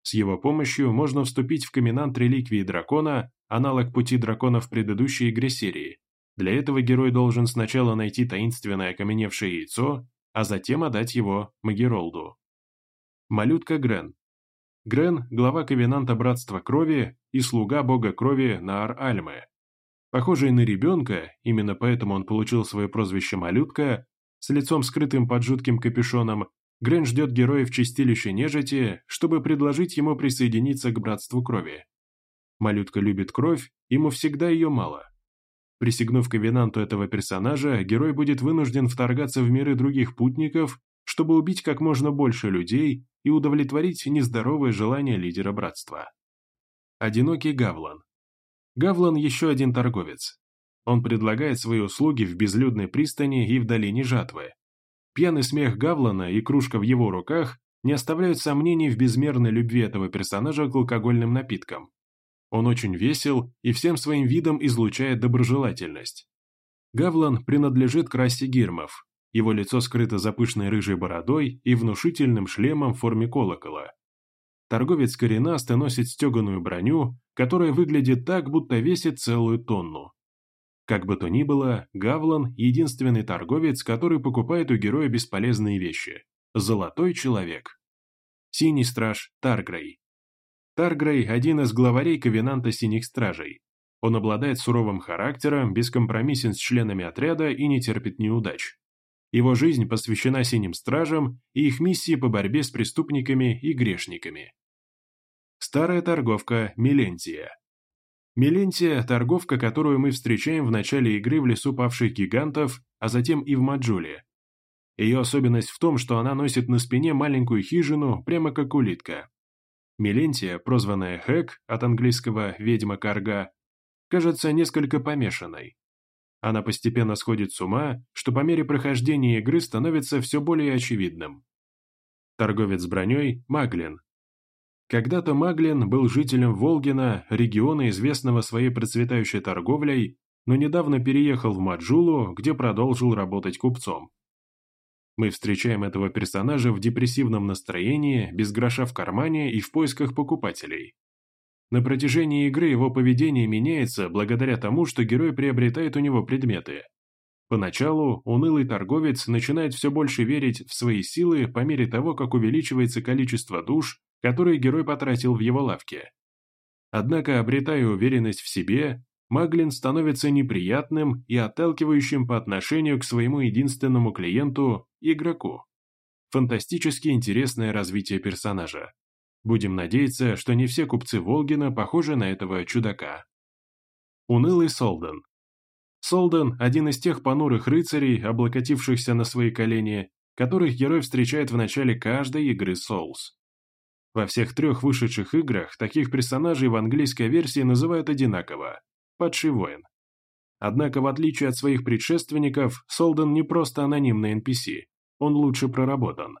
С его помощью можно вступить в Ковенант Реликвии Дракона, аналог пути дракона в предыдущей игре серии. Для этого герой должен сначала найти таинственное окаменевшее яйцо, а затем отдать его Магеролду. Малютка Грен. Грен – глава Ковенанта Братства Крови и слуга бога крови Наар-Альмы. Похожий на ребенка, именно поэтому он получил свое прозвище Малютка, с лицом скрытым под жутким капюшоном, Грен ждет героев чистилища нежити, чтобы предложить ему присоединиться к Братству Крови. Малютка любит кровь, ему всегда ее мало. Присягнув ковенанту этого персонажа, герой будет вынужден вторгаться в миры других путников, чтобы убить как можно больше людей и удовлетворить нездоровое желание лидера братства. Одинокий Гавлан. Гавлан еще один торговец. Он предлагает свои услуги в безлюдной пристани и в долине жатвы. Пьяный смех Гавлана и кружка в его руках не оставляют сомнений в безмерной любви этого персонажа к алкогольным напиткам. Он очень весел и всем своим видом излучает доброжелательность. Гавлан принадлежит к расе гирмов, его лицо скрыто за пышной рыжей бородой и внушительным шлемом в форме колокола. Торговец коренастый носит стеганую броню, которая выглядит так, будто весит целую тонну. Как бы то ни было, Гавлан – единственный торговец, который покупает у героя бесполезные вещи. Золотой человек. Синий страж Таргрей. Таргрей – один из главарей Ковенанта Синих Стражей. Он обладает суровым характером, бескомпромиссен с членами отряда и не терпит неудач. Его жизнь посвящена синим стражам и их миссии по борьбе с преступниками и грешниками. Старая торговка Мелентия. Мелентия – торговка, которую мы встречаем в начале игры в лесу павших гигантов, а затем и в Маджуле. Ее особенность в том, что она носит на спине маленькую хижину, прямо как улитка. Мелентия, прозванная Хэк, от английского «ведьма-карга», кажется несколько помешанной. Она постепенно сходит с ума, что по мере прохождения игры становится все более очевидным. Торговец броней – Маглин. Когда-то Маглин был жителем Волгина, региона, известного своей процветающей торговлей, но недавно переехал в Маджулу, где продолжил работать купцом. Мы встречаем этого персонажа в депрессивном настроении, без гроша в кармане и в поисках покупателей. На протяжении игры его поведение меняется благодаря тому, что герой приобретает у него предметы. Поначалу унылый торговец начинает все больше верить в свои силы по мере того, как увеличивается количество душ, которые герой потратил в его лавке. Однако, обретая уверенность в себе, Маглин становится неприятным и отталкивающим по отношению к своему единственному клиенту – игроку. Фантастически интересное развитие персонажа. Будем надеяться, что не все купцы Волгина похожи на этого чудака. Унылый Солден. Солден – один из тех понурых рыцарей, облокотившихся на свои колени, которых герой встречает в начале каждой игры Souls. Во всех трех вышедших играх таких персонажей в английской версии называют одинаково – «Падший воин». Однако, в отличие от своих предшественников, Солден не просто анонимный NPC, он лучше проработан.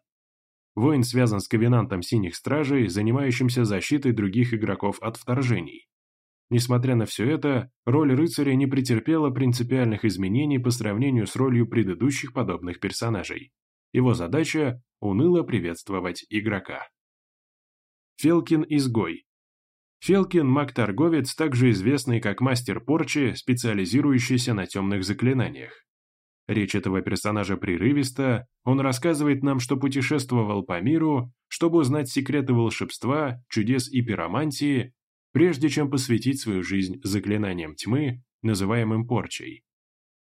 Воин связан с ковенантом Синих Стражей, занимающимся защитой других игроков от вторжений. Несмотря на все это, роль рыцаря не претерпела принципиальных изменений по сравнению с ролью предыдущих подобных персонажей. Его задача – уныло приветствовать игрока. Фелкин-изгой. Фелкин – маг-торговец, также известный как мастер порчи, специализирующийся на темных заклинаниях. Речь этого персонажа прерывиста, он рассказывает нам, что путешествовал по миру, чтобы узнать секреты волшебства, чудес и пиромантии, прежде чем посвятить свою жизнь заклинаниям тьмы, называемым порчей.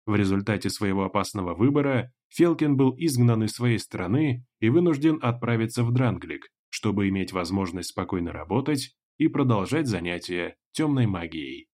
В результате своего опасного выбора Фелкин был изгнан из своей страны и вынужден отправиться в Дранглик, чтобы иметь возможность спокойно работать и продолжать занятия темной магией.